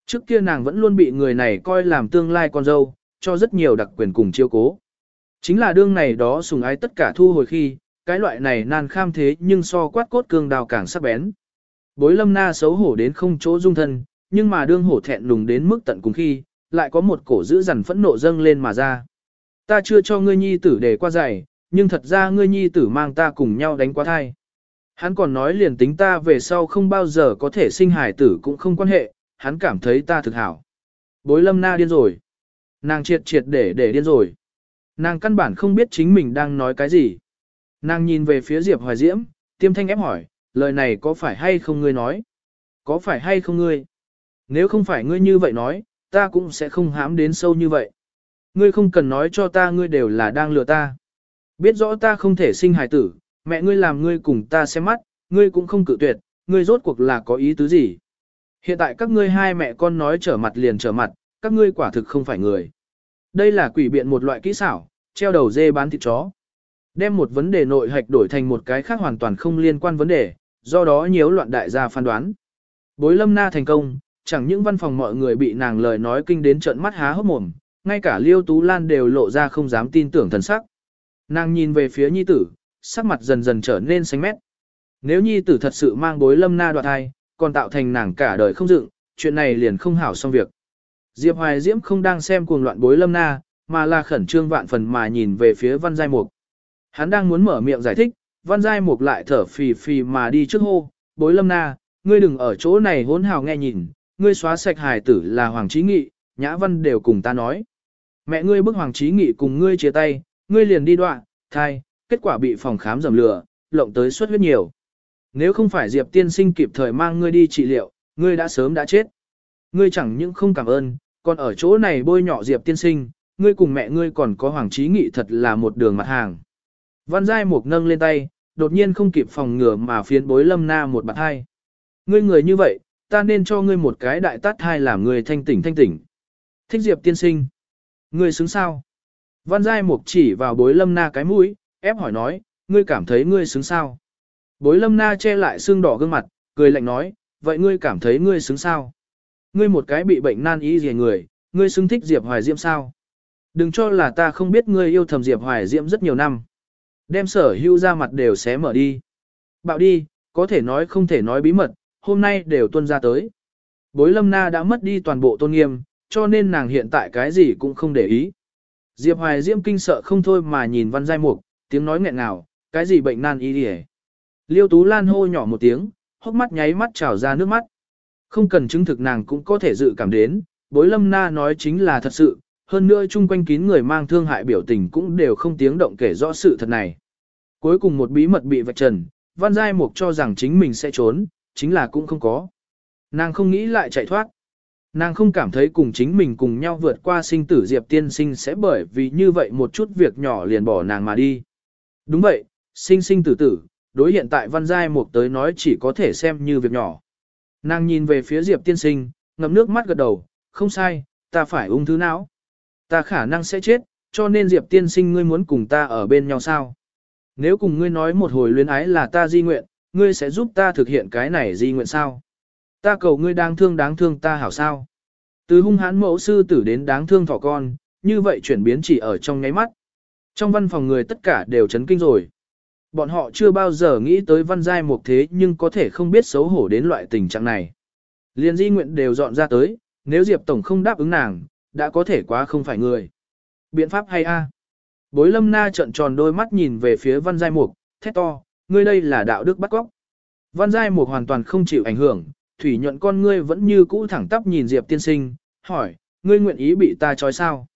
Trước kia nàng vẫn luôn bị người này coi làm tương lai con dâu, cho rất nhiều đặc quyền cùng chiêu cố. Chính là đương này đó sùng ái tất cả thu hồi khi, cái loại này nan kham thế nhưng so quát cốt cương đào càng sắc bén. Bối lâm na xấu hổ đến không chỗ dung thân, nhưng mà đương hổ thẹn lùng đến mức tận cùng khi, lại có một cổ giữ dằn phẫn nộ dâng lên mà ra. Ta chưa cho ngươi nhi tử để qua giải nhưng thật ra ngươi nhi tử mang ta cùng nhau đánh quá thai. Hắn còn nói liền tính ta về sau không bao giờ có thể sinh hài tử cũng không quan hệ, hắn cảm thấy ta thực hảo. Bối lâm na điên rồi. Nàng triệt triệt để để điên rồi. Nàng căn bản không biết chính mình đang nói cái gì. Nàng nhìn về phía Diệp Hoài Diễm, tiêm thanh ép hỏi, lời này có phải hay không ngươi nói? Có phải hay không ngươi? Nếu không phải ngươi như vậy nói, ta cũng sẽ không hám đến sâu như vậy. Ngươi không cần nói cho ta ngươi đều là đang lừa ta. Biết rõ ta không thể sinh hài tử, mẹ ngươi làm ngươi cùng ta xem mắt, ngươi cũng không cự tuyệt, ngươi rốt cuộc là có ý tứ gì. Hiện tại các ngươi hai mẹ con nói trở mặt liền trở mặt, các ngươi quả thực không phải người. Đây là quỷ biện một loại kỹ xảo, treo đầu dê bán thịt chó. Đem một vấn đề nội hạch đổi thành một cái khác hoàn toàn không liên quan vấn đề, do đó nhiễu loạn đại gia phán đoán. Bối lâm na thành công, chẳng những văn phòng mọi người bị nàng lời nói kinh đến trận mắt há hốc mồm, ngay cả Liêu Tú Lan đều lộ ra không dám tin tưởng thần sắc. Nàng nhìn về phía nhi tử, sắc mặt dần dần trở nên xanh mét. Nếu nhi tử thật sự mang bối lâm na đoạt thai, còn tạo thành nàng cả đời không dựng, chuyện này liền không hảo xong việc. Diệp Hoài Diễm không đang xem cuồng loạn bối lâm na, mà là khẩn trương vạn phần mà nhìn về phía văn giai mục. Hắn đang muốn mở miệng giải thích, văn giai mục lại thở phì phì mà đi trước hô, bối lâm na, ngươi đừng ở chỗ này hỗn hào nghe nhìn, ngươi xóa sạch hài tử là Hoàng Trí Nghị, Nhã Văn đều cùng ta nói. Mẹ ngươi bức Hoàng Trí Nghị cùng ngươi chia tay, ngươi liền đi đoạn, thai, kết quả bị phòng khám dầm lửa, lộng tới suất huyết nhiều. Nếu không phải Diệp tiên sinh kịp thời mang ngươi đi trị liệu, ngươi đã sớm đã chết. Ngươi chẳng những không cảm ơn, còn ở chỗ này bôi nhọ Diệp tiên sinh, ngươi cùng mẹ ngươi còn có Hoàng Trí Nghị thật là một đường mặt hàng. Văn Giai Mục nâng lên tay, đột nhiên không kịp phòng ngừa mà phiến bối lâm na một bạt hai. Ngươi người như vậy, ta nên cho ngươi một cái đại tát hai làm người thanh tỉnh thanh tỉnh. Thích Diệp tiên sinh. Ngươi xứng sao? Văn Giai Mục chỉ vào bối lâm na cái mũi, ép hỏi nói, ngươi cảm thấy ngươi xứng sao? Bối lâm na che lại xương đỏ gương mặt, cười lạnh nói, vậy ngươi cảm thấy ngươi xứng sao? Ngươi một cái bị bệnh nan y gì người, ngươi xứng thích Diệp Hoài Diễm sao? Đừng cho là ta không biết ngươi yêu thầm Diệp Hoài Diễm rất nhiều năm. Đem sở hưu ra mặt đều xé mở đi. Bạo đi, có thể nói không thể nói bí mật, hôm nay đều tuân ra tới. Bối lâm na đã mất đi toàn bộ tôn nghiêm, cho nên nàng hiện tại cái gì cũng không để ý. Diệp Hoài Diễm kinh sợ không thôi mà nhìn văn giai mục, tiếng nói nghẹn ngào, cái gì bệnh nan y đi Liêu Tú Lan hô nhỏ một tiếng, hốc mắt nháy mắt trào ra nước mắt. Không cần chứng thực nàng cũng có thể dự cảm đến, bối lâm na nói chính là thật sự, hơn nữa chung quanh kín người mang thương hại biểu tình cũng đều không tiếng động kể rõ sự thật này. Cuối cùng một bí mật bị vạch trần, Văn Giai Mục cho rằng chính mình sẽ trốn, chính là cũng không có. Nàng không nghĩ lại chạy thoát. Nàng không cảm thấy cùng chính mình cùng nhau vượt qua sinh tử Diệp tiên sinh sẽ bởi vì như vậy một chút việc nhỏ liền bỏ nàng mà đi. Đúng vậy, sinh sinh tử tử, đối hiện tại Văn Giai Mục tới nói chỉ có thể xem như việc nhỏ. Nàng nhìn về phía Diệp tiên sinh, ngậm nước mắt gật đầu, không sai, ta phải ung thư não. Ta khả năng sẽ chết, cho nên Diệp tiên sinh ngươi muốn cùng ta ở bên nhau sao? Nếu cùng ngươi nói một hồi luyến ái là ta di nguyện, ngươi sẽ giúp ta thực hiện cái này di nguyện sao? Ta cầu ngươi đáng thương đáng thương ta hảo sao? Từ hung hãn mẫu sư tử đến đáng thương thỏ con, như vậy chuyển biến chỉ ở trong nháy mắt. Trong văn phòng người tất cả đều chấn kinh rồi. Bọn họ chưa bao giờ nghĩ tới văn giai một thế nhưng có thể không biết xấu hổ đến loại tình trạng này. Liên di nguyện đều dọn ra tới, nếu Diệp Tổng không đáp ứng nàng, đã có thể quá không phải người. Biện pháp hay a? Bối lâm na trợn tròn đôi mắt nhìn về phía văn giai mục, thét to, ngươi đây là đạo đức bắt góc. Văn giai mục hoàn toàn không chịu ảnh hưởng, thủy nhuận con ngươi vẫn như cũ thẳng tắp nhìn Diệp tiên sinh, hỏi, ngươi nguyện ý bị ta trói sao?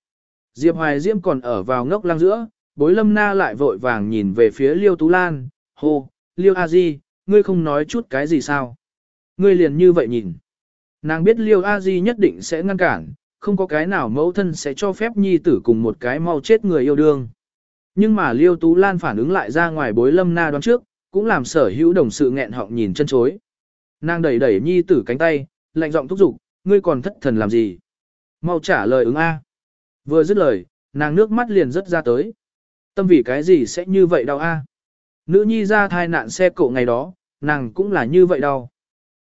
Diệp hoài diễm còn ở vào ngốc lăng giữa, bối lâm na lại vội vàng nhìn về phía liêu tú lan, hô, liêu a di, ngươi không nói chút cái gì sao? Ngươi liền như vậy nhìn. Nàng biết liêu a di nhất định sẽ ngăn cản, không có cái nào mẫu thân sẽ cho phép nhi tử cùng một cái mau chết người yêu đương. Nhưng mà Liêu Tú Lan phản ứng lại ra ngoài bối lâm na đoán trước, cũng làm sở hữu đồng sự nghẹn họng nhìn chân chối. Nàng đẩy đẩy nhi tử cánh tay, lạnh giọng thúc giục, ngươi còn thất thần làm gì? Mau trả lời ứng A. Vừa dứt lời, nàng nước mắt liền rớt ra tới. Tâm vì cái gì sẽ như vậy đau A? Nữ nhi ra thai nạn xe cộ ngày đó, nàng cũng là như vậy đau.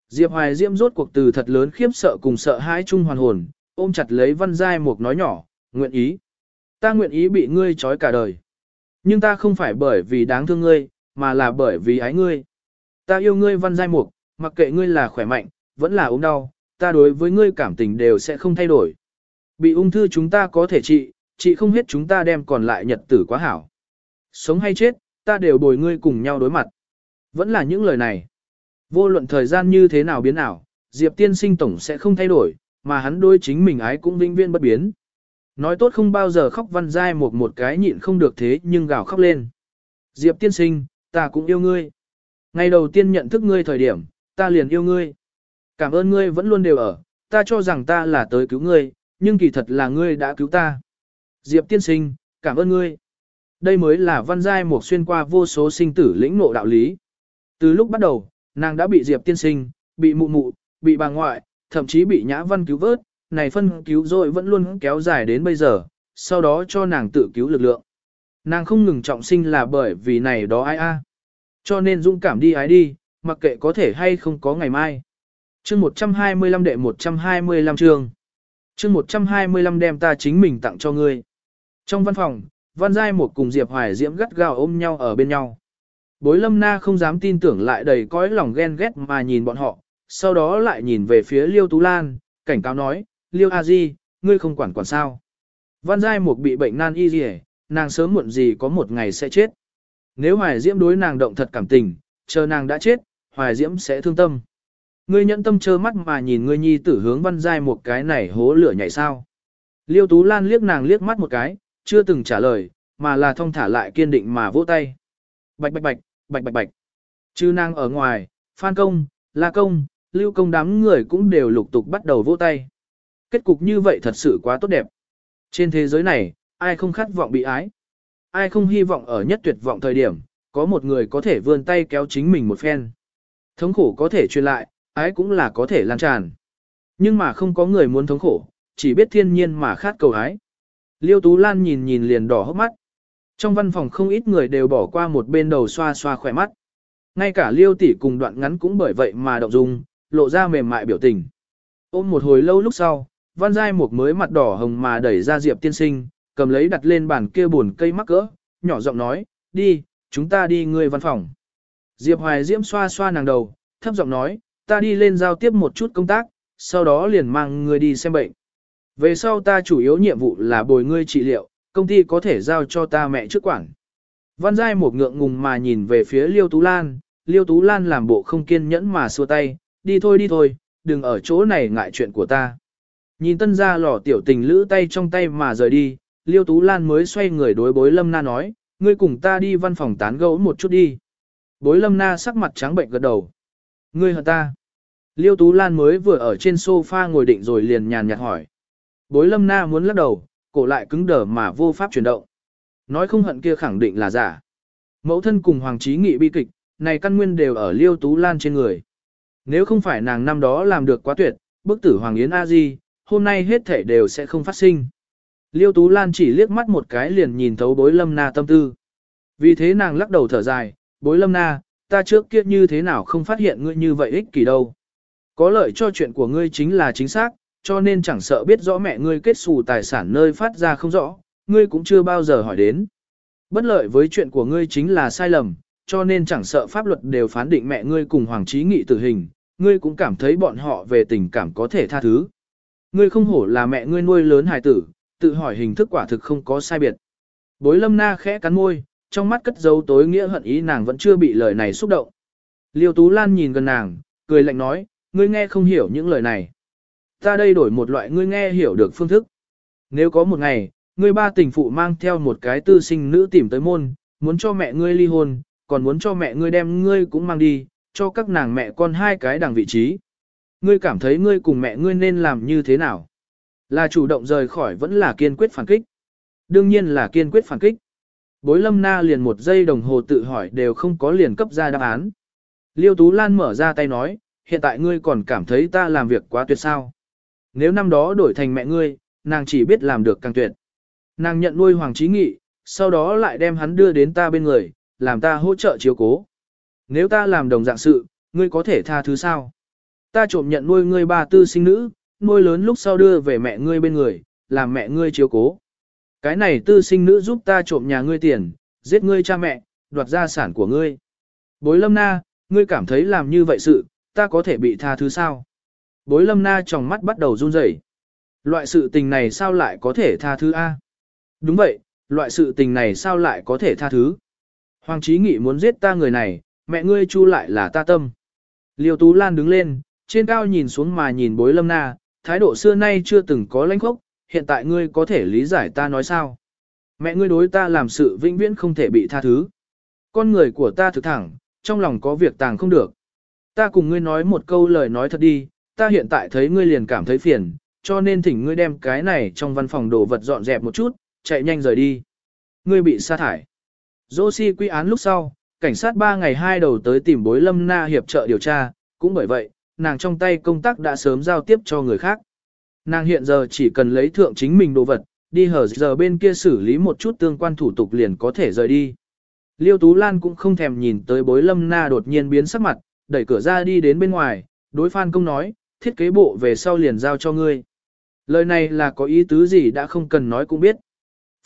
Diệp Hoài Diễm rốt cuộc từ thật lớn khiếp sợ cùng sợ hãi chung hoàn hồn, ôm chặt lấy văn giai mục nói nhỏ, nguyện ý. Ta nguyện ý bị ngươi trói cả đời. Nhưng ta không phải bởi vì đáng thương ngươi, mà là bởi vì ái ngươi. Ta yêu ngươi văn giai mục, mặc kệ ngươi là khỏe mạnh, vẫn là ốm đau, ta đối với ngươi cảm tình đều sẽ không thay đổi. Bị ung thư chúng ta có thể trị, chị không hết chúng ta đem còn lại nhật tử quá hảo. Sống hay chết, ta đều bồi ngươi cùng nhau đối mặt. Vẫn là những lời này. Vô luận thời gian như thế nào biến ảo, Diệp tiên sinh tổng sẽ không thay đổi, mà hắn đôi chính mình ái cũng vinh viên bất biến. Nói tốt không bao giờ khóc văn dai một một cái nhịn không được thế nhưng gào khóc lên. Diệp tiên sinh, ta cũng yêu ngươi. Ngày đầu tiên nhận thức ngươi thời điểm, ta liền yêu ngươi. Cảm ơn ngươi vẫn luôn đều ở, ta cho rằng ta là tới cứu ngươi, nhưng kỳ thật là ngươi đã cứu ta. Diệp tiên sinh, cảm ơn ngươi. Đây mới là văn giai một xuyên qua vô số sinh tử lĩnh ngộ đạo lý. Từ lúc bắt đầu, nàng đã bị Diệp tiên sinh, bị mụ mụ, bị bà ngoại, thậm chí bị Nhã Văn cứu vớt, này phân cứu rồi vẫn luôn kéo dài đến bây giờ, sau đó cho nàng tự cứu lực lượng. Nàng không ngừng trọng sinh là bởi vì này đó ai a. Cho nên dũng cảm đi ái đi, mặc kệ có thể hay không có ngày mai. chương 125 đệ 125 chương. chương 125 đem ta chính mình tặng cho ngươi. Trong văn phòng, Văn Giai một cùng Diệp Hoài Diễm gắt gao ôm nhau ở bên nhau. Bối lâm na không dám tin tưởng lại đầy cõi lòng ghen ghét mà nhìn bọn họ, sau đó lại nhìn về phía Liêu Tú Lan, cảnh cáo nói, Liêu A Di, ngươi không quản quản sao. Văn Giai Mục bị bệnh nan y gì nàng sớm muộn gì có một ngày sẽ chết. Nếu Hoài Diễm đối nàng động thật cảm tình, chờ nàng đã chết, Hoài Diễm sẽ thương tâm. Ngươi nhẫn tâm trơ mắt mà nhìn ngươi nhi tử hướng Văn Giai một cái này hố lửa nhảy sao. Liêu Tú Lan liếc nàng liếc mắt một cái, chưa từng trả lời, mà là thong thả lại kiên định mà vỗ tay. Bạch bạch bạch, bạch bạch bạch. Chư nàng ở ngoài, Phan Công, La Công, Lưu Công đám người cũng đều lục tục bắt đầu vỗ tay. Kết cục như vậy thật sự quá tốt đẹp. Trên thế giới này, ai không khát vọng bị ái? Ai không hy vọng ở nhất tuyệt vọng thời điểm, có một người có thể vươn tay kéo chính mình một phen. Thống khổ có thể truyền lại, ái cũng là có thể lan tràn. Nhưng mà không có người muốn thống khổ, chỉ biết thiên nhiên mà khát cầu ái. Liêu Tú Lan nhìn nhìn liền đỏ hốc mắt. Trong văn phòng không ít người đều bỏ qua một bên đầu xoa xoa khỏe mắt. Ngay cả Liêu tỷ cùng đoạn ngắn cũng bởi vậy mà động dung, lộ ra mềm mại biểu tình. Ôm một hồi lâu lúc sau, Văn Giai một mới mặt đỏ hồng mà đẩy ra Diệp tiên sinh, cầm lấy đặt lên bàn kia buồn cây mắc cỡ, nhỏ giọng nói, đi, chúng ta đi người văn phòng. Diệp Hoài Diễm xoa xoa nàng đầu, thấp giọng nói, ta đi lên giao tiếp một chút công tác, sau đó liền mang người đi xem bệnh. Về sau ta chủ yếu nhiệm vụ là bồi ngươi trị liệu, công ty có thể giao cho ta mẹ trước quản. Văn Giai một ngượng ngùng mà nhìn về phía Liêu Tú Lan, Liêu Tú Lan làm bộ không kiên nhẫn mà xua tay, đi thôi đi thôi, đừng ở chỗ này ngại chuyện của ta. Nhìn tân ra lò tiểu tình lữ tay trong tay mà rời đi, Liêu Tú Lan mới xoay người đối bối lâm na nói, ngươi cùng ta đi văn phòng tán gẫu một chút đi. Bối lâm na sắc mặt trắng bệnh gật đầu. Ngươi hận ta. Liêu Tú Lan mới vừa ở trên sofa ngồi định rồi liền nhàn nhạt hỏi. Bối lâm na muốn lắc đầu, cổ lại cứng đờ mà vô pháp chuyển động. Nói không hận kia khẳng định là giả. Mẫu thân cùng Hoàng Chí Nghị bi kịch, này căn nguyên đều ở Liêu Tú Lan trên người. Nếu không phải nàng năm đó làm được quá tuyệt, bức tử Hoàng Yến A Di, hôm nay hết thể đều sẽ không phát sinh. Liêu Tú Lan chỉ liếc mắt một cái liền nhìn thấu bối lâm na tâm tư. Vì thế nàng lắc đầu thở dài, bối lâm na, ta trước kia như thế nào không phát hiện ngươi như vậy ích kỷ đâu. Có lợi cho chuyện của ngươi chính là chính xác, cho nên chẳng sợ biết rõ mẹ ngươi kết xù tài sản nơi phát ra không rõ, ngươi cũng chưa bao giờ hỏi đến. Bất lợi với chuyện của ngươi chính là sai lầm, cho nên chẳng sợ pháp luật đều phán định mẹ ngươi cùng Hoàng Chí Nghị tử hình, ngươi cũng cảm thấy bọn họ về tình cảm có thể tha thứ. Ngươi không hổ là mẹ ngươi nuôi lớn hài tử, tự hỏi hình thức quả thực không có sai biệt. Bối lâm na khẽ cắn môi, trong mắt cất dấu tối nghĩa hận ý nàng vẫn chưa bị lời này xúc động. Liêu Tú Lan nhìn gần nàng, cười lạnh nói, ngươi nghe không hiểu những lời này. Ta đây đổi một loại ngươi nghe hiểu được phương thức. Nếu có một ngày, ngươi ba tình phụ mang theo một cái tư sinh nữ tìm tới môn, muốn cho mẹ ngươi ly hôn, còn muốn cho mẹ ngươi đem ngươi cũng mang đi, cho các nàng mẹ con hai cái đằng vị trí. Ngươi cảm thấy ngươi cùng mẹ ngươi nên làm như thế nào? Là chủ động rời khỏi vẫn là kiên quyết phản kích? Đương nhiên là kiên quyết phản kích. Bối lâm na liền một giây đồng hồ tự hỏi đều không có liền cấp ra đáp án. Liêu Tú Lan mở ra tay nói, hiện tại ngươi còn cảm thấy ta làm việc quá tuyệt sao. Nếu năm đó đổi thành mẹ ngươi, nàng chỉ biết làm được càng tuyệt. Nàng nhận nuôi Hoàng Chí Nghị, sau đó lại đem hắn đưa đến ta bên người, làm ta hỗ trợ chiếu cố. Nếu ta làm đồng dạng sự, ngươi có thể tha thứ sao? Ta trộm nhận nuôi ngươi ba tư sinh nữ, nuôi lớn lúc sau đưa về mẹ ngươi bên người, làm mẹ ngươi chiếu cố. Cái này tư sinh nữ giúp ta trộm nhà ngươi tiền, giết ngươi cha mẹ, đoạt gia sản của ngươi. Bối lâm na, ngươi cảm thấy làm như vậy sự, ta có thể bị tha thứ sao? Bối lâm na trong mắt bắt đầu run rẩy. Loại sự tình này sao lại có thể tha thứ A? Đúng vậy, loại sự tình này sao lại có thể tha thứ? Hoàng Chí Nghị muốn giết ta người này, mẹ ngươi chu lại là ta tâm. Liêu Tú Lan đứng lên, trên cao nhìn xuống mà nhìn bối lâm na, thái độ xưa nay chưa từng có lãnh khốc, hiện tại ngươi có thể lý giải ta nói sao. Mẹ ngươi đối ta làm sự vĩnh viễn không thể bị tha thứ. Con người của ta thực thẳng, trong lòng có việc tàng không được. Ta cùng ngươi nói một câu lời nói thật đi, ta hiện tại thấy ngươi liền cảm thấy phiền, cho nên thỉnh ngươi đem cái này trong văn phòng đồ vật dọn dẹp một chút, chạy nhanh rời đi. Ngươi bị sa thải. Dô quy án lúc sau, cảnh sát 3 ngày hai đầu tới tìm bối lâm na hiệp trợ điều tra, cũng bởi vậy, nàng trong tay công tác đã sớm giao tiếp cho người khác. Nàng hiện giờ chỉ cần lấy thượng chính mình đồ vật, đi hở giờ bên kia xử lý một chút tương quan thủ tục liền có thể rời đi. Liêu Tú Lan cũng không thèm nhìn tới bối lâm na đột nhiên biến sắc mặt, đẩy cửa ra đi đến bên ngoài, đối Phan Công nói, thiết kế bộ về sau liền giao cho ngươi. Lời này là có ý tứ gì đã không cần nói cũng biết.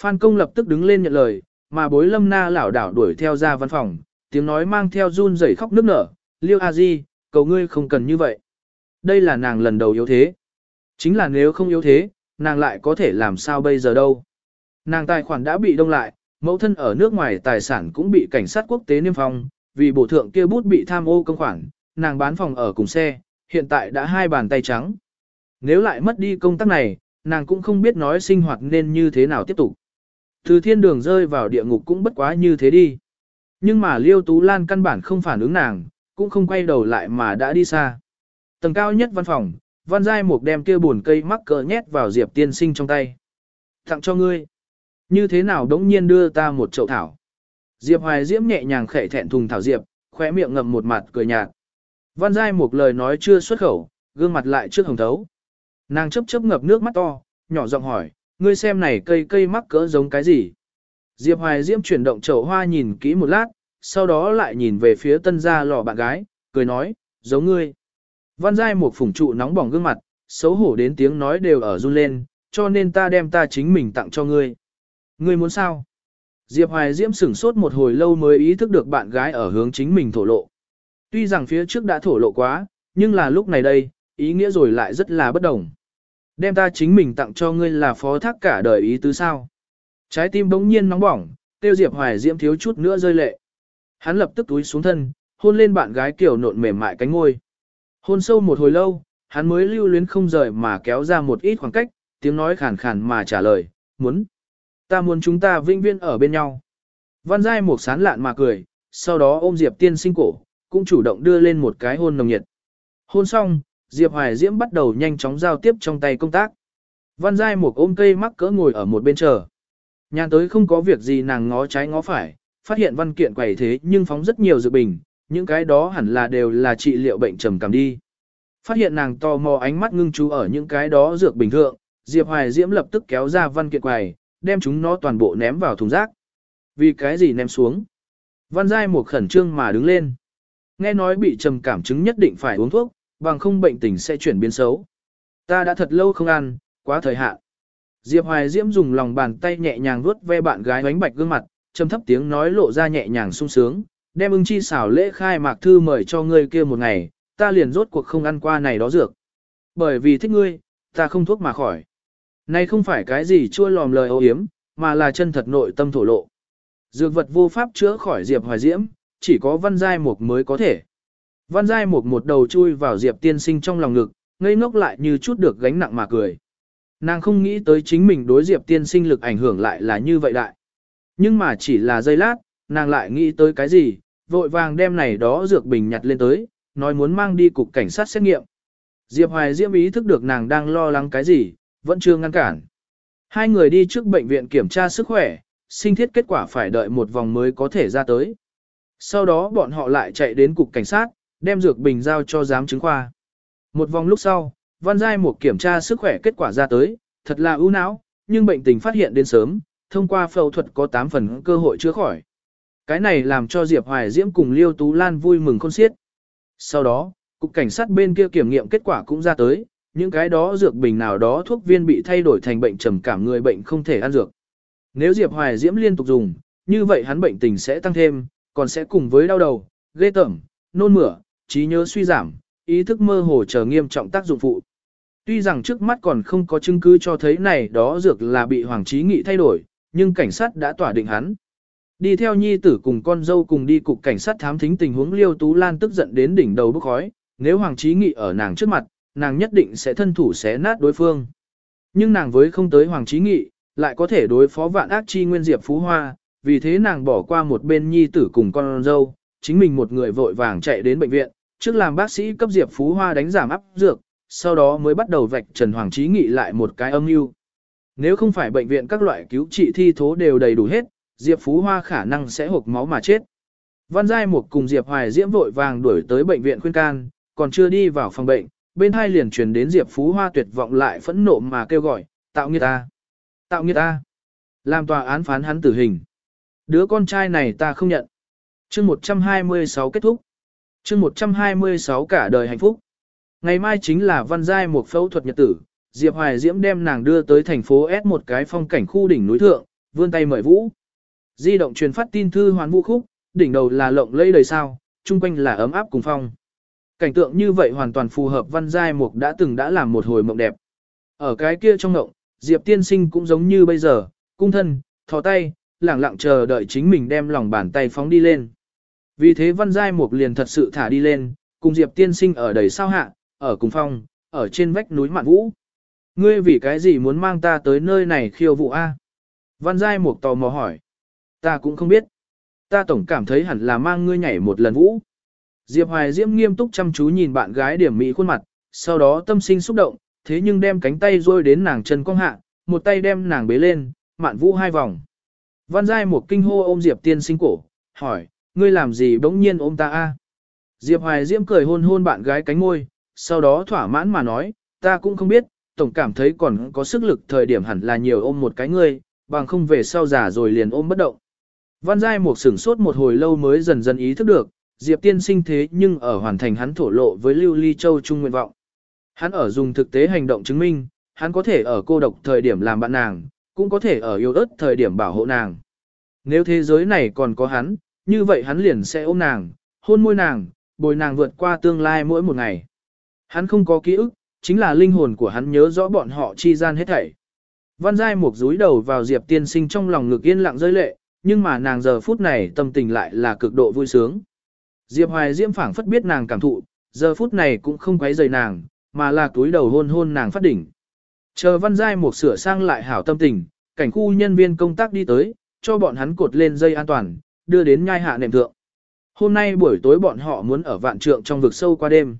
Phan Công lập tức đứng lên nhận lời, mà bối lâm na lảo đảo đuổi theo ra văn phòng, tiếng nói mang theo run rẩy khóc nức nở, liêu a di, cầu ngươi không cần như vậy. Đây là nàng lần đầu yếu thế. Chính là nếu không yếu thế, nàng lại có thể làm sao bây giờ đâu. Nàng tài khoản đã bị đông lại, mẫu thân ở nước ngoài tài sản cũng bị cảnh sát quốc tế niêm phong, vì bổ thượng kia bút bị tham ô công khoản, nàng bán phòng ở cùng xe, hiện tại đã hai bàn tay trắng. Nếu lại mất đi công tác này, nàng cũng không biết nói sinh hoạt nên như thế nào tiếp tục. Từ thiên đường rơi vào địa ngục cũng bất quá như thế đi. Nhưng mà Liêu Tú Lan căn bản không phản ứng nàng, cũng không quay đầu lại mà đã đi xa. Tầng cao nhất văn phòng, văn giai mục đem kia buồn cây mắc cỡ nhét vào Diệp tiên sinh trong tay. Tặng cho ngươi. Như thế nào đống nhiên đưa ta một chậu thảo. Diệp hoài diễm nhẹ nhàng khẽ thẹn thùng thảo Diệp, khóe miệng ngậm một mặt cười nhạt. Văn giai một lời nói chưa xuất khẩu, gương mặt lại trước hồng thấu. Nàng chấp chấp ngập nước mắt to, nhỏ giọng hỏi, ngươi xem này cây cây mắc cỡ giống cái gì? Diệp Hoài Diễm chuyển động chậu hoa nhìn kỹ một lát, sau đó lại nhìn về phía tân gia lò bạn gái, cười nói, giống ngươi. Văn giai một phủng trụ nóng bỏng gương mặt, xấu hổ đến tiếng nói đều ở run lên, cho nên ta đem ta chính mình tặng cho ngươi. Ngươi muốn sao? Diệp Hoài Diễm sửng sốt một hồi lâu mới ý thức được bạn gái ở hướng chính mình thổ lộ. Tuy rằng phía trước đã thổ lộ quá, nhưng là lúc này đây, ý nghĩa rồi lại rất là bất đồng. Đem ta chính mình tặng cho ngươi là phó thác cả đời ý tứ sao. Trái tim bỗng nhiên nóng bỏng, tiêu Diệp Hoài Diễm thiếu chút nữa rơi lệ. Hắn lập tức túi xuống thân, hôn lên bạn gái kiểu nộn mềm mại cánh ngôi. Hôn sâu một hồi lâu, hắn mới lưu luyến không rời mà kéo ra một ít khoảng cách, tiếng nói khàn khàn mà trả lời, muốn. Ta muốn chúng ta vinh viên ở bên nhau. Văn Giai một sán lạn mà cười, sau đó ôm Diệp tiên sinh cổ, cũng chủ động đưa lên một cái hôn nồng nhiệt. Hôn xong, Diệp Hoài Diễm bắt đầu nhanh chóng giao tiếp trong tay công tác. Văn Giai một ôm cây mắc cỡ ngồi ở một bên chờ. Nhàn tới không có việc gì nàng ngó trái ngó phải, phát hiện văn kiện quầy thế nhưng phóng rất nhiều dự bình, những cái đó hẳn là đều là trị liệu bệnh trầm cảm đi. Phát hiện nàng tò mò ánh mắt ngưng chú ở những cái đó dược bình thượng, Diệp Hoài Diễm lập tức kéo ra văn kiện quầy, đem chúng nó toàn bộ ném vào thùng rác. Vì cái gì ném xuống? Văn Giai một khẩn trương mà đứng lên. Nghe nói bị trầm cảm chứng nhất định phải uống thuốc, bằng không bệnh tình sẽ chuyển biến xấu. Ta đã thật lâu không ăn, quá thời hạn. Diệp Hoài Diễm dùng lòng bàn tay nhẹ nhàng vuốt ve bạn gái ánh bạch gương mặt, trầm thấp tiếng nói lộ ra nhẹ nhàng sung sướng, đem ưng chi xảo lễ khai mạc thư mời cho ngươi kia một ngày, ta liền rốt cuộc không ăn qua này đó dược. Bởi vì thích ngươi, ta không thuốc mà khỏi. Này không phải cái gì chua lòm lời âu hiếm, mà là chân thật nội tâm thổ lộ. Dược vật vô pháp chữa khỏi Diệp Hoài Diễm, chỉ có văn giai mục mới có thể. Văn giai mục một đầu chui vào Diệp tiên sinh trong lòng ngực, ngây ngốc lại như chút được gánh nặng mà cười. Nàng không nghĩ tới chính mình đối Diệp tiên sinh lực ảnh hưởng lại là như vậy đại. Nhưng mà chỉ là giây lát, nàng lại nghĩ tới cái gì, vội vàng đem này đó dược bình nhặt lên tới, nói muốn mang đi cục cảnh sát xét nghiệm. Diệp Hoài Diễm ý thức được nàng đang lo lắng cái gì, vẫn chưa ngăn cản. Hai người đi trước bệnh viện kiểm tra sức khỏe, sinh thiết kết quả phải đợi một vòng mới có thể ra tới. Sau đó bọn họ lại chạy đến cục cảnh sát, đem dược bình giao cho giám chứng khoa. Một vòng lúc sau, Văn Giai một kiểm tra sức khỏe kết quả ra tới, thật là ưu não, nhưng bệnh tình phát hiện đến sớm, thông qua phẫu thuật có 8 phần cơ hội chữa khỏi. Cái này làm cho Diệp Hoài Diễm cùng Liêu Tú Lan vui mừng khôn xiết. Sau đó, cục cảnh sát bên kia kiểm nghiệm kết quả cũng ra tới, những cái đó dược bình nào đó thuốc viên bị thay đổi thành bệnh trầm cảm người bệnh không thể ăn dược. Nếu Diệp Hoài Diễm liên tục dùng, như vậy hắn bệnh tình sẽ tăng thêm, còn sẽ cùng với đau đầu, ghê tởm, nôn mửa, trí nhớ suy giảm, ý thức mơ hồ trở nghiêm trọng tác dụng phụ. Tuy rằng trước mắt còn không có chứng cứ cho thấy này đó dược là bị Hoàng Chí Nghị thay đổi, nhưng cảnh sát đã tỏa định hắn. Đi theo nhi tử cùng con dâu cùng đi cục cảnh sát thám thính tình huống Liêu Tú Lan tức giận đến đỉnh đầu bốc khói, nếu Hoàng Chí Nghị ở nàng trước mặt, nàng nhất định sẽ thân thủ xé nát đối phương. Nhưng nàng với không tới Hoàng Chí Nghị, lại có thể đối phó vạn ác chi nguyên diệp phú hoa, vì thế nàng bỏ qua một bên nhi tử cùng con dâu, chính mình một người vội vàng chạy đến bệnh viện, trước làm bác sĩ cấp diệp phú hoa đánh giảm áp dược, sau đó mới bắt đầu vạch Trần Hoàng Chí Nghị lại một cái âm mưu. Nếu không phải bệnh viện các loại cứu trị thi thố đều đầy đủ hết, Diệp Phú Hoa khả năng sẽ hộp máu mà chết. Văn Giai một cùng Diệp Hoài Diễm vội vàng đuổi tới bệnh viện khuyên can, còn chưa đi vào phòng bệnh, bên hai liền truyền đến Diệp Phú Hoa tuyệt vọng lại phẫn nộ mà kêu gọi, tạo nghiệt ta, tạo nghiệt ta, làm tòa án phán hắn tử hình. Đứa con trai này ta không nhận. chương 126 kết thúc. chương 126 cả đời hạnh phúc. Ngày mai chính là văn giai một phẫu thuật nhật tử, Diệp Hoài Diễm đem nàng đưa tới thành phố S một cái phong cảnh khu đỉnh núi thượng, vươn tay mời vũ. Di động truyền phát tin thư hoàn vũ khúc, đỉnh đầu là lộng lẫy đầy sao, chung quanh là ấm áp cùng phong. Cảnh tượng như vậy hoàn toàn phù hợp văn giai mục đã từng đã làm một hồi mộng đẹp. Ở cái kia trong mộng, Diệp tiên sinh cũng giống như bây giờ, cung thân, thò tay, lẳng lặng chờ đợi chính mình đem lòng bàn tay phóng đi lên. Vì thế văn giai mục liền thật sự thả đi lên, cùng Diệp tiên sinh ở đầy sao hạ, ở cùng phòng, ở trên vách núi mạn vũ. Ngươi vì cái gì muốn mang ta tới nơi này khiêu vụ A? Văn giai mục tò mò hỏi. Ta cũng không biết. Ta tổng cảm thấy hẳn là mang ngươi nhảy một lần vũ. Diệp Hoài Diễm nghiêm túc chăm chú nhìn bạn gái điểm mỹ khuôn mặt, sau đó tâm sinh xúc động, thế nhưng đem cánh tay rôi đến nàng chân cong hạ, một tay đem nàng bế lên, mạn vũ hai vòng. Văn Giai một kinh hô ôm Diệp tiên sinh cổ, hỏi, ngươi làm gì bỗng nhiên ôm ta a? Diệp Hoài Diễm cười hôn hôn bạn gái cánh môi, sau đó thỏa mãn mà nói, ta cũng không biết, tổng cảm thấy còn có sức lực thời điểm hẳn là nhiều ôm một cái ngươi, bằng không về sau già rồi liền ôm bất động. Văn Giai một sửng sốt một hồi lâu mới dần dần ý thức được, Diệp tiên sinh thế nhưng ở hoàn thành hắn thổ lộ với Lưu Ly Châu Trung nguyện vọng. Hắn ở dùng thực tế hành động chứng minh, hắn có thể ở cô độc thời điểm làm bạn nàng, cũng có thể ở yêu ớt thời điểm bảo hộ nàng. Nếu thế giới này còn có hắn, như vậy hắn liền sẽ ôm nàng, hôn môi nàng, bồi nàng vượt qua tương lai mỗi một ngày. Hắn không có ký ức, chính là linh hồn của hắn nhớ rõ bọn họ chi gian hết thảy. Văn Giai một rúi đầu vào Diệp tiên sinh trong lòng ngực yên lặng rơi lệ, nhưng mà nàng giờ phút này tâm tình lại là cực độ vui sướng. Diệp Hoài Diễm phảng phất biết nàng cảm thụ, giờ phút này cũng không quấy rầy nàng, mà là túi đầu hôn hôn nàng phát đỉnh. Chờ văn giai một sửa sang lại hảo tâm tình, cảnh khu nhân viên công tác đi tới, cho bọn hắn cột lên dây an toàn, đưa đến nhai hạ nệm thượng. Hôm nay buổi tối bọn họ muốn ở vạn trượng trong vực sâu qua đêm.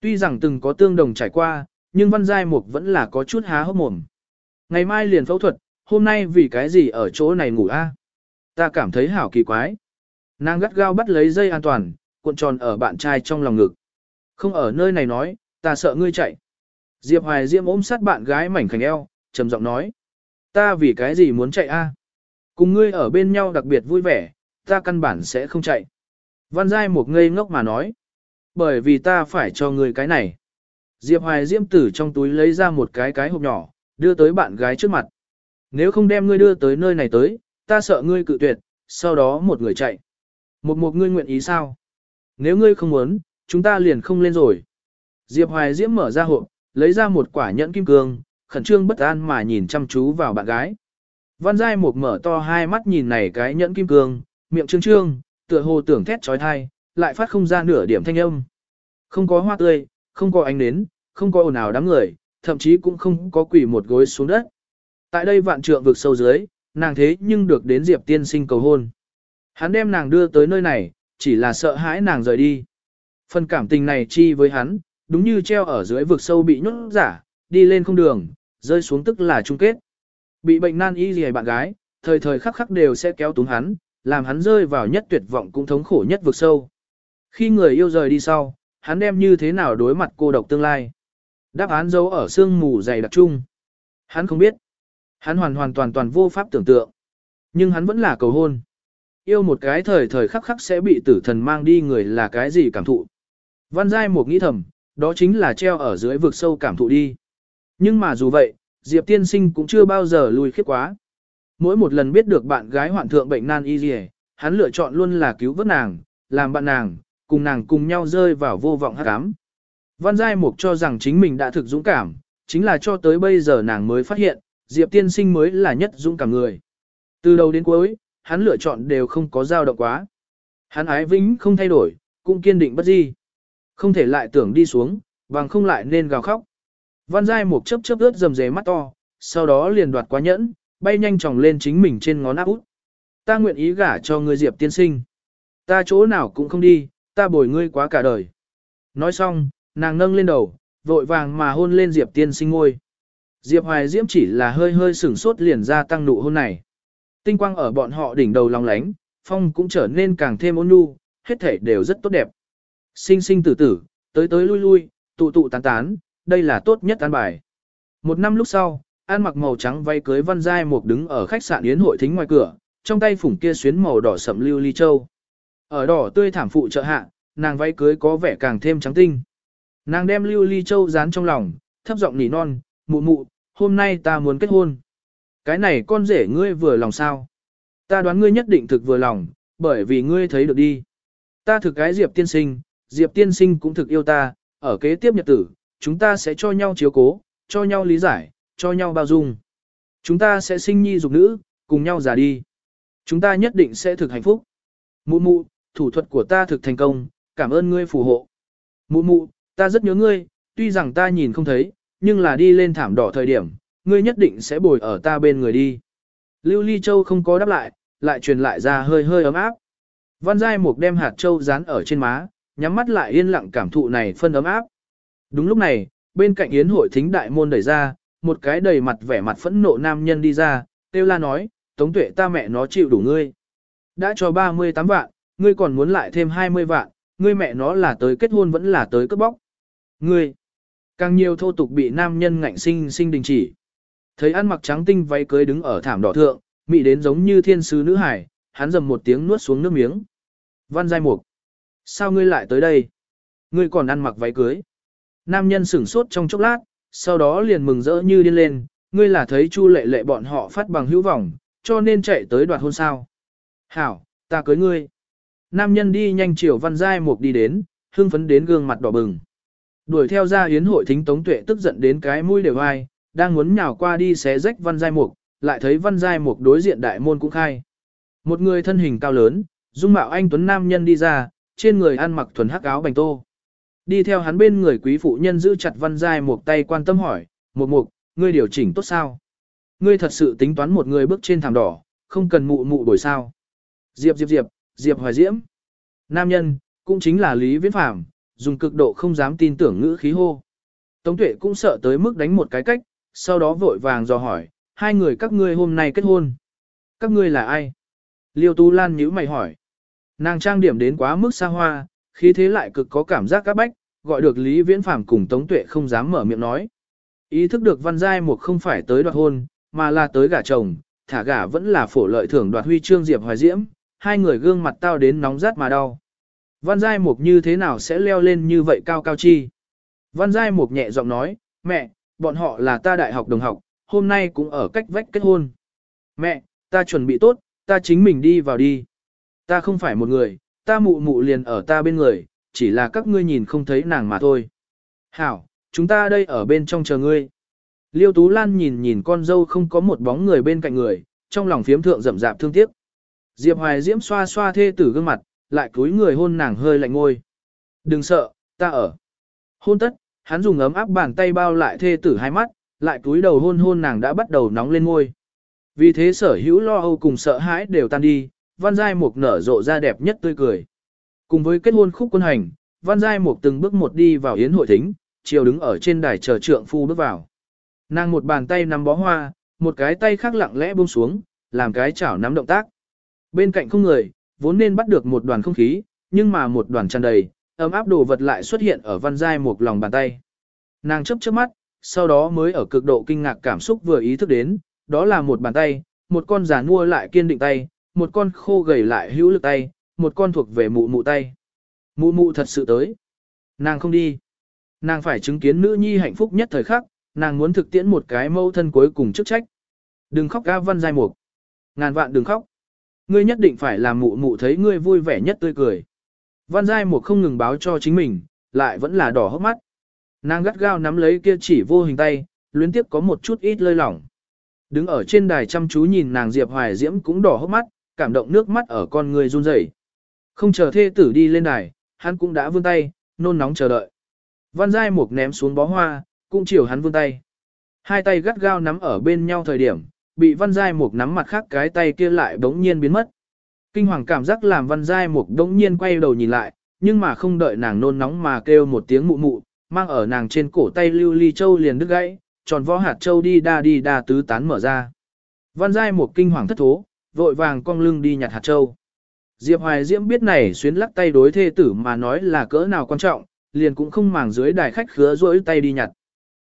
Tuy rằng từng có tương đồng trải qua, nhưng văn giai mục vẫn là có chút há hốc mồm. Ngày mai liền phẫu thuật, hôm nay vì cái gì ở chỗ này ngủ a? Ta cảm thấy hảo kỳ quái. Nàng gắt gao bắt lấy dây an toàn, cuộn tròn ở bạn trai trong lòng ngực. Không ở nơi này nói, ta sợ ngươi chạy. Diệp Hoài Diễm ôm sát bạn gái mảnh khảnh eo, trầm giọng nói. Ta vì cái gì muốn chạy a? Cùng ngươi ở bên nhau đặc biệt vui vẻ, ta căn bản sẽ không chạy. Văn Giai một ngây ngốc mà nói. Bởi vì ta phải cho ngươi cái này. Diệp Hoài Diễm từ trong túi lấy ra một cái cái hộp nhỏ, đưa tới bạn gái trước mặt. Nếu không đem ngươi đưa tới nơi này tới, ta sợ ngươi cự tuyệt, sau đó một người chạy. Một một ngươi nguyện ý sao? Nếu ngươi không muốn, chúng ta liền không lên rồi. Diệp Hoài Diễm mở ra hộp, lấy ra một quả nhẫn kim cương, khẩn trương bất an mà nhìn chăm chú vào bạn gái. Văn Giai Mục mở to hai mắt nhìn này cái nhẫn kim cương, miệng trương trương, tựa hồ tưởng thét trói thai, lại phát không ra nửa điểm thanh âm. Không có hoa tươi, không có ánh nến, không có ồn ào đám người, thậm chí cũng không có quỷ một gối xuống đất. Tại đây vạn trượng vực sâu dưới, nàng thế nhưng được đến Diệp tiên sinh cầu hôn. Hắn đem nàng đưa tới nơi này, chỉ là sợ hãi nàng rời đi. Phần cảm tình này chi với hắn, đúng như treo ở dưới vực sâu bị nhốt giả, đi lên không đường, rơi xuống tức là chung kết. Bị bệnh nan y gì bạn gái, thời thời khắc khắc đều sẽ kéo túng hắn, làm hắn rơi vào nhất tuyệt vọng cũng thống khổ nhất vực sâu. Khi người yêu rời đi sau, hắn đem như thế nào đối mặt cô độc tương lai. Đáp án giấu ở sương mù dày đặc trung. Hắn không biết. Hắn hoàn hoàn toàn toàn vô pháp tưởng tượng. Nhưng hắn vẫn là cầu hôn. Yêu một cái thời thời khắc khắc sẽ bị tử thần mang đi người là cái gì cảm thụ. Văn Giai một nghĩ thầm, đó chính là treo ở dưới vực sâu cảm thụ đi. Nhưng mà dù vậy, Diệp tiên sinh cũng chưa bao giờ lùi khiếp quá. Mỗi một lần biết được bạn gái hoạn thượng bệnh nan y gì, hắn lựa chọn luôn là cứu vớt nàng, làm bạn nàng, cùng nàng cùng nhau rơi vào vô vọng hát cám. Văn Giai Mục cho rằng chính mình đã thực dũng cảm, chính là cho tới bây giờ nàng mới phát hiện, Diệp tiên sinh mới là nhất dũng cảm người. Từ đầu đến cuối, hắn lựa chọn đều không có dao động quá. Hắn ái vĩnh không thay đổi, cũng kiên định bất di. Không thể lại tưởng đi xuống, bằng không lại nên gào khóc. Văn Giai một chớp chớp ướt dầm dề mắt to, sau đó liền đoạt quá nhẫn, bay nhanh chóng lên chính mình trên ngón áp út. Ta nguyện ý gả cho ngươi Diệp tiên sinh. Ta chỗ nào cũng không đi, ta bồi ngươi quá cả đời. Nói xong, nàng nâng lên đầu, vội vàng mà hôn lên Diệp tiên sinh ngôi. Diệp Hoài Diễm chỉ là hơi hơi sửng sốt liền ra tăng nụ hôn này. Tinh quang ở bọn họ đỉnh đầu long lánh, phong cũng trở nên càng thêm ôn nhu, hết thể đều rất tốt đẹp. Sinh sinh tử tử, tới tới lui lui, tụ tụ tán tán, đây là tốt nhất an bài. Một năm lúc sau, An mặc màu trắng váy cưới văn giai một đứng ở khách sạn yến hội thính ngoài cửa, trong tay phủng kia xuyến màu đỏ sậm lưu ly châu. Ở đỏ tươi thảm phụ trợ hạ, nàng váy cưới có vẻ càng thêm trắng tinh. Nàng đem lưu ly châu dán trong lòng, thấp giọng nỉ non, mụ mụ, hôm nay ta muốn kết hôn. Cái này con rể ngươi vừa lòng sao? Ta đoán ngươi nhất định thực vừa lòng, bởi vì ngươi thấy được đi. Ta thực cái Diệp tiên sinh, Diệp tiên sinh cũng thực yêu ta, ở kế tiếp nhật tử, chúng ta sẽ cho nhau chiếu cố, cho nhau lý giải, cho nhau bao dung. Chúng ta sẽ sinh nhi dục nữ, cùng nhau già đi. Chúng ta nhất định sẽ thực hạnh phúc. Mụ mụ, thủ thuật của ta thực thành công, cảm ơn ngươi phù hộ. Mụ mụ, ta rất nhớ ngươi, tuy rằng ta nhìn không thấy, nhưng là đi lên thảm đỏ thời điểm, ngươi nhất định sẽ bồi ở ta bên người đi. Lưu Ly Châu không có đáp lại, lại truyền lại ra hơi hơi ấm áp. Văn Giai Mục đem hạt châu dán ở trên má, nhắm mắt lại yên lặng cảm thụ này phân ấm áp. Đúng lúc này, bên cạnh yến hội thính đại môn đẩy ra, một cái đầy mặt vẻ mặt phẫn nộ nam nhân đi ra, tiêu la nói, tống tuệ ta mẹ nó chịu đủ ngươi. Đã cho 38 vạn, ngươi còn muốn lại thêm 20 vạn, ngươi mẹ nó là tới kết hôn vẫn là tới cướp bóc. Ngươi, càng nhiều thô tục bị nam nhân ngạnh sinh sinh đình chỉ. Thấy ăn mặc trắng tinh váy cưới đứng ở thảm đỏ thượng, mị đến giống như thiên sứ nữ hải, hắn dầm một tiếng nuốt xuống nước miếng. Văn Giai Mục, sao ngươi lại tới đây? Ngươi còn ăn mặc váy cưới. Nam nhân sửng sốt trong chốc lát, sau đó liền mừng rỡ như điên lên, ngươi là thấy Chu lệ lệ bọn họ phát bằng hữu vọng, cho nên chạy tới đoạt hôn sao. Hảo, ta cưới ngươi. Nam nhân đi nhanh chiều Văn Giai Mục đi đến, hưng phấn đến gương mặt đỏ bừng. Đuổi theo ra yến hội thính tống tuệ tức giận đến cái mũi đều ai, đang muốn nhào qua đi xé rách Văn Giai Mục, lại thấy Văn Giai Mục đối diện đại môn cũng khai. Một người thân hình cao lớn, dung mạo anh tuấn nam nhân đi ra, trên người ăn mặc thuần hắc áo bành tô. Đi theo hắn bên người quý phụ nhân giữ chặt Văn Giai một tay quan tâm hỏi, một Mục, ngươi điều chỉnh tốt sao? Ngươi thật sự tính toán một người bước trên thảm đỏ, không cần mụ mụ đổi sao? Diệp Diệp Diệp, Diệp Hoài Diễm. Nam nhân, cũng chính là Lý Viễn Phạm, dùng cực độ không dám tin tưởng ngữ khí hô. Tống Tuệ cũng sợ tới mức đánh một cái cách, sau đó vội vàng dò hỏi, hai người các ngươi hôm nay kết hôn. Các ngươi là ai? Liêu Tú Lan nhíu mày hỏi. Nàng trang điểm đến quá mức xa hoa, khí thế lại cực có cảm giác các bách, gọi được Lý Viễn Phàm cùng Tống Tuệ không dám mở miệng nói. Ý thức được Văn Giai Mục không phải tới đoạt hôn, mà là tới gả chồng, thả gả vẫn là phổ lợi thưởng đoạt huy chương Diệp Hoài Diễm, hai người gương mặt tao đến nóng rát mà đau. Văn Giai Mục như thế nào sẽ leo lên như vậy cao cao chi? Văn Giai Mục nhẹ giọng nói, mẹ, bọn họ là ta đại học đồng học, hôm nay cũng ở cách vách kết hôn. Mẹ, ta chuẩn bị tốt, ta chính mình đi vào đi. Ta không phải một người, ta mụ mụ liền ở ta bên người, chỉ là các ngươi nhìn không thấy nàng mà thôi. Hảo, chúng ta đây ở bên trong chờ ngươi. Liêu Tú Lan nhìn nhìn con dâu không có một bóng người bên cạnh người, trong lòng phiếm thượng rậm rạp thương tiếc. Diệp Hoài Diễm xoa xoa thê tử gương mặt, lại cúi người hôn nàng hơi lạnh ngôi. Đừng sợ, ta ở. Hôn tất, hắn dùng ấm áp bàn tay bao lại thê tử hai mắt, lại cúi đầu hôn hôn nàng đã bắt đầu nóng lên ngôi. Vì thế sở hữu lo âu cùng sợ hãi đều tan đi, văn giai mục nở rộ ra đẹp nhất tươi cười. Cùng với kết hôn khúc quân hành, văn giai mục từng bước một đi vào yến hội thính, chiều đứng ở trên đài chờ trượng phu bước vào. Nàng một bàn tay nắm bó hoa, một cái tay khác lặng lẽ buông xuống, làm cái chảo nắm động tác. Bên cạnh không người, vốn nên bắt được một đoàn không khí, nhưng mà một đoàn tràn đầy, ấm áp đồ vật lại xuất hiện ở văn giai một lòng bàn tay. Nàng chấp chớp mắt, sau đó mới ở cực độ kinh ngạc cảm xúc vừa ý thức đến, đó là một bàn tay, một con già mua lại kiên định tay, một con khô gầy lại hữu lực tay, một con thuộc về mụ mụ tay. Mụ mụ thật sự tới. Nàng không đi. Nàng phải chứng kiến nữ nhi hạnh phúc nhất thời khắc, nàng muốn thực tiễn một cái mâu thân cuối cùng chức trách. Đừng khóc ga văn giai mục. Ngàn vạn đừng khóc. Ngươi nhất định phải làm mụ mụ thấy ngươi vui vẻ nhất tươi cười. Văn giai mục không ngừng báo cho chính mình, lại vẫn là đỏ hốc mắt. Nàng gắt gao nắm lấy kia chỉ vô hình tay, luyến tiếp có một chút ít lơi lỏng. Đứng ở trên đài chăm chú nhìn nàng Diệp Hoài Diễm cũng đỏ hốc mắt, cảm động nước mắt ở con người run rẩy. Không chờ thê tử đi lên đài, hắn cũng đã vươn tay, nôn nóng chờ đợi. Văn Giai Mục ném xuống bó hoa, cũng chiều hắn vươn tay. Hai tay gắt gao nắm ở bên nhau thời điểm, bị Văn Giai Mục nắm mặt khác cái tay kia lại bỗng nhiên biến mất. Kinh hoàng cảm giác làm Văn Giai Mục bỗng nhiên quay đầu nhìn lại, nhưng mà không đợi nàng nôn nóng mà kêu một tiếng mụ mụ, mang ở nàng trên cổ tay lưu ly châu liền đứt gãy, tròn võ hạt châu đi đa đi đa tứ tán mở ra. Văn Giai Mục kinh hoàng thất thố, vội vàng cong lưng đi nhặt hạt châu. Diệp Hoài Diễm biết này xuyến lắc tay đối thê tử mà nói là cỡ nào quan trọng, liền cũng không màng dưới đài khách khứa rỗi tay đi nhặt.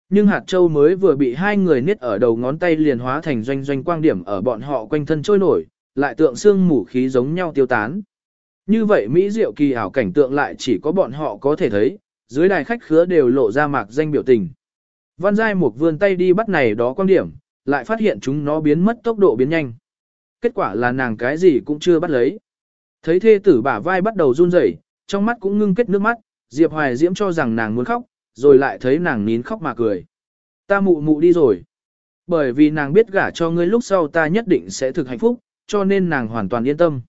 Nhưng hạt châu mới vừa bị hai người niết ở đầu ngón tay liền hóa thành doanh doanh quang điểm ở bọn họ quanh thân trôi nổi, lại tượng xương mù khí giống nhau tiêu tán. Như vậy Mỹ diệu kỳ ảo cảnh tượng lại chỉ có bọn họ có thể thấy, dưới đài khách khứa đều lộ ra mạc danh biểu tình. Văn Giai Mục vươn tay đi bắt này đó quan điểm, lại phát hiện chúng nó biến mất tốc độ biến nhanh. Kết quả là nàng cái gì cũng chưa bắt lấy. Thấy thê tử bả vai bắt đầu run rẩy, trong mắt cũng ngưng kết nước mắt, Diệp Hoài Diễm cho rằng nàng muốn khóc, rồi lại thấy nàng nín khóc mà cười. Ta mụ mụ đi rồi. Bởi vì nàng biết gả cho ngươi lúc sau ta nhất định sẽ thực hạnh phúc, cho nên nàng hoàn toàn yên tâm.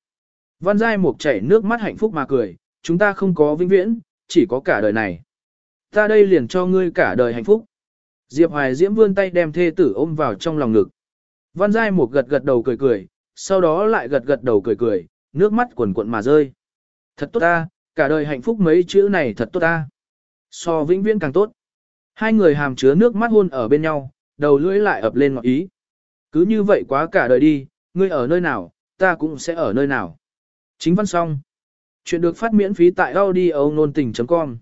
Văn Giai Mục chảy nước mắt hạnh phúc mà cười, chúng ta không có vĩnh viễn, chỉ có cả đời này. Ta đây liền cho ngươi cả đời hạnh phúc. Diệp Hoài Diễm vươn tay đem thê tử ôm vào trong lòng ngực. Văn Giai Mục gật gật đầu cười cười, sau đó lại gật gật đầu cười cười, nước mắt quần cuộn mà rơi. Thật tốt ta, cả đời hạnh phúc mấy chữ này thật tốt ta. So vĩnh viễn càng tốt. Hai người hàm chứa nước mắt hôn ở bên nhau, đầu lưỡi lại ập lên ngọt ý. Cứ như vậy quá cả đời đi, ngươi ở nơi nào, ta cũng sẽ ở nơi nào. Chính văn xong. Chuyện được phát miễn phí tại audio nôn tình.com